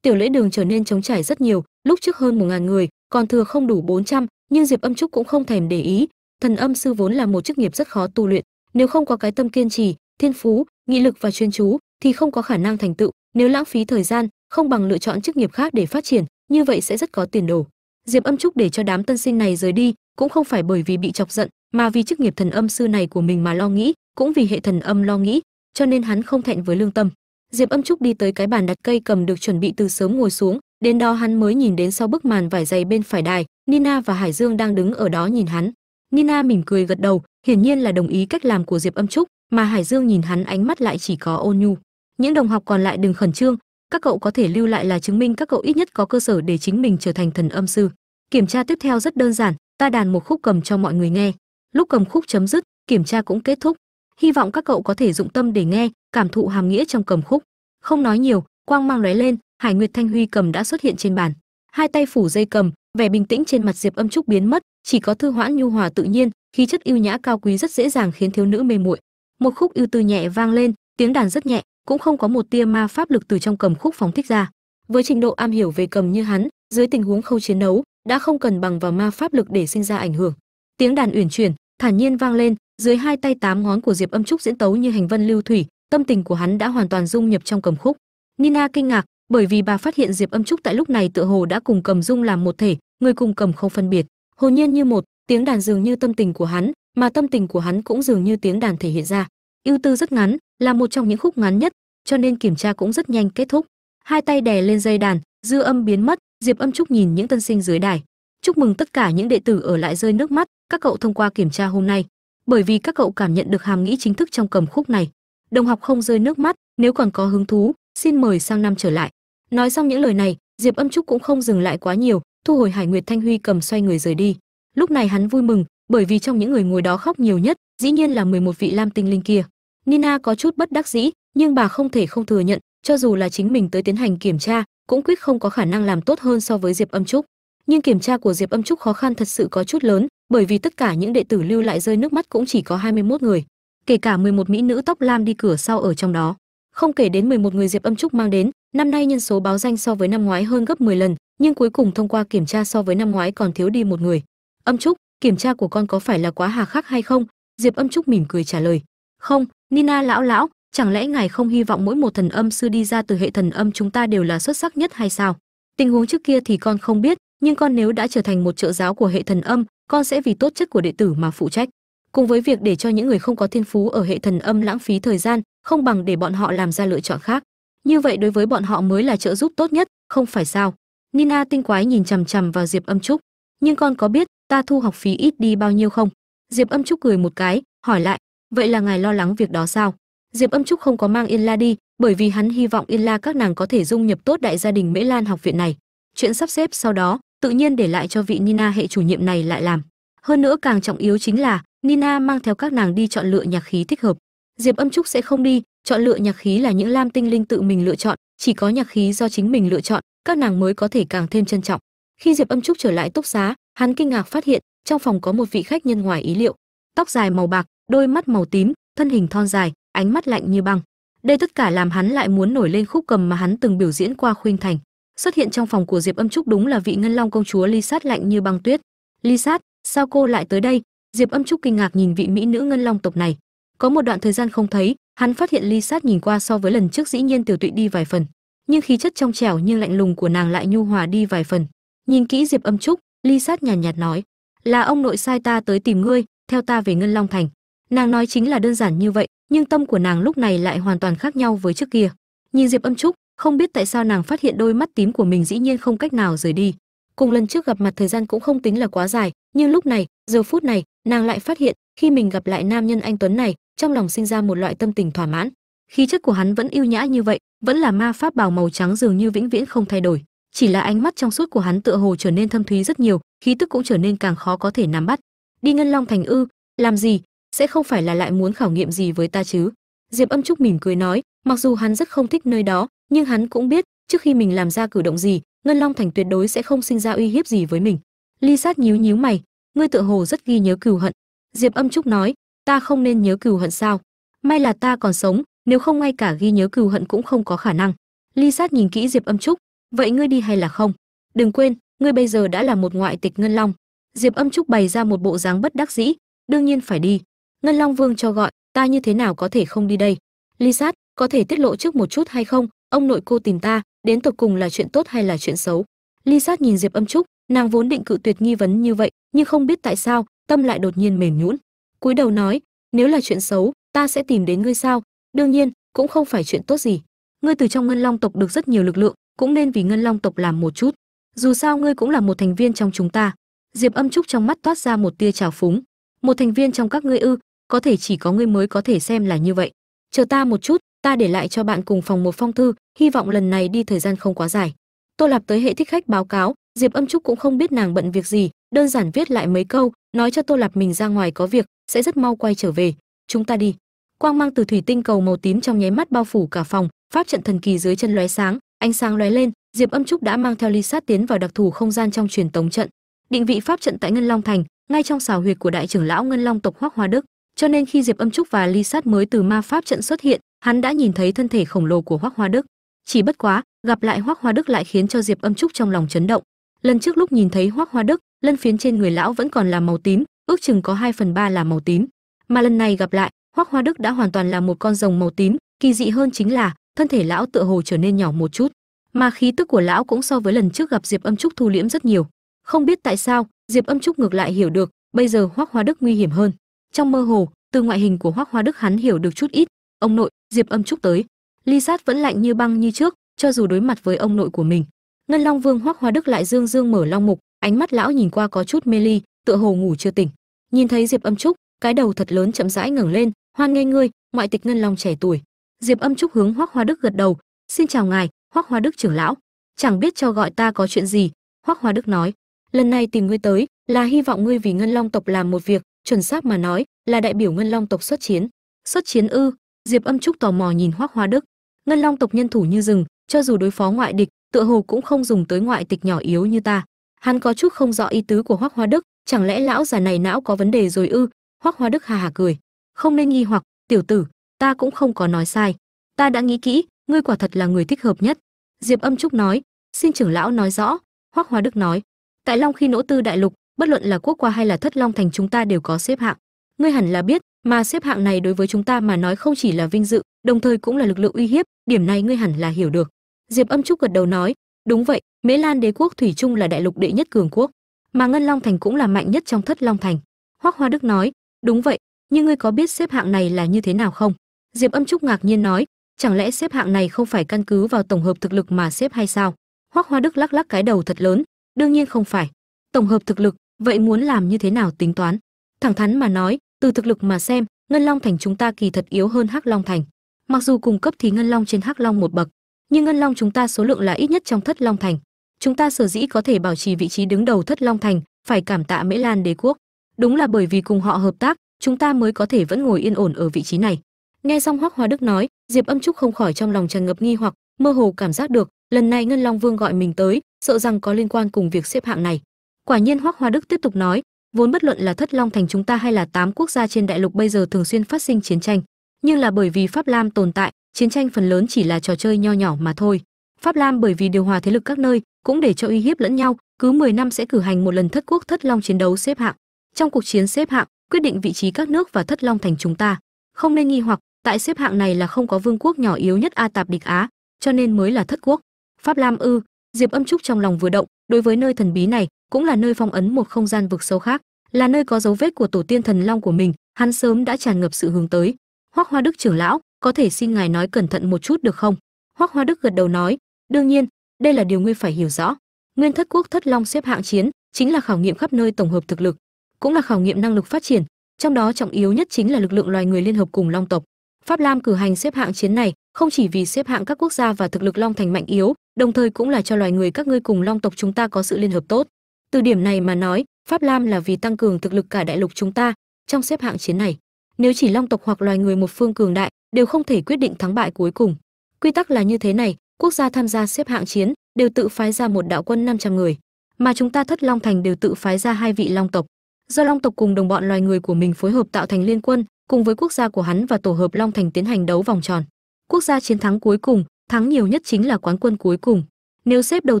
tiểu lễ đường trở nên trống trải rất nhiều lúc trước hơn một ngàn người còn thừa không đủ 400, nhưng diệp âm trúc cũng không thèm để ý. Thần âm sư vốn là một chức nghiệp rất khó tu luyện nếu không có cái tâm kiên trì thiên phú nghị lực và chuyên chú thì không có khả năng thành tựu. Nếu lãng phí thời gian không bằng lựa chọn chức nghiệp khác để phát triển như vậy sẽ rất có tiền đồ. Diệp âm trúc để cho đám tân sinh này rời đi cũng không phải bởi vì bị chọc giận mà vì chức nghiệp thần âm sư này của mình mà lo nghĩ cũng vì hệ thần âm lo nghĩ cho nên hắn không thẹn với lương tâm diệp âm trúc đi tới cái bàn đặt cây cầm được chuẩn bị từ sớm ngồi xuống, đến đó hắn mới nhìn đến sau bức màn vải dày bên phải đài, nina và hải dương đang đứng ở đó nhìn hắn. Nina mỉm cười gật đầu, hiển nhiên là đồng ý cách làm của diệp âm trúc, mà hải dương nhìn hắn ánh mắt lại chỉ có ôn nhu. Những đồng học còn lại đừng khẩn trương, các cậu có thể lưu lại là chứng minh các cậu ít nhất có cơ sở để chính mình trở thành thần âm sư. Kiểm tra tiếp theo rất đơn giản, ta đàn một khúc cầm cho mọi người nghe. Lúc cầm khúc chấm dứt, kiểm tra cũng kết thúc. Hy vọng các cậu có thể dụng tâm để nghe cảm thụ hàm nghĩa trong cầm khúc. Không nói nhiều, quang mang lóe lên, hải nguyệt thanh huy cầm đã xuất hiện trên bàn. Hai tay phủ dây cầm, vẻ bình tĩnh trên mặt diệp âm trúc biến mất, chỉ có thư hoãn nhu hòa tự nhiên, khí chất yêu nhã cao quý rất dễ dàng khiến thiếu nữ mê muội. Một khúc ưu tư nhẹ vang lên, tiếng đàn rất nhẹ, cũng không có một tia ma pháp lực từ trong cầm khúc phóng thích ra. Với trình độ am hiểu về cầm như hắn, dưới tình huống khâu chiến đấu, đã không cần bằng vào ma pháp lực để sinh ra ảnh hưởng. Tiếng đàn uyển chuyển, thản nhiên vang lên, dưới hai tay tám ngón của diệp âm trúc diễn tấu như hành vân lưu thủy tâm tình của hắn đã hoàn toàn dung nhập trong cầm khúc. Nina kinh ngạc, bởi vì bà phát hiện diệp âm trúc tại lúc này tựa hồ đã cùng cầm dung làm một thể, người cùng cầm không phân biệt. Hồn nhiên như một, tiếng đàn dường như tâm tình của hắn, mà tâm tình của hắn cũng dường như tiếng đàn thể hiện ra. Ưu tư rất ngắn, là một trong những khúc ngắn nhất, cho nên kiểm tra cũng rất nhanh kết thúc. Hai tay đè lên dây đàn, dư âm biến mất, diệp âm trúc nhìn những tân sinh dưới đài. Chúc mừng tất cả những đệ tử ở lại rơi nước mắt, các cậu thông qua kiểm tra hôm nay. Bởi vì các cậu cảm nhận được hàm nghĩ chính thức trong cầm khúc này đồng học không rơi nước mắt, nếu còn có hứng thú, xin mời sang năm trở lại. Nói xong những lời này, diệp âm trúc cũng không dừng lại quá nhiều, thu hồi hải nguyệt thanh huy cầm xoay người rời đi. Lúc này hắn vui mừng, bởi vì trong những người ngồi đó khóc nhiều nhất, dĩ nhiên là 11 vị lam tinh linh kia. Nina có chút bất đắc dĩ, nhưng bà không thể không thừa nhận, cho dù là chính mình tới tiến hành kiểm tra, cũng quyết không có khả năng làm tốt hơn so với diệp âm trúc. Nhưng kiểm tra của diệp âm trúc khó khăn thật sự có chút lớn, bởi vì tất cả những đệ tử lưu lại rơi nước mắt cũng chỉ có 21 người kể cả 11 mỹ nữ tóc lam đi cửa sau ở trong đó. Không kể đến 11 người diệp âm trúc mang đến, năm nay nhân số báo danh so với năm ngoái hơn gấp 10 lần, nhưng cuối cùng thông qua kiểm tra so với năm ngoái còn thiếu đi một người. Âm trúc, kiểm tra của con có phải là quá hà khắc hay không? Diệp âm trúc mỉm cười trả lời. Không, nina lão lão, chẳng lẽ ngài không hy vọng mỗi một thần âm sư đi ra từ hệ thần âm chúng ta đều là xuất sắc nhất hay sao? Tình huống trước kia thì con không biết, nhưng con nếu đã trở thành một trợ giáo của hệ thần âm, con sẽ vì tốt chất của đệ tử mà phụ trách cùng với việc để cho những người không có thiên phú ở hệ thần âm lãng phí thời gian, không bằng để bọn họ làm ra lựa chọn khác. Như vậy đối với bọn họ mới là trợ giúp tốt nhất, không phải sao? Nina tinh quái nhìn chằm chằm vào diệp âm trúc. Nhưng con có biết ta thu học phí ít đi bao nhiêu không? Diệp âm trúc cười một cái, hỏi lại. Vậy là ngài lo lắng việc đó sao? Diệp âm trúc không có mang yên la đi, bởi vì hắn hy vọng yên la các nàng có thể dung nhập tốt đại gia đình mễ lan học viện này. Chuyện sắp xếp sau đó, tự nhiên để lại cho vị nina hệ chủ nhiệm này lại làm. Hơn nữa càng trọng yếu chính là nina mang theo các nàng đi chọn lựa nhạc khí thích hợp. Diệp âm trúc sẽ không đi, chọn lựa nhạc khí là những lam tinh linh tự mình lựa chọn, chỉ có nhạc khí do chính mình lựa chọn, các nàng mới có thể càng thêm trân trọng. Khi diệp âm trúc trở lại túc xá, hắn kinh ngạc phát hiện, trong phòng có một vị khách nhân ngoài ý liệu. Tóc dài màu bạc, đôi mắt màu tím, thân hình thon dài, ánh mắt lạnh như băng. Đây tất cả làm hắn lại muốn nổi lên khúc cầm mà hắn từng biểu diễn qua khuynh thành. Xuất hiện trong phòng của diệp âm trúc đúng là vị ngân long công chúa ly sát lạnh như băng tuyết. Ly sát, sao cô lại tới đây? Diệp âm trúc kinh ngạc nhìn vị mỹ nữ ngân long tộc này. Có một đoạn thời gian không thấy hắn phát hiện ly sát nhìn qua so với lần trước dĩ nhiên tiểu tụy đi vài phần. Nhưng khí chất trong trẻo nhưng lạnh lùng của nàng lại nhu hòa đi vài phần. Nhìn kỹ diệp âm trúc ly sát nhàn nhạt, nhạt nói là ông nội sai ta tới tìm ngươi theo ta về ngân long thành. Nàng nói chính là đơn giản như vậy nhưng tâm của nàng lúc này lại hoàn toàn khác nhau với trước kia. Nhìn diệp âm trúc không biết tại sao nàng phát hiện đôi mắt tím của mình dĩ nhiên không cách nào rời đi. Cùng lần trước gặp mặt thời gian cũng không tính là quá dài nhưng lúc này, giờ phút này, nàng lại phát hiện, khi mình gặp lại nam nhân anh tuấn này, trong lòng sinh ra một loại tâm tình thỏa mãn. Khí chất của hắn vẫn yêu nhã như vậy, vẫn là ma pháp bào màu trắng dường như vĩnh viễn không thay đổi. Chỉ là ánh mắt trong suốt của hắn tựa hồ trở nên thâm thúy rất nhiều, khí tức cũng trở nên càng khó có thể nắm bắt. Đi ngân long thành ư, làm gì? Sẽ không phải là lại muốn khảo nghiệm gì với ta chứ? Diệp âm trúc mỉm cười nói, mặc dù hắn rất không thích nơi đó, nhưng hắn cũng biết, trước khi mình làm ra cử động gì, ngân long thành tuyệt đối sẽ không sinh ra uy hiếp gì với mình ly sát nhíu nhíu mày, ngươi tựa hồ rất ghi nhớ cừu hận. Diệp âm trúc nói, ta không nên nhớ cừu hận sao? May là ta còn sống, nếu không ngay cả ghi nhớ cừu hận cũng không có khả năng. Ly sát nhìn kỹ diệp âm trúc, vậy ngươi đi hay là không? Đừng quên, ngươi bây giờ đã là một ngoại tịch ngân long. Diệp âm trúc bày ra một bộ dáng bất đắc dĩ, đương nhiên phải đi. Ngân long vương cho gọi, ta như thế nào có thể không đi đây? Ly sát, có thể tiết lộ trước một chút hay không? Ông nội cô tìm ta, đến tột cùng là chuyện tốt hay là chuyện xấu? Ly sát nhìn diệp âm trúc nàng vốn định cự tuyệt nghi vấn như vậy, nhưng không biết tại sao, tâm lại đột nhiên mềm nhũn. Cúi đầu nói, nếu là chuyện xấu, ta sẽ tìm đến ngươi sao? Đương nhiên, cũng không phải chuyện tốt gì. Ngươi từ trong ngân long tộc được rất nhiều lực lượng, cũng nên vì ngân long tộc làm một chút. Dù sao ngươi cũng là một thành viên trong chúng ta. Diệp âm trúc trong mắt toát ra một tia trào phúng. Một thành viên trong các ngươi ư, có thể chỉ có ngươi mới có thể xem là như vậy. Chờ ta một chút, ta để lại cho bạn cùng phòng một phong thư, hy vọng lần này đi thời gian không quá dài. Tô lạp tới hệ thích khách báo cáo diệp âm trúc cũng không biết nàng bận việc gì, đơn giản viết lại mấy câu, nói cho tô lạp mình ra ngoài có việc, sẽ rất mau quay trở về. Chúng ta đi. Quang mang từ thủy tinh cầu màu tím trong nháy mắt bao phủ cả phòng, pháp trận thần kỳ dưới chân lóe sáng, ánh sáng lóe lên, diệp âm trúc đã mang theo ly sát tiến vào đặc thù không gian trong truyền tống trận. Định vị pháp trận tại ngân long thành, ngay trong xào huyệt của đại trưởng lão ngân long tộc hoắc hoa đức. Cho nên khi diệp âm trúc và ly sát mới từ ma pháp trận xuất hiện, hắn đã nhìn thấy thân thể khổng lồ của hoắc hoa đức. Chỉ bất quá, gặp lại hoắc hoa đức lại khiến cho diệp âm trúc trong lòng chấn động lần trước lúc nhìn thấy hoắc hoa đức, lân phiến trên người lão vẫn còn là màu tím, ước chừng có 2 phần ba là màu tím. Mà lần này gặp lại hoắc hoa đức đã hoàn toàn là một con rồng màu tím, kỳ dị hơn chính là, thân thể lão tựa hồ trở nên nhỏ một chút. Mà khí tức của lão cũng so với lần trước gặp diệp âm trúc thu liễm rất nhiều. Không biết tại sao, diệp âm trúc ngược lại hiểu được, bây giờ hoắc hoa đức nguy hiểm hơn. Trong mơ hồ, từ ngoại hình của hoắc hoa đức hắn hiểu được chút ít. Ông nội, diệp âm trúc tới. Ly sát vẫn lạnh như băng như trước, cho dù đối mặt với ông nội của mình ngân long vương hoắc hoa đức lại dương dương mở long mục, ánh mắt lão nhìn qua có chút mê ly, tựa hồ ngủ chưa tỉnh. Nhìn thấy diệp âm trúc, cái đầu thật lớn chậm rãi ngẩng lên, hoan nghênh ngươi, ngoại tịch ngân long trẻ tuổi. Diệp âm trúc hướng hoắc hoa đức gật đầu, xin chào ngài, hoắc hoa đức trưởng lão. Chẳng biết cho gọi ta có chuyện gì? Hoắc hoa đức nói, lần này tìm ngươi tới là hy vọng ngươi vì ngân long tộc làm một việc, chuẩn xác mà nói là đại biểu ngân long tộc xuất chiến. Xuất chiến ư? Diệp âm trúc tò mò nhìn hoắc hoa đức. Ngân long tộc nhân thủ như rừng, cho dù đối phó ngoại địch tựa hồ cũng không dùng tới ngoại tịch nhỏ yếu như ta. Hắn có chút không rõ ý tứ của hoắc hoa đức, chẳng lẽ lão già này não có vấn đề rồi ư? Hoắc hoa đức hà hà cười. Không nên nghi hoặc, tiểu tử, ta cũng không có nói sai. Ta đã nghĩ kỹ, ngươi quả thật là người thích hợp nhất. Diệp âm trúc nói, xin trưởng lão nói rõ. Hoắc hoa đức nói, tại long khi nỗ tư đại lục, bất luận là quốc qua hay là thất long thành chúng ta đều có xếp hạng. Ngươi hẳn là biết, mà xếp hạng này đối với chúng ta mà nói không chỉ là vinh dự, đồng thời cũng là lực lượng uy hiếp, điểm này ngươi hẳn là hiểu được diệp âm trúc gật đầu nói, đúng vậy, mễ lan đế quốc thủy chung là đại lục đệ nhất cường quốc, mà ngân long thành cũng là mạnh nhất trong thất long thành. Hoắc hoa đức nói, đúng vậy, nhưng ngươi có biết xếp hạng này là như thế nào không? Diệp âm trúc ngạc nhiên nói, chẳng lẽ xếp hạng này không phải căn cứ vào tổng hợp thực lực mà xếp hay sao? Hoắc hoa đức lắc lắc cái đầu thật lớn, đương nhiên không phải. Tổng hợp thực lực, vậy muốn làm như thế nào tính toán? Thẳng thắn mà nói, từ thực lực mà xem, ngân long thành chúng ta kỳ thật yếu hơn hắc long thành. Mặc dù cùng cấp thì ngân long trên hắc long một bậc nhưng ngân long chúng ta số lượng là ít nhất trong thất long thành. Chúng ta sở dĩ có thể bảo trì vị trí đứng đầu thất long thành, phải cảm tạ mễ lan đế quốc. Đúng là bởi vì cùng họ hợp tác, chúng ta mới có thể vẫn ngồi yên ổn ở vị trí này. Nghe xong hoắc hoa đức nói, diệp âm trúc không khỏi trong lòng tràn ngập nghi hoặc, mơ hồ cảm giác được, lần này ngân long vương gọi mình tới, sợ rằng có liên quan cùng việc xếp hạng này. Quả nhiên hoắc hoa đức tiếp tục nói, vốn bất luận là thất long thành chúng ta hay là tám quốc gia trên đại lục bây giờ thường xuyên phát sinh chiến tranh. Nhưng là bởi vì pháp lam tồn tại chiến tranh phần lớn chỉ là trò chơi nho nhỏ mà thôi. Pháp lam bởi vì điều hòa thế lực các nơi, cũng để cho uy hiếp lẫn nhau, cứ 10 năm sẽ cử hành một lần thất quốc thất long chiến đấu xếp hạng. Trong cuộc chiến xếp hạng, quyết định vị trí các nước và thất long thành chúng ta. Không nên nghi hoặc, tại xếp hạng này là không có vương quốc nhỏ yếu nhất a tạp địch á, cho nên mới là thất quốc. Pháp lam ư, diệp âm trúc trong lòng vừa động, đối với nơi thần bí này, cũng là nơi phong ấn một không gian vực sâu khác, là nơi có dấu vết của tổ tiên thần long của mình, hắn sớm đã tràn ngập sự hướng tới. Hoắc hoa đức trưởng lão có thể xin ngài nói cẩn thận một chút được không? Hoắc hoa đức gật đầu nói, đương nhiên, đây là điều ngươi phải hiểu rõ. Nguyên thất quốc thất long xếp hạng chiến chính là khảo nghiệm khắp nơi tổng hợp thực lực, cũng là khảo nghiệm năng lực phát triển, trong đó trọng yếu nhất chính là lực lượng loài người liên hợp cùng long tộc. Pháp lam cử hành xếp hạng chiến này không chỉ vì xếp hạng các quốc gia và thực lực long thành mạnh yếu, đồng thời cũng là cho loài người các ngươi cùng long tộc chúng ta có sự liên hợp tốt. Từ điểm này mà nói, pháp lam là vì tăng cường thực lực cả đại lục chúng ta trong xếp hạng chiến này nếu chỉ long tộc hoặc loài người một phương cường đại, đều không thể quyết định thắng bại cuối cùng. Quy tắc là như thế này, quốc gia tham gia xếp hạng chiến, đều tự phái ra một đạo quân 500 người, mà chúng ta thất long thành đều tự phái ra hai vị long tộc. Do long tộc cùng đồng bọn loài người của mình phối hợp tạo thành liên quân, cùng với quốc gia của hắn và tổ hợp long thành tiến hành đấu vòng tròn. Quốc gia chiến thắng cuối cùng, thắng nhiều nhất chính là quán quân cuối cùng. Nếu xếp đầu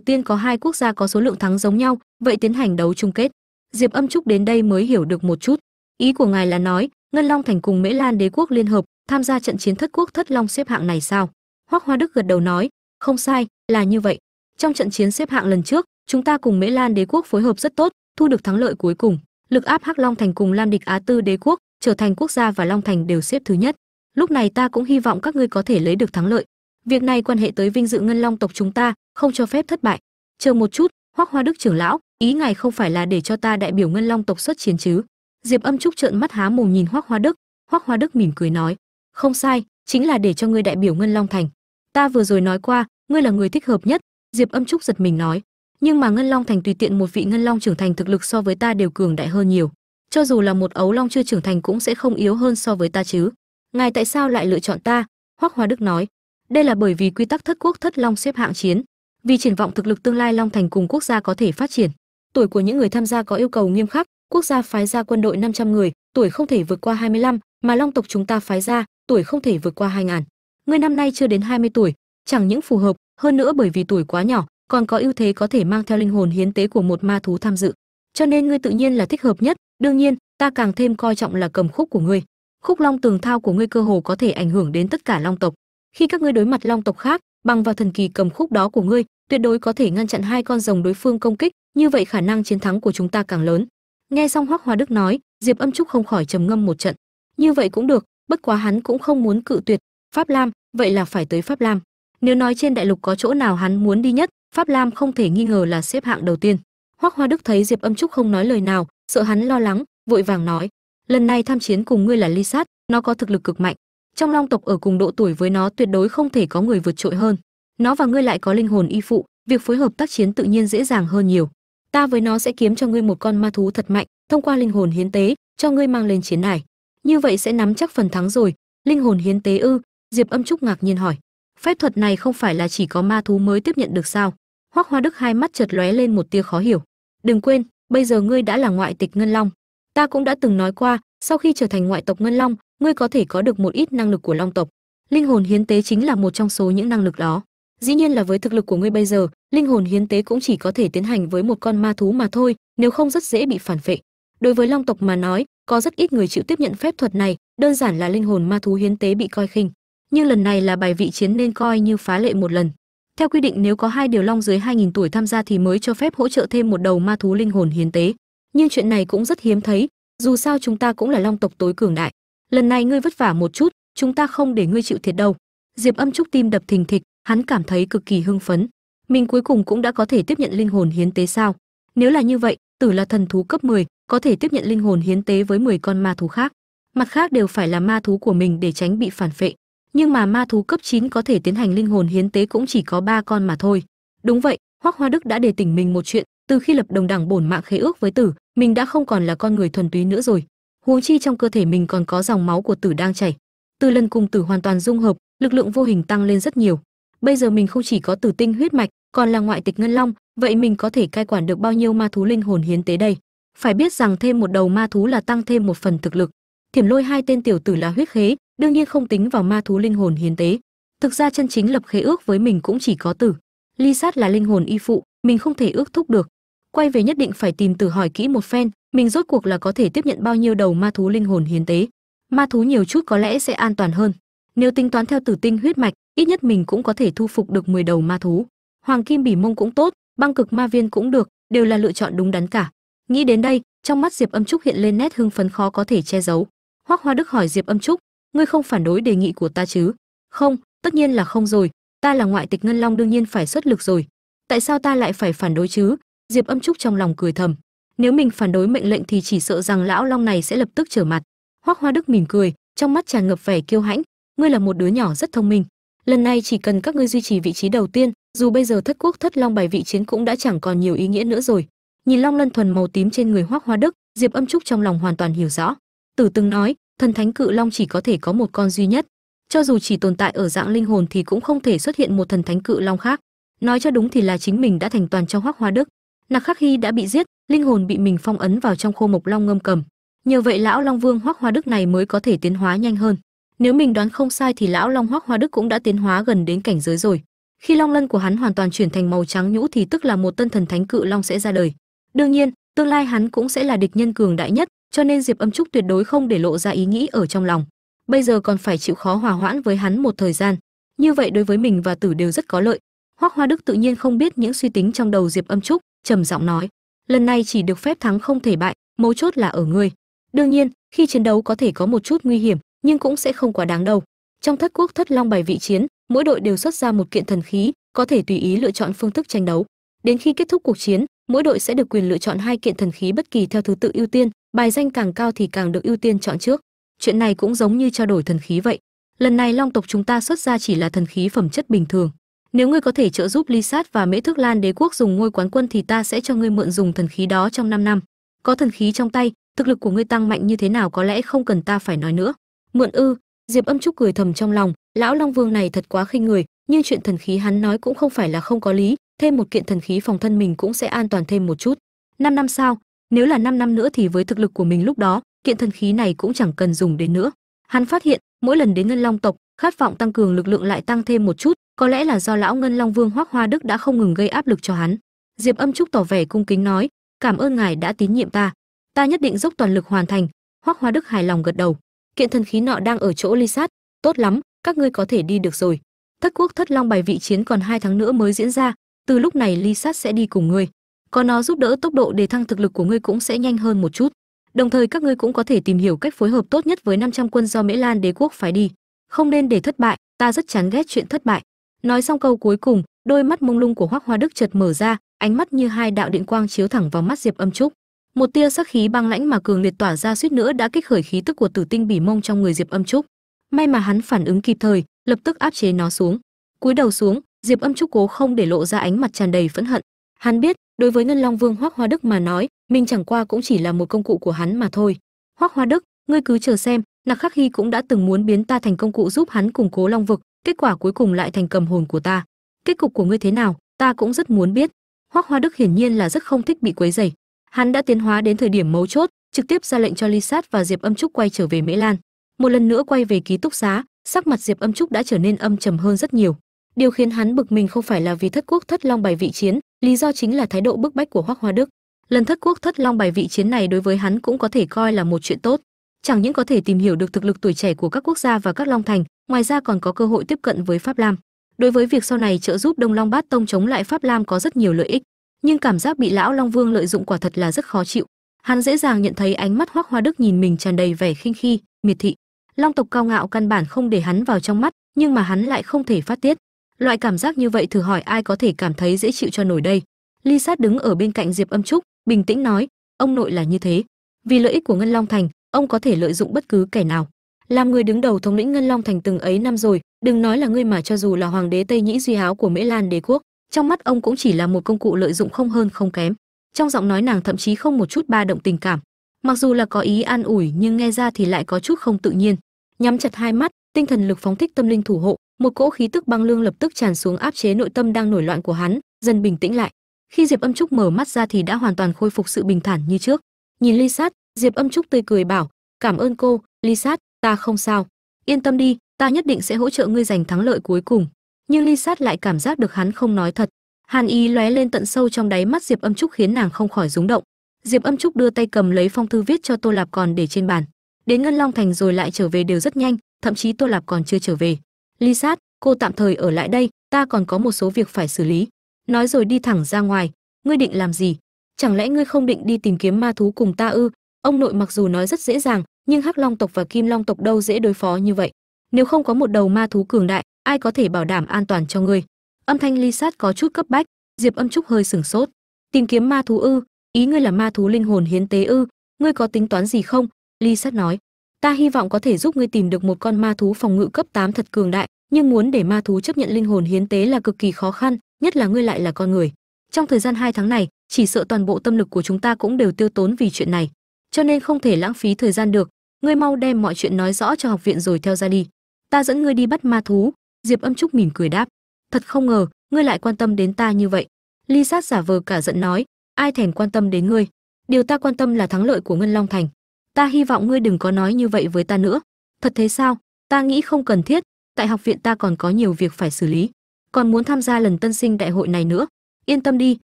tiên có hai quốc gia có số lượng thắng giống nhau, vậy tiến hành đấu chung kết. Diệp âm trúc đến đây mới hiểu được một chút. Ý của ngài là nói ngân long thành cùng mễ lan đế quốc liên hợp tham gia trận chiến thất quốc thất long xếp hạng này sao? Hoắc hoa đức gật đầu nói, không sai, là như vậy. Trong trận chiến xếp hạng lần trước, chúng ta cùng mễ lan đế quốc phối hợp rất tốt, thu được thắng lợi cuối cùng. Lực áp hắc long thành cùng lan địch á tư đế quốc trở thành quốc gia và long thành đều xếp thứ nhất. Lúc này ta cũng hy vọng các ngươi có thể lấy được thắng lợi. Việc này quan hệ tới vinh dự ngân long tộc chúng ta, không cho phép thất bại. Chờ một chút, hoắc hoa đức trưởng lão, ý ngài không phải là để cho ta đại biểu ngân long tộc xuất chiến chứ? Diệp âm trúc trợn mắt há mồm nhìn hoắc hoa đức. Hoắc hoa đức mỉm cười nói, không sai, chính là để cho ngươi đại biểu ngân long thành. Ta vừa rồi nói qua, ngươi là người thích hợp nhất. Diệp âm trúc giật mình nói, nhưng mà ngân long thành tùy tiện một vị ngân long trưởng thành thực lực so với ta đều cường đại hơn nhiều. Cho dù là một ấu long chưa trưởng thành cũng sẽ không yếu hơn so với ta chứ. Ngài tại sao lại lựa chọn ta? Hoắc hoa đức nói, đây là bởi vì quy tắc thất quốc thất long xếp hạng chiến. Vì triển vọng thực lực tương lai long thành cùng quốc gia có thể phát triển, tuổi của những người tham gia có yêu cầu nghiêm khắc quốc gia phái ra quân đội 500 người tuổi không thể vượt qua 25, mà long tộc chúng ta phái ra tuổi không thể vượt qua 2000. Ngươi năm nay chưa đến 20 tuổi chẳng những phù hợp hơn nữa bởi vì tuổi quá nhỏ còn có ưu thế có thể mang theo linh hồn hiến tế của một ma thú tham dự. Cho nên ngươi tự nhiên là thích hợp nhất đương nhiên ta càng thêm coi trọng là cầm khúc của ngươi. Khúc long tường thao của ngươi cơ hồ có thể ảnh hưởng đến tất cả long tộc. Khi các ngươi đối mặt long tộc khác bằng vào thần kỳ cầm khúc đó của ngươi tuyệt đối có thể ngăn chặn hai con rồng đối phương công kích như vậy khả năng chiến thắng của chúng ta càng lớn nghe xong hoắc hoa đức nói, diệp âm trúc không khỏi trầm ngâm một trận. Như vậy cũng được, bất quá hắn cũng không muốn cự tuyệt. Pháp lam, vậy là phải tới pháp lam. Nếu nói trên đại lục có chỗ nào hắn muốn đi nhất, pháp lam không thể nghi ngờ là xếp hạng đầu tiên. Hoắc hoa đức thấy diệp âm trúc không nói lời nào, sợ hắn lo lắng, vội vàng nói, lần này tham chiến cùng ngươi là ly sát, nó có thực lực cực mạnh. Trong long tộc ở cùng độ tuổi với nó tuyệt đối không thể có người vượt trội hơn. Nó và ngươi lại có linh hồn y phụ, việc phối hợp tác chiến tự nhiên dễ dàng hơn nhiều ta với nó sẽ kiếm cho ngươi một con ma thú thật mạnh, thông qua linh hồn hiến tế, cho ngươi mang lên chiến này. Như vậy sẽ nắm chắc phần thắng rồi. Linh hồn hiến tế ư? Diệp âm trúc ngạc nhiên hỏi. Phép thuật này không phải là chỉ có ma thú mới tiếp nhận được sao? Hoắc hoa đức hai mắt chợt lóe lên một tia khó hiểu. Đừng quên, bây giờ ngươi đã là ngoại tịch ngân long. Ta cũng đã từng nói qua, sau khi trở thành ngoại tộc ngân long, ngươi có thể có được một ít năng lực của long tộc. Linh hồn hiến tế chính là một trong số những năng lực đó dĩ nhiên là với thực lực của ngươi bây giờ, linh hồn hiến tế cũng chỉ có thể tiến hành với một con ma thú mà thôi, nếu không rất dễ bị phản phệ. Đối với long tộc mà nói, có rất ít người chịu tiếp nhận phép thuật này, đơn giản là linh hồn ma thú hiến tế bị coi khinh. Nhưng lần này là bài vị chiến nên coi như phá lệ một lần. Theo quy định, nếu có hai điều long dưới 2.000 tuổi tham gia thì mới cho phép hỗ trợ thêm một đầu ma thú linh hồn hiến tế. Nhưng chuyện này cũng rất hiếm thấy, dù sao chúng ta cũng là long tộc tối cường đại. Lần này ngươi vất vả một chút, chúng ta không để ngươi chịu thiệt đâu. Diệp âm trúc tim đập thình thịch hắn cảm thấy cực kỳ hưng phấn. Mình cuối cùng cũng đã có thể tiếp nhận linh hồn hiến tế sao? Nếu là như vậy tử là thần thú cấp 10, có thể tiếp nhận linh hồn hiến tế với 10 con ma thú khác. Mặt khác đều phải là ma thú của mình để tránh bị phản phệ. Nhưng mà ma thú cấp 9 có thể tiến hành linh hồn hiến tế cũng chỉ có ba con mà thôi. Đúng vậy hoắc hoa đức đã đề tỉnh mình một chuyện. Từ khi lập đồng đẳng bổn mạng khế ước với tử mình đã không còn là con người thuần túy nữa rồi. Huống chi trong cơ thể mình còn có dòng máu của tử đang chảy. Từ lần cùng tử hoàn toàn dung hợp lực lượng vô hình tăng lên rất nhiều bây giờ mình không chỉ có tử tinh huyết mạch, còn là ngoại tịch ngân long, vậy mình có thể cai quản được bao nhiêu ma thú linh hồn hiến tế đây? Phải biết rằng thêm một đầu ma thú là tăng thêm một phần thực lực. Thiểm lôi hai tên tiểu tử là huyết khế, đương nhiên không tính vào ma thú linh hồn hiến tế. Thực ra chân chính lập khế ước với mình cũng chỉ có tử. Ly sát là linh hồn y phụ, mình không thể ước thúc được. Quay về nhất định phải tìm tử hỏi kỹ một phen, mình rốt cuộc là có thể tiếp nhận bao nhiêu đầu ma thú linh hồn hiến tế. Ma thú nhiều chút có lẽ sẽ an toàn hơn. Nếu tính toán theo tử tinh huyết mạch ít nhất mình cũng có thể thu phục được 10 đầu ma thú. Hoàng kim bỉ mông cũng tốt, băng cực ma viên cũng được, đều là lựa chọn đúng đắn cả. Nghĩ đến đây, trong mắt diệp âm trúc hiện lên nét hưng phấn khó có thể che giấu. Hoắc hoa đức hỏi diệp âm trúc, ngươi không phản đối đề nghị của ta chứ? Không, tất nhiên là không rồi, ta là ngoại tịch ngân long đương nhiên phải xuất lực rồi. Tại sao ta lại phải phản đối chứ? Diệp âm trúc trong lòng cười thầm. Nếu mình phản đối mệnh lệnh thì chỉ sợ rằng lão long này sẽ lập tức trở mặt. Hoắc hoa đức mỉm cười, trong mắt tràn ngập vẻ kiêu hãnh. Ngươi là một đứa nhỏ rất thông minh lần này chỉ cần các ngươi duy trì vị trí đầu tiên, dù bây giờ thất quốc thất long bài vị chiến cũng đã chẳng còn nhiều ý nghĩa nữa rồi. Nhìn long lân thuần màu tím trên người hoắc hoa đức, diệp âm trúc trong lòng hoàn toàn hiểu rõ. Tử từng nói, thần thánh cự long chỉ có thể có một con duy nhất. Cho dù chỉ tồn tại ở dạng linh hồn thì cũng không thể xuất hiện một thần thánh cự long khác. Nói cho đúng thì là chính mình đã thành toàn cho hoắc hoa đức. Nặc khắc hy đã bị giết, linh hồn bị mình phong ấn vào trong khô mộc long ngâm cầm. Nhờ vậy lão long vương hoắc hoa đức này mới có thể tiến hóa nhanh hơn nếu mình đoán không sai thì lão long hoắc hoa đức cũng đã tiến hóa gần đến cảnh giới rồi. Khi long lân của hắn hoàn toàn chuyển thành màu trắng nhũ thì tức là một tân thần thánh cự long sẽ ra đời. Đương nhiên, tương lai hắn cũng sẽ là địch nhân cường đại nhất, cho nên diệp âm trúc tuyệt đối không để lộ ra ý nghĩ ở trong lòng. Bây giờ còn phải chịu khó hòa hoãn với hắn một thời gian. Như vậy đối với mình và tử đều rất có lợi. Hoắc hoa đức tự nhiên không biết những suy tính trong đầu diệp âm trúc, trầm giọng nói, lần này chỉ được phép thắng không thể bại, mấu chốt là ở ngươi. Đương nhiên, khi chiến đấu có thể có một chút nguy hiểm nhưng cũng sẽ không quá đáng đâu. Trong thất quốc thất long bài vị chiến, mỗi đội đều xuất ra một kiện thần khí, có thể tùy ý lựa chọn phương thức tranh đấu. Đến khi kết thúc cuộc chiến, mỗi đội sẽ được quyền lựa chọn hai kiện thần khí bất kỳ theo thứ tự ưu tiên, bài danh càng cao thì càng được ưu tiên chọn trước. Chuyện này cũng giống như trao đổi thần khí vậy. Lần này long tộc chúng ta xuất ra chỉ là thần khí phẩm chất bình thường. Nếu ngươi có thể trợ giúp ly sát và mễ thức lan đế quốc dùng ngôi quán quân thì ta sẽ cho ngươi mượn dùng thần khí đó trong 5 năm. Có thần khí trong tay, thực lực của ngươi tăng mạnh như thế nào có lẽ không cần ta phải nói nữa mượn ư? Diệp âm trúc cười thầm trong lòng, lão long vương này thật quá khinh người, nhưng chuyện thần khí hắn nói cũng không phải là không có lý, thêm một kiện thần khí phòng thân mình cũng sẽ an toàn thêm một chút. Năm năm sao nếu là năm năm nữa thì với thực lực của mình lúc đó, kiện thần khí này cũng chẳng cần dùng đến nữa. Hắn phát hiện, mỗi lần đến ngân long tộc, khát vọng tăng cường lực lượng lại tăng thêm một chút, có lẽ là do lão ngân long vương hoắc hoa đức đã không ngừng gây áp lực cho hắn. Diệp âm trúc tỏ vẻ cung kính nói, cảm ơn ngài đã tín nhiệm ta. Ta nhất định dốc toàn lực hoàn thành. Hoắc hoa đức hài lòng gật đầu kiện thần khí nọ đang ở chỗ ly sát. Tốt lắm, các ngươi có thể đi được rồi. Thất quốc thất long bài vị chiến còn hai tháng nữa mới diễn ra. Từ lúc này ly sát sẽ đi cùng ngươi. Có nó giúp đỡ tốc độ đề thăng thực lực của ngươi cũng sẽ nhanh hơn một chút. Đồng thời các ngươi cũng có thể tìm hiểu cách phối hợp tốt nhất với 500 quân do mễ lan đế quốc phái đi. Không nên để thất bại, ta rất chán ghét chuyện thất bại. Nói xong câu cuối cùng, đôi mắt mông lung của hoắc hoa đức chợt mở ra, ánh mắt như hai đạo điện quang chiếu thẳng vào mắt diệp âm trúc một tia sắc khí băng lãnh mà cường liệt tỏa ra suýt nữa đã kích khởi khí tức của tử tinh bỉ mông trong người diệp âm trúc. May mà hắn phản ứng kịp thời, lập tức áp chế nó xuống. Cúi đầu xuống, diệp âm trúc cố không để lộ ra ánh mặt tràn đầy phẫn hận. Hắn biết, đối với ngân long vương hoắc hoa đức mà nói, mình chẳng qua cũng chỉ là một công cụ của hắn mà thôi. Hoắc hoa đức, ngươi cứ chờ xem, nặc khắc hy cũng đã từng muốn biến ta thành công cụ giúp hắn củng cố long vực, kết quả cuối cùng lại thành cầm hồn của ta. Kết cục của ngươi thế nào, ta cũng rất muốn biết. Hoắc hoa đức hiển nhiên là rất không thích bị quấy rầy hắn đã tiến hóa đến thời điểm mấu chốt, trực tiếp ra lệnh cho ly sát và diệp âm trúc quay trở về mễ lan. Một lần nữa quay về ký túc xá, sắc mặt diệp âm trúc đã trở nên âm trầm hơn rất nhiều. Điều khiến hắn bực mình không phải là vì thất quốc thất long bài vị chiến, lý do chính là thái độ bức bách của hoắc hoa đức. Lần thất quốc thất long bài vị chiến này đối với hắn cũng có thể coi là một chuyện tốt. Chẳng những có thể tìm hiểu được thực lực tuổi trẻ của các quốc gia và các long thành, ngoài ra còn có cơ hội tiếp cận với pháp lam. Đối với việc sau này trợ giúp đông long bát tông chống lại pháp lam có rất nhiều lợi ích nhưng cảm giác bị lão long vương lợi dụng quả thật là rất khó chịu. Hắn dễ dàng nhận thấy ánh mắt hoác hoa đức nhìn mình tràn đầy vẻ khinh khi, miệt thị. Long tộc cao ngạo căn bản không để hắn vào trong mắt, nhưng mà hắn lại không thể phát tiết. Loại cảm giác như vậy thử hỏi ai có thể cảm thấy dễ chịu cho nổi đây? Ly sát đứng ở bên cạnh diệp âm trúc, bình tĩnh nói, ông nội là như thế. Vì lợi ích của ngân long thành, ông có thể lợi dụng bất cứ kẻ nào. Làm người đứng đầu thống lĩnh ngân long thành từng ấy năm rồi, đừng nói là ngươi mà cho dù là hoàng đế tây nhĩ duy háo của mễ lan đế quốc trong mắt ông cũng chỉ là một công cụ lợi dụng không hơn không kém. Trong giọng nói nàng thậm chí không một chút ba động tình cảm. Mặc dù là có ý an ủi, nhưng nghe ra thì lại có chút không tự nhiên. Nhắm chặt hai mắt, tinh thần lực phóng thích tâm linh thủ hộ, một cỗ khí tức băng lương lập tức tràn xuống áp chế nội tâm đang nổi loạn của hắn, dần bình tĩnh lại. Khi diệp âm trúc mở mắt ra thì đã hoàn toàn khôi phục sự bình thản như trước. Nhìn ly sát, diệp âm trúc tươi cười bảo, cảm ơn cô, ly sát, ta không sao. Yên tâm đi, ta nhất định sẽ hỗ trợ ngươi giành thắng lợi cuối cùng nhưng ly sát lại cảm giác được hắn không nói thật. Hàn ý lóe lên tận sâu trong đáy mắt diệp âm trúc khiến nàng không khỏi rúng động. Diệp âm trúc đưa tay cầm lấy phong thư viết cho tô lạp còn để trên bàn. Đến ngân long thành rồi lại trở về đều rất nhanh, thậm chí tô lạp còn chưa trở về. Ly sát, cô tạm thời ở lại đây, ta còn có một số việc phải xử lý. Nói rồi đi thẳng ra ngoài. Ngươi định làm gì? Chẳng lẽ ngươi không định đi tìm kiếm ma thú cùng ta ư? Ông nội mặc dù nói rất dễ dàng, nhưng hắc long tộc và kim long tộc đâu dễ đối phó như vậy. Nếu không có một đầu ma thú cường đại ai có thể bảo đảm an toàn cho ngươi? Âm thanh ly sát có chút cấp bách, diệp âm trúc hơi sửng sốt. Tìm kiếm ma thú ư? Ý ngươi là ma thú linh hồn hiến tế ư? Ngươi có tính toán gì không? Ly sát nói. Ta hy vọng có thể giúp ngươi tìm được một con ma thú phòng ngự cấp 8 thật cường đại, nhưng muốn để ma thú chấp nhận linh hồn hiến tế là cực kỳ khó khăn, nhất là ngươi lại là con người. Trong thời gian hai tháng này, chỉ sợ toàn bộ tâm lực của chúng ta cũng đều tiêu tốn vì chuyện này. Cho nên không thể lãng phí thời gian được. Ngươi mau đem mọi chuyện nói rõ cho học viện rồi theo ra đi. Ta dẫn ngươi đi bắt ma thú diệp âm trúc mỉm cười đáp, thật không ngờ, ngươi lại quan tâm đến ta như vậy. Ly sát giả vờ cả giận nói, ai thèm quan tâm đến ngươi? Điều ta quan tâm là thắng lợi của ngân long thành. Ta hy vọng ngươi đừng có nói như vậy với ta nữa. Thật thế sao? Ta nghĩ không cần thiết, tại học viện ta còn có nhiều việc phải xử lý. Còn muốn tham gia lần tân sinh đại hội này nữa. Yên tâm đi,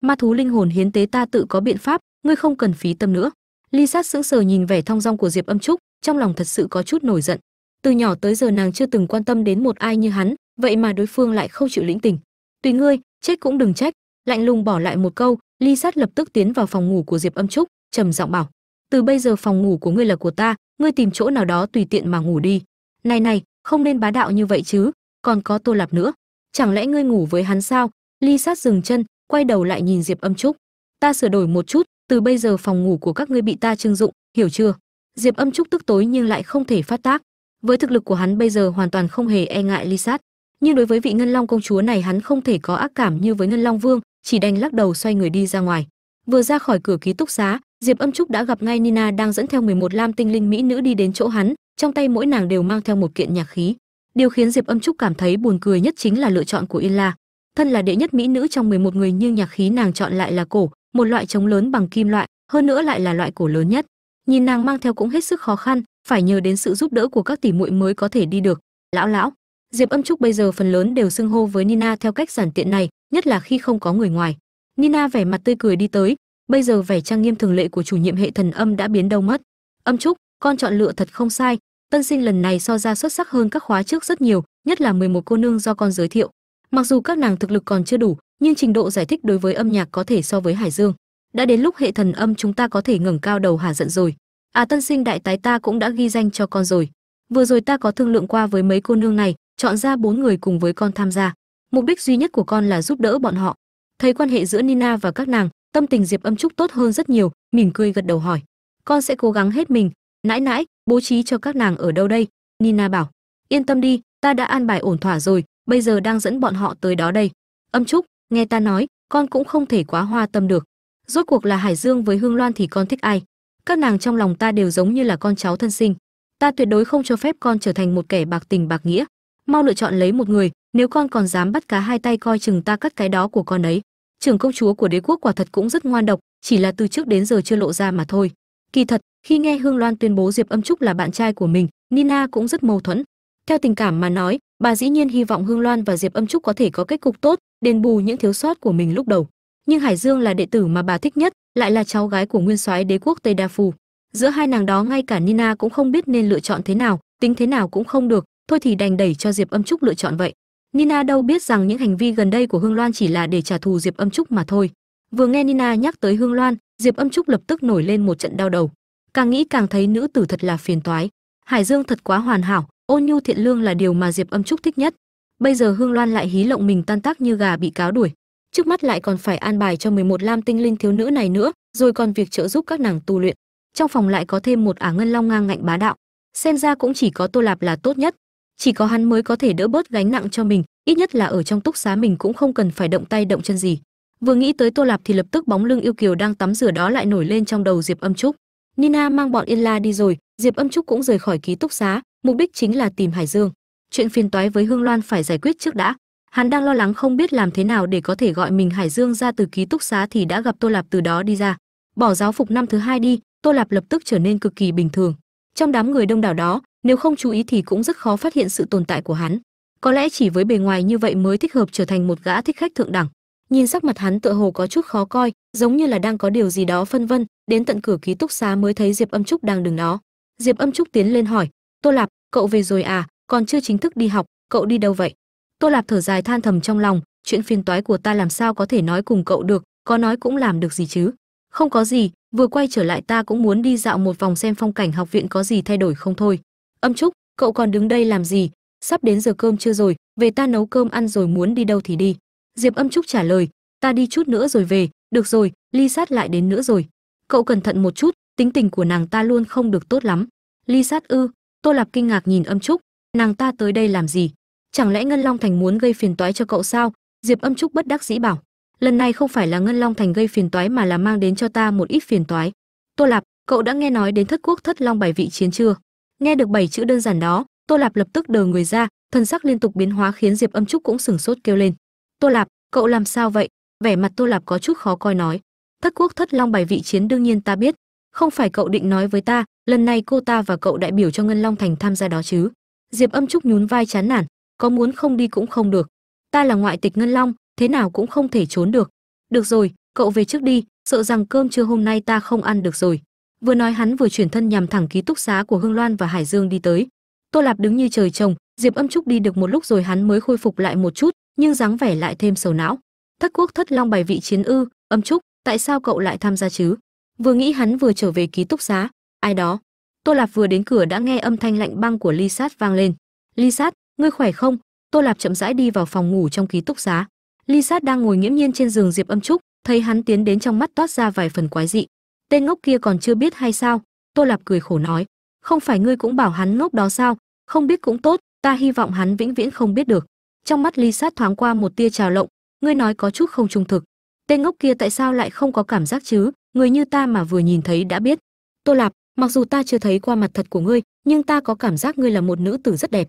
ma thú linh hồn hiến tế ta tự có biện pháp, ngươi không cần phí tâm nữa. Ly sát sững sờ nhìn vẻ thong dong của diệp âm trúc, trong lòng thật sự có chút nổi giận từ nhỏ tới giờ nàng chưa từng quan tâm đến một ai như hắn, vậy mà đối phương lại không chịu lĩnh tình tùy ngươi, chết cũng đừng trách. Lạnh lùng bỏ lại một câu, ly sát lập tức tiến vào phòng ngủ của diệp âm trúc, trầm giọng bảo, từ bây giờ phòng ngủ của ngươi là của ta, ngươi tìm chỗ nào đó tùy tiện mà ngủ đi. Này này, không nên bá đạo như vậy chứ, còn có tô lạp nữa. Chẳng lẽ ngươi ngủ với hắn sao? Ly sát dừng chân, quay đầu lại nhìn diệp âm trúc, ta sửa đổi một chút, từ bây giờ phòng ngủ của các ngươi bị ta trưng dụng, hiểu chưa? Diệp âm trúc tức tối nhưng lại không thể phát tác với thực lực của hắn bây giờ hoàn toàn không hề e ngại ly sát nhưng đối với vị ngân long công chúa này, hắn không thể có ác cảm như với ngân long vương, chỉ đành lắc đầu xoay người đi ra ngoài. Vừa ra khỏi cửa ký túc xá, diệp âm trúc đã gặp ngay nina đang dẫn theo 11 lam tinh linh mỹ nữ đi đến chỗ hắn. Trong tay mỗi nàng đều mang theo một kiện nhạc khí. Điều khiến diệp âm trúc cảm thấy buồn cười nhất chính là lựa chọn của yên la thân là đệ nhất mỹ nữ trong 11 người, nhưng nhạc khí nàng chọn lại là cổ, một loại trống lớn bằng kim loại, hơn nữa lại là loại cổ lớn nhất. Nhìn nàng mang theo cũng hết sức khó khăn phải nhờ đến sự giúp đỡ của các tỷ muội mới có thể đi được. Lão lão. Diệp âm trúc bây giờ phần lớn đều xưng hô với nina theo cách giản tiện này, nhất là khi không có người ngoài. Nina vẻ mặt tươi cười đi tới. Bây giờ vẻ trang nghiêm thường lệ của chủ nhiệm hệ thần âm đã biến đâu mất. Âm trúc, con chọn lựa thật không sai. Tân sinh lần này so ra xuất sắc hơn các khóa trước rất nhiều, nhất là 11 cô nương do con giới thiệu. Mặc dù các nàng thực lực còn chưa đủ, nhưng trình độ giải thích đối với âm nhạc có thể so với hải dương. Đã đến lúc hệ thần âm chúng ta có thể ngẩng cao đầu hà giận rồi à tân sinh đại tái ta cũng đã ghi danh cho con rồi. Vừa rồi ta có thương lượng qua với mấy cô nương này, chọn ra bốn người cùng với con tham gia. Mục đích duy nhất của con là giúp đỡ bọn họ. Thấy quan hệ giữa nina và các nàng, tâm tình diệp âm trúc tốt hơn rất nhiều, mỉm cười gật đầu hỏi. Con sẽ cố gắng hết mình. Nãi nãi, bố trí cho các nàng ở đâu đây? Nina bảo. Yên tâm đi, ta đã an bài ổn thỏa rồi, bây giờ đang dẫn bọn họ tới đó đây. Âm trúc, nghe ta nói, con cũng không thể quá hoa tâm được. Rốt cuộc là hải dương với hương loan thì con thích ai? Các nàng trong lòng ta đều giống như là con cháu thân sinh. Ta tuyệt đối không cho phép con trở thành một kẻ bạc tình bạc nghĩa. Mau lựa chọn lấy một người, nếu con còn dám bắt cá hai tay coi chừng ta cắt cái đó của con ấy. Trưởng công chúa của đế quốc quả thật cũng rất ngoan độc, chỉ là từ trước đến giờ chưa lộ ra mà thôi. Kỳ thật, khi nghe hương loan tuyên bố diệp âm trúc là bạn trai của mình, nina cũng rất mâu thuẫn. Theo tình cảm mà nói, bà dĩ nhiên hy vọng hương loan và diệp âm trúc có thể có kết cục tốt, đền bù những thiếu sót của mình lúc đầu. Nhưng hải dương là đệ tử mà bà thích nhất lại là cháu gái của nguyên soái đế quốc tây đa phù. Giữa hai nàng đó ngay cả nina cũng không biết nên lựa chọn thế nào, tính thế nào cũng không được, thôi thì đành đẩy cho diệp âm trúc lựa chọn vậy. Nina đâu biết rằng những hành vi gần đây của hương loan chỉ là để trả thù diệp âm trúc mà thôi. Vừa nghe nina nhắc tới hương loan, diệp âm trúc lập tức nổi lên một trận đau đầu. Càng nghĩ càng thấy nữ tử thật là phiền toái. Hải dương thật quá hoàn hảo, ôn nhu thiện lương là điều mà diệp âm trúc thích nhất. Bây giờ hương loan lại hí lộng mình tan tác như gà bị cáo đuổi trước mắt lại còn phải an bài cho 11 lam tinh linh thiếu nữ này nữa, rồi còn việc trợ giúp các nàng tu luyện. Trong phòng lại có thêm một ả ngân long ngang ngạnh bá đạo. Xem ra cũng chỉ có tô lạp là tốt nhất. Chỉ có hắn mới có thể đỡ bớt gánh nặng cho mình, ít nhất là ở trong túc xá mình cũng không cần phải động tay động chân gì. Vừa nghĩ tới tô lạp thì lập tức bóng lưng yêu kiều đang tắm rửa đó lại nổi lên trong đầu diệp âm trúc. Nina mang bọn yên la đi rồi, diệp âm trúc cũng rời khỏi ký túc xá, mục đích chính là tìm hải dương. Chuyện phiền toái với hương loan phải giải quyết trước đã hắn đang lo lắng không biết làm thế nào để có thể gọi mình hải dương ra từ ký túc xá thì đã gặp tô lạp từ đó đi ra. Bỏ giáo phục năm thứ hai đi, tô lạp lập tức trở nên cực kỳ bình thường. Trong đám người đông đảo đó, nếu không chú ý thì cũng rất khó phát hiện sự tồn tại của hắn. Có lẽ chỉ với bề ngoài như vậy mới thích hợp trở thành một gã thích khách thượng đẳng. Nhìn sắc mặt hắn tựa hồ có chút khó coi, giống như là đang có điều gì đó phân vân, đến tận cửa ký túc xá mới thấy diệp âm trúc đang đứng đó. Diệp âm trúc tiến lên hỏi, tô lạp, cậu về rồi à? Còn chưa chính thức đi học, cậu đi đâu vậy? Tô lạp thở dài than thầm trong lòng, chuyện phiền toái của ta làm sao có thể nói cùng cậu được, có nói cũng làm được gì chứ? Không có gì, vừa quay trở lại ta cũng muốn đi dạo một vòng xem phong cảnh học viện có gì thay đổi không thôi. Âm trúc, cậu còn đứng đây làm gì? Sắp đến giờ cơm chưa rồi, về ta nấu cơm ăn rồi muốn đi đâu thì đi. Diệp âm trúc trả lời, ta đi chút nữa rồi về, được rồi, ly sát lại đến nữa rồi. Cậu cẩn thận một chút, tính tình của nàng ta luôn không được tốt lắm. Ly sát ư? Tô lạp kinh ngạc nhìn âm trúc, nàng ta tới đây làm gì? Chẳng lẽ ngân long thành muốn gây phiền toái cho cậu sao? Diệp âm trúc bất đắc dĩ bảo. Lần này không phải là ngân long thành gây phiền toái mà là mang đến cho ta một ít phiền toái. Tô lạp, cậu đã nghe nói đến thất quốc thất long bảy vị chiến chưa? Nghe được bảy chữ đơn giản đó, tô lạp lập tức đờ người ra thân sắc liên tục biến hóa khiến diệp âm trúc cũng sửng sốt kêu lên. Tô lạp, cậu làm sao vậy? Vẻ mặt tô lạp có chút khó coi nói. Thất quốc thất long bảy vị chiến đương nhiên ta biết. Không phải cậu định nói với ta, lần này cô ta và cậu đại biểu cho ngân long thành tham gia đó chứ? Diệp âm trúc nhún vai chán nản có muốn không đi cũng không được. Ta là ngoại tịch ngân long, thế nào cũng không thể trốn được. Được rồi, cậu về trước đi, sợ rằng cơm trưa hôm nay ta không ăn được rồi. Vừa nói hắn vừa chuyển thân nhằm thẳng ký túc xá của hương loan và hải dương đi tới. Tô lạp đứng như trời trồng, diệp âm trúc đi được một lúc rồi hắn mới khôi phục lại một chút, nhưng dáng vẻ lại thêm sầu não. Thất quốc thất long bài vị chiến ư, âm trúc, tại sao cậu lại tham gia chứ? Vừa nghĩ hắn vừa trở về ký túc xá. Ai đó? Tô lạp vừa đến cửa đã nghe âm thanh lạnh băng của ly sát vang lên. Ly sát ngươi khỏe không? Tô lạp chậm rãi đi vào phòng ngủ trong ký túc xá. Ly sát đang ngồi nghiễm nhiên trên giường diệp âm trúc, thấy hắn tiến đến trong mắt toát ra vài phần quái dị. Tên ngốc kia còn chưa biết hay sao? Tô lạp cười khổ nói, không phải ngươi cũng bảo hắn ngốc đó sao? Không biết cũng tốt, ta hy vọng hắn vĩnh viễn không biết được. Trong mắt ly sát thoáng qua một tia trào lộng, ngươi nói có chút không trung thực. Tên ngốc kia tại sao lại không có cảm giác chứ? Người như ta mà vừa nhìn thấy đã biết. Tô lạp, mặc dù ta chưa thấy qua mặt thật của ngươi, nhưng ta có cảm giác ngươi là một nữ tử rất đẹp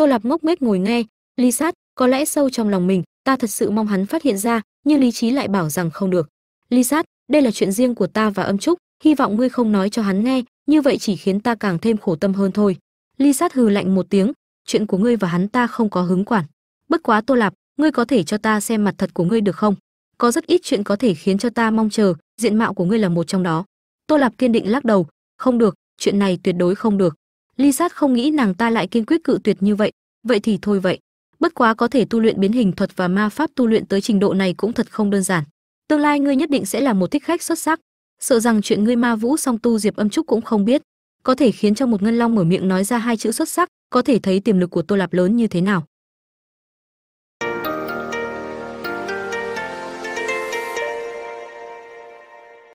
tô lạp ngốc nghếch ngồi nghe ly sát, có lẽ sâu trong lòng mình, ta thật sự mong hắn phát hiện ra, nhưng lý trí lại bảo rằng không được. Ly sát, đây là chuyện riêng của ta và âm trúc, hy vọng ngươi không nói cho hắn nghe, như vậy chỉ khiến ta càng thêm khổ tâm hơn thôi. Ly sát hừ lạnh một tiếng, chuyện của ngươi và hắn ta không có hứng quản. Bất quá tô lạp, ngươi có thể cho ta xem mặt thật của ngươi được không? Có rất ít chuyện có thể khiến cho ta mong chờ, diện mạo của ngươi là một trong đó. Tô lạp kiên định lắc đầu, không được, chuyện này tuyệt đối không được ly sát không nghĩ nàng ta lại kiên quyết cự tuyệt như vậy. Vậy thì thôi vậy. Bất quá có thể tu luyện biến hình thuật và ma pháp tu luyện tới trình độ này cũng thật không đơn giản. Tương lai ngươi nhất định sẽ là một thích khách xuất sắc. Sợ rằng chuyện ngươi ma vũ song tu diệp âm trúc cũng không biết. Có thể khiến cho một ngân long mở miệng nói ra hai chữ xuất sắc, có thể thấy tiềm lực của tô lạp lớn như thế nào.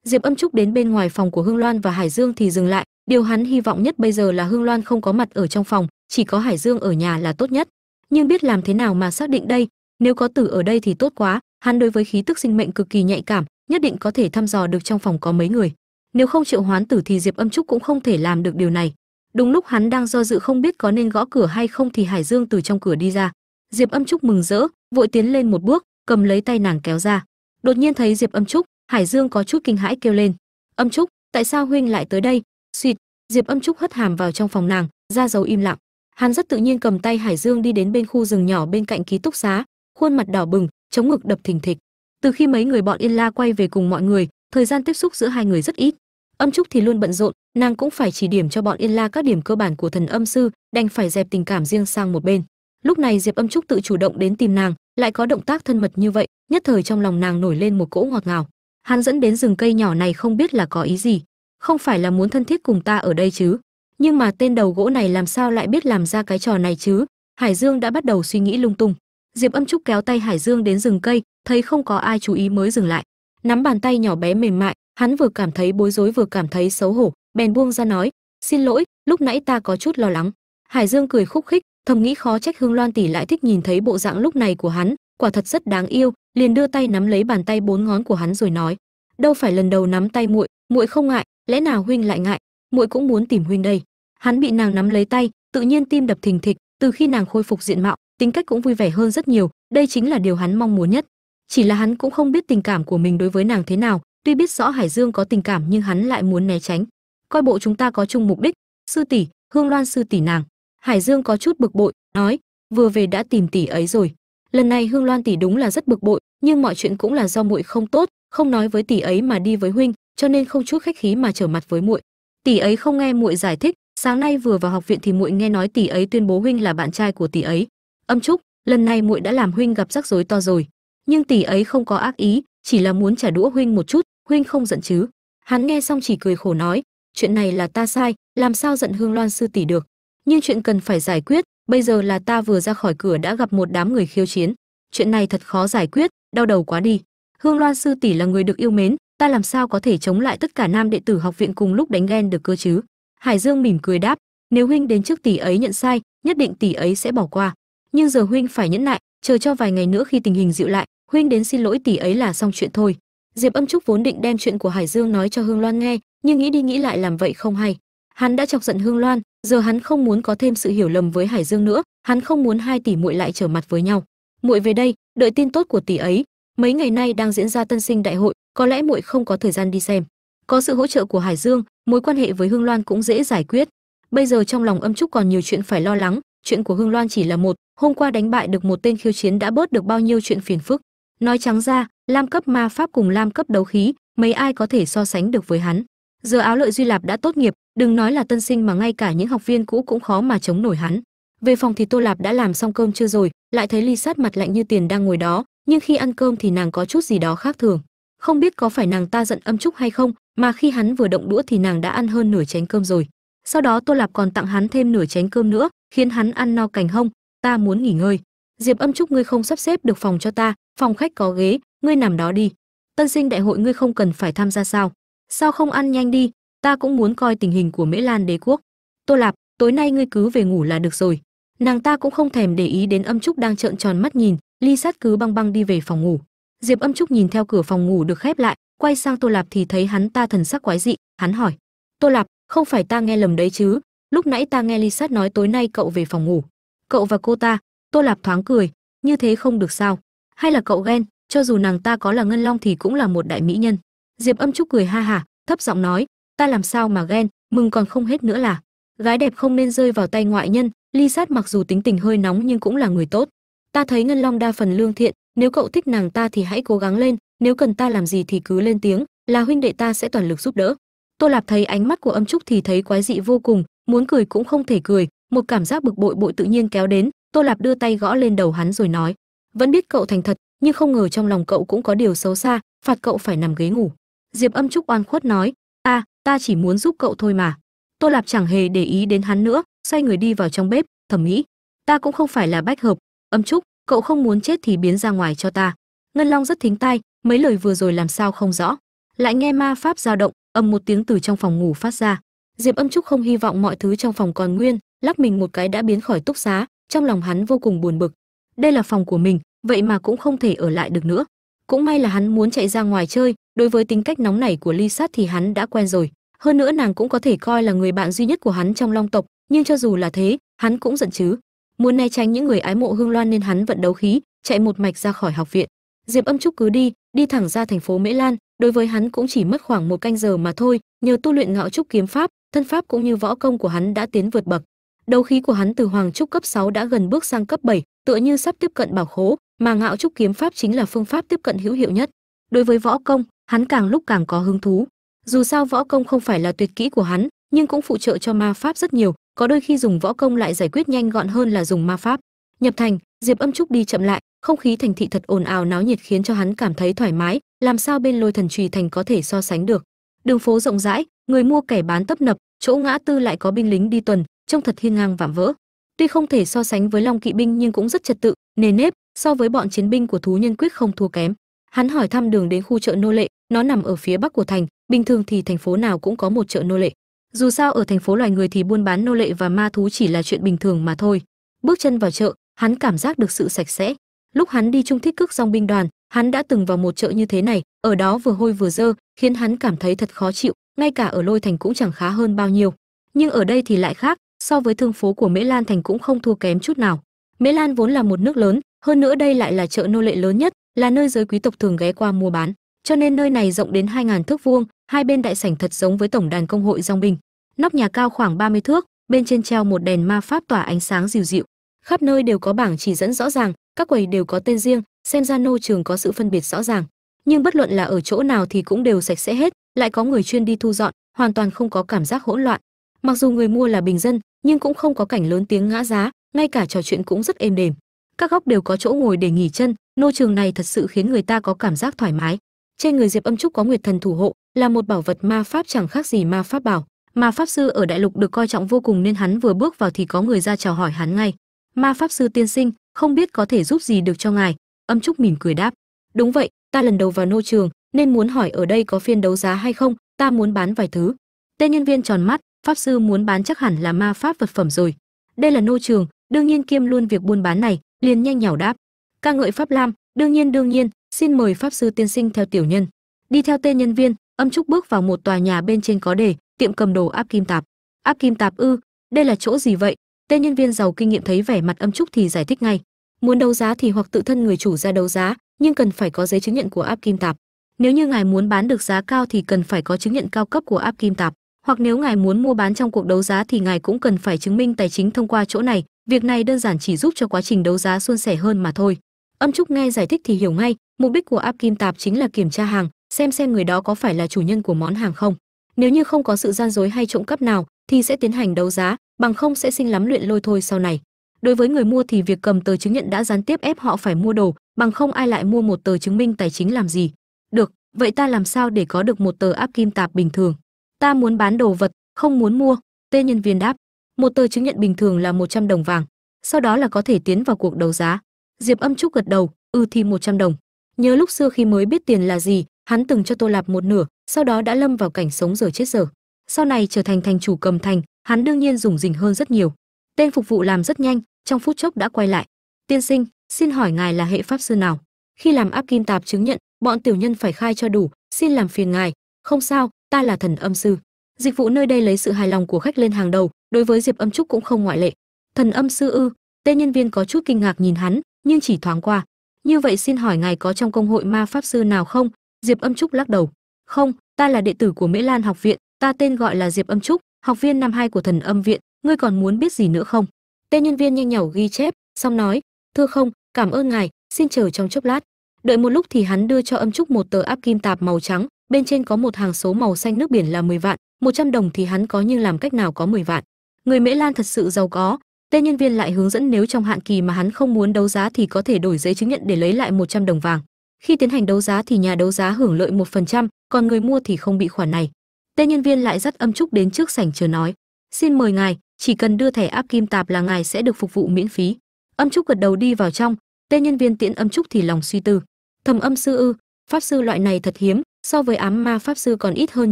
Diệp âm trúc đến bên ngoài phòng của hương loan và hải dương thì dừng lại điều hắn hy vọng nhất bây giờ là hương loan không có mặt ở trong phòng, chỉ có hải dương ở nhà là tốt nhất. Nhưng biết làm thế nào mà xác định đây? Nếu có tử ở đây thì tốt quá, hắn đối với khí tức sinh mệnh cực kỳ nhạy cảm, nhất định có thể thăm dò được trong phòng có mấy người. Nếu không triệu hoán tử thì diệp âm trúc cũng không thể làm được điều này. Đúng lúc hắn đang do dự không biết có nên gõ cửa hay không thì hải dương từ trong cửa đi ra. Diệp âm trúc mừng rỡ, vội tiến lên một bước, cầm lấy tay nàng kéo ra. Đột nhiên thấy diệp âm trúc, hải dương có chút kinh hãi kêu lên. Âm trúc, tại sao huynh lại tới đây? Suýt, diệp âm trúc hất hàm vào trong phòng nàng, ra dấu im lặng. Hắn rất tự nhiên cầm tay hải dương đi đến bên khu rừng nhỏ bên cạnh ký túc xá, khuôn mặt đỏ bừng, chống ngực đập thình thịch. Từ khi mấy người bọn yên la quay về cùng mọi người, thời gian tiếp xúc giữa hai người rất ít. Âm trúc thì luôn bận rộn, nàng cũng phải chỉ điểm cho bọn yên la các điểm cơ bản của thần âm sư, đành phải dẹp tình cảm riêng sang một bên. Lúc này diệp âm trúc tự chủ động đến tìm nàng, lại có động tác thân mật như vậy, nhất thời trong lòng nàng nổi lên một cỗ ngọt ngào. Hắn dẫn đến rừng cây nhỏ này không biết là có ý gì không phải là muốn thân thiết cùng ta ở đây chứ? Nhưng mà tên đầu gỗ này làm sao lại biết làm ra cái trò này chứ? Hải dương đã bắt đầu suy nghĩ lung tung. Diệp âm trúc kéo tay hải dương đến rừng cây, thấy không có ai chú ý mới dừng lại. Nắm bàn tay nhỏ bé mềm mại, hắn vừa cảm thấy bối rối vừa cảm thấy xấu hổ, bèn buông ra nói, xin lỗi, lúc nãy ta có chút lo lắng. Hải dương cười khúc khích, thầm nghĩ khó trách hương loan tỷ lại thích nhìn thấy bộ dạng lúc này của hắn, quả thật rất đáng yêu, liền đưa tay nắm lấy bàn tay bốn ngón của hắn rồi nói đâu phải lần đầu nắm tay muội muội không ngại, lẽ nào huynh lại ngại? Muội cũng muốn tìm huynh đây. Hắn bị nàng nắm lấy tay, tự nhiên tim đập thình thịch, từ khi nàng khôi phục diện mạo, tính cách cũng vui vẻ hơn rất nhiều, đây chính là điều hắn mong muốn nhất. Chỉ là hắn cũng không biết tình cảm của mình đối với nàng thế nào, tuy biết rõ hải dương có tình cảm nhưng hắn lại muốn né tránh. Coi bộ chúng ta có chung mục đích, sư tỷ, hương loan sư tỷ nàng. Hải dương có chút bực bội, nói, vừa về đã tìm tỷ ấy rồi. Lần này hương loan tỷ đúng là rất bực bội nhưng mọi chuyện cũng là do muội không tốt, không nói với tỷ ấy mà đi với huynh, cho nên không chút khách khí mà trở mặt với muội. Tỷ ấy không nghe muội giải thích, sáng nay vừa vào học viện thì muội nghe nói tỷ ấy tuyên bố huynh là bạn trai của tỷ ấy. Âm trúc lần này muội đã làm huynh gặp rắc rối to rồi. Nhưng tỷ ấy không có ác ý, chỉ là muốn trả đũa huynh một chút, huynh không giận chứ. Hắn nghe xong chỉ cười khổ nói, chuyện này là ta sai, làm sao giận hương loan sư tỷ được? Nhưng chuyện cần phải giải quyết, bây giờ là ta vừa ra khỏi cửa đã gặp một đám người khiêu chiến. Chuyện này thật khó giải quyết đau đầu quá đi. Hương loan sư tỷ là người được yêu mến, ta làm sao có thể chống lại tất cả nam đệ tử học viện cùng lúc đánh ghen được cơ chứ? Hải dương mỉm cười đáp, nếu huynh đến trước tỷ ấy nhận sai, nhất định tỷ ấy sẽ bỏ qua. Nhưng giờ huynh phải nhẫn nại, chờ cho vài ngày nữa khi tình hình dịu lại, huynh đến xin lỗi tỷ ấy là xong chuyện thôi. Diệp âm trúc vốn định đem chuyện của hải dương nói cho hương loan nghe, nhưng nghĩ đi nghĩ lại làm vậy không hay. Hắn đã chọc giận hương loan, giờ hắn không muốn có thêm sự hiểu lầm với hải dương nữa, hắn không muốn hai tỷ muội lại trở mặt với nhau. Muội về đây đợi tin tốt của tỷ ấy, mấy ngày nay đang diễn ra tân sinh đại hội, có lẽ muội không có thời gian đi xem. Có sự hỗ trợ của hải dương, mối quan hệ với hương loan cũng dễ giải quyết. Bây giờ trong lòng âm trúc còn nhiều chuyện phải lo lắng, chuyện của hương loan chỉ là một, hôm qua đánh bại được một tên khiêu chiến đã bớt được bao nhiêu chuyện phiền phức. Nói trắng ra, lam cấp ma pháp cùng lam cấp đấu khí, mấy ai có thể so sánh được với hắn. Giờ áo lợi duy lạp đã tốt nghiệp, đừng nói là tân sinh mà ngay cả những học viên cũ cũng khó mà chống nổi hắn. Về phòng thì tô lạp đã làm xong cơm chưa rồi lại thấy ly sát mặt lạnh như tiền đang ngồi đó, nhưng khi ăn cơm thì nàng có chút gì đó khác thường. Không biết có phải nàng ta giận âm trúc hay không, mà khi hắn vừa động đũa thì nàng đã ăn hơn nửa chén cơm rồi. Sau đó tô lạp còn tặng hắn thêm nửa chén cơm nữa, khiến hắn ăn no cành hông. Ta muốn nghỉ ngơi. Diệp âm trúc ngươi không sắp xếp được phòng cho ta, phòng khách có ghế, ngươi nằm đó đi. Tân sinh đại hội ngươi không cần phải tham gia sao? Sao không ăn nhanh đi? Ta cũng muốn coi tình hình của mễ lan đế quốc. Tô lạp, tối nay ngươi cứ về ngủ là được rồi nàng ta cũng không thèm để ý đến âm trúc đang trợn tròn mắt nhìn, ly sát cứ băng băng đi về phòng ngủ. Diệp âm trúc nhìn theo cửa phòng ngủ được khép lại, quay sang tô lạp thì thấy hắn ta thần sắc quái dị, hắn hỏi, tô lạp, không phải ta nghe lầm đấy chứ? Lúc nãy ta nghe ly sát nói tối nay cậu về phòng ngủ. Cậu và cô ta. Tô lạp thoáng cười, như thế không được sao? Hay là cậu ghen, cho dù nàng ta có là ngân long thì cũng là một đại mỹ nhân. Diệp âm trúc cười ha hả, thấp giọng nói, ta làm sao mà ghen, mừng còn không hết nữa là. Gái đẹp không nên rơi vào tay ngoại nhân ly sát mặc dù tính tình hơi nóng nhưng cũng là người tốt. Ta thấy ngân long đa phần lương thiện, nếu cậu thích nàng ta thì hãy cố gắng lên, nếu cần ta làm gì thì cứ lên tiếng, là huynh đệ ta sẽ toàn lực giúp đỡ. Tô lạp thấy ánh mắt của âm trúc thì thấy quái dị vô cùng, muốn cười cũng không thể cười, một cảm giác bực bội bội tự nhiên kéo đến, tô lạp đưa tay gõ lên đầu hắn rồi nói, vẫn biết cậu thành thật, nhưng không ngờ trong lòng cậu cũng có điều xấu xa, phạt cậu phải nằm ghế ngủ. Diệp âm trúc oan khuất nói a ta chỉ muốn giúp cậu thôi mà. Tô lạp chẳng hề để ý đến hắn nữa xoay người đi vào trong bếp, thầm nghĩ, ta cũng không phải là bách hợp. Âm trúc, cậu không muốn chết thì biến ra ngoài cho ta. Ngân long rất thính tai, mấy lời vừa rồi làm sao không rõ. Lại nghe ma pháp dao động ầm một tiếng từ trong phòng ngủ phát ra. Diệp âm trúc không hy vọng mọi thứ trong phòng còn nguyên, lắc mình một cái đã biến khỏi túc xá, trong lòng hắn vô cùng buồn bực. Đây là phòng của mình, vậy mà cũng không thể ở lại được nữa. Cũng may là hắn muốn chạy ra ngoài chơi, đối với tính cách nóng nảy của ly sát thì hắn đã quen rồi. Hơn nữa nàng cũng có thể coi là người bạn duy nhất của hắn trong long tộc nhưng cho dù là thế hắn cũng giận chứ muốn né tránh những người ái mộ hương loan nên hắn vận đấu khí chạy một mạch ra khỏi học viện diệp âm trúc cứ đi đi thẳng ra thành phố Mễ Lan, đối với hắn cũng chỉ mất khoảng một canh giờ mà thôi, nhờ tu luyện ngạo trúc kiếm pháp, thân pháp cũng như võ công của hắn đã tiến vượt bậc. Đấu khí của hắn từ hoàng trúc cấp 6 đã gần bước sang cấp 7, tựa như sắp tiếp cận bảo khố, mà ngạo trúc kiếm pháp chính là phương pháp tiếp cận hữu hiệu nhất. Đối với võ công, hắn càng lúc càng có hứng thú. Dù sao võ công không phải là tuyệt kỹ của hắn, nhưng cũng phụ trợ cho ma pháp rất nhiều, có đôi khi dùng võ công lại giải quyết nhanh gọn hơn là dùng ma pháp. Nhập thành, Diệp Âm Trúc đi chậm lại, không khí thành thị thật ồn ào náo nhiệt khiến cho hắn cảm thấy thoải mái, làm sao bên Lôi Thần Trùy thành có thể so sánh được. Đường phố rộng rãi, người mua kẻ bán tấp nập, chỗ ngã tư lại có binh lính đi tuần, trông thật hiên ngang vạm vỡ. Tuy không thể so sánh với Long Kỵ binh nhưng cũng rất trật tự, nề nếp, so với bọn chiến binh của thú nhân quyết không thua kém. Hắn hỏi thăm đường đến khu chợ nô lệ, nó nằm ở phía bắc của thành, bình thường thì thành phố nào cũng có một chợ nô lệ. Dù sao ở thành phố loài người thì buôn bán nô lệ và ma thú chỉ là chuyện bình thường mà thôi. Bước chân vào chợ, hắn cảm giác được sự sạch sẽ. Lúc hắn đi trung thích cước dòng binh đoàn, hắn đã từng vào một chợ như thế này, ở đó vừa hôi vừa dơ, khiến hắn cảm thấy thật khó chịu, ngay cả ở Lôi Thành cũng chẳng khá hơn bao nhiêu. Nhưng ở đây thì lại khác, so với thương phố của Mễ Lan Thành cũng không thua kém chút nào. Mễ Lan vốn là một nước lớn, hơn nữa đây lại là chợ nô lệ lớn nhất, là nơi giới quý tộc thường ghé qua mua bán, cho nên nơi này rộng đến 2000 thước vuông, hai bên đại sảnh thật giống với tổng đàn công hội dòng binh. Nóc nhà cao khoảng 30 thước, bên trên treo một đèn ma pháp tỏa ánh sáng dịu dịu. Khắp nơi đều có bảng chỉ dẫn rõ ràng, các quầy đều có tên riêng, xem ra nô trường có sự phân biệt rõ ràng. Nhưng bất luận là ở chỗ nào thì cũng đều sạch sẽ hết, lại có người chuyên đi thu dọn, hoàn toàn không có cảm giác hỗn loạn. Mặc dù người mua là bình dân, nhưng cũng không có cảnh lớn tiếng ngã giá, ngay cả trò chuyện cũng rất êm đềm. Các góc đều có chỗ ngồi để nghỉ chân, nô trường này thật sự khiến người ta có cảm giác thoải mái. Trên người Diệp Âm Trúc có Nguyệt Thần thủ hộ, là một bảo vật ma pháp chẳng khác gì ma pháp bảo, ma pháp sư ở đại lục được coi trọng vô cùng nên hắn vừa bước vào thì có người ra chào hỏi hắn ngay. Ma pháp sư tiên sinh, không biết có thể giúp gì được cho ngài? Âm Trúc mỉm cười đáp. Đúng vậy, ta lần đầu vào nô trường, nên muốn hỏi ở đây có phiên đấu giá hay không, ta muốn bán vài thứ. Tên nhân viên tròn mắt, pháp sư muốn bán chắc hẳn là ma pháp vật phẩm rồi. Đây là nô trường, đương nhiên kiêm luôn việc buôn bán này, liền nhanh nhảu đáp. Ca ngợi pháp lam, đương nhiên đương nhiên, xin mời pháp sư tiên sinh theo tiểu nhân. Đi theo tên nhân viên, Âm Trúc bước vào một tòa nhà bên trên có đề, tiệm cầm đồ áp kim tạp. Áp kim tạp ư? Đây là chỗ gì vậy? Tên nhân viên giàu kinh nghiệm thấy vẻ mặt Âm Trúc thì giải thích ngay. Muốn đấu giá thì hoặc tự thân người chủ ra đấu giá, nhưng cần phải có giấy chứng nhận của áp kim tạp. Nếu như ngài muốn bán được giá cao thì cần phải có chứng nhận cao cấp của áp kim tạp, hoặc nếu ngài muốn mua bán trong cuộc đấu giá thì ngài cũng cần phải chứng minh tài chính thông qua chỗ này, việc này đơn giản chỉ giúp cho quá trình đấu giá suôn sẻ hơn mà thôi. Âm Trúc nghe giải thích thì hiểu ngay, mục đích của áp kim tạp chính là kiểm tra hàng, xem xem người đó có phải là chủ nhân của món hàng không. Nếu như không có sự gian dối hay trộm cắp nào thì sẽ tiến hành đấu giá, bằng không sẽ sinh lắm luyện lôi thôi sau này. Đối với người mua thì việc cầm tờ chứng nhận đã gián tiếp ép họ phải mua đồ, bằng không ai lại mua một tờ chứng minh tài chính làm gì. Được, vậy ta làm sao để có được một tờ áp kim tạp bình thường? Ta muốn bán đồ vật, không muốn mua. Tên nhân viên đáp. Một tờ chứng nhận bình thường là 100 đồng vàng, sau đó là có thể tiến vào cuộc đấu giá. Diệp Âm Trúc gật đầu, ừ thì 100 đồng. Nhớ lúc xưa khi mới biết tiền là gì, hắn từng cho Tô Lạp một nửa, sau đó đã lâm vào cảnh sống giờ chết giờ. Sau này trở thành thành chủ cầm thành, hắn đương nhiên dùng dình hơn rất nhiều. Tên phục vụ làm rất nhanh, trong phút chốc đã quay lại. Tiên sinh, xin hỏi ngài là hệ pháp sư nào? Khi làm áp kim tạp chứng nhận, bọn tiểu nhân phải khai cho đủ, xin làm phiền ngài. Không sao, ta là thần âm sư. Dịch vụ nơi đây lấy sự hài lòng của khách lên hàng đầu, đối với Diệp Âm Trúc cũng không ngoại lệ. Thần âm sư ư? Tên nhân viên có chút kinh ngạc nhìn hắn, nhưng chỉ thoáng qua. Như vậy xin hỏi ngài có trong công hội ma pháp sư nào không? Diệp Âm Trúc lắc đầu. Không, ta là đệ tử của Mễ Lan học viện, ta tên gọi là Diệp Âm Trúc, học viên năm hai của Thần Âm viện, ngươi còn muốn biết gì nữa không? Tên nhân viên nhanh nhảu ghi chép, xong nói, thưa không, cảm ơn ngài, xin chờ trong chốc lát. Đợi một lúc thì hắn đưa cho Âm Trúc một tờ áp kim tạp màu trắng, bên trên có một hàng số màu xanh nước biển là 10 vạn, 100 đồng thì hắn có nhưng làm cách nào có 10 vạn. Người Mễ Lan thật sự giàu có, tên nhân viên lại hướng dẫn nếu trong hạn kỳ mà hắn không muốn đấu giá thì có thể đổi giấy chứng nhận để lấy lại 100 đồng vàng. Khi tiến hành đấu giá thì nhà đấu giá hưởng lợi 1%, còn người mua thì không bị khoản này. Tên nhân viên lại dắt Âm Trúc đến trước sảnh chờ nói: "Xin mời ngài, chỉ cần đưa thẻ áp kim tạp là ngài sẽ được phục vụ miễn phí." Âm Trúc gật đầu đi vào trong, tên nhân viên tiễn Âm Trúc thì lòng suy tư: "Thầm âm sư ư, pháp sư loại này thật hiếm, so với ám ma pháp sư còn ít hơn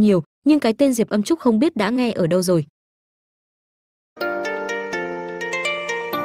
nhiều, nhưng cái tên Diệp Âm Trúc không biết đã nghe ở đâu rồi."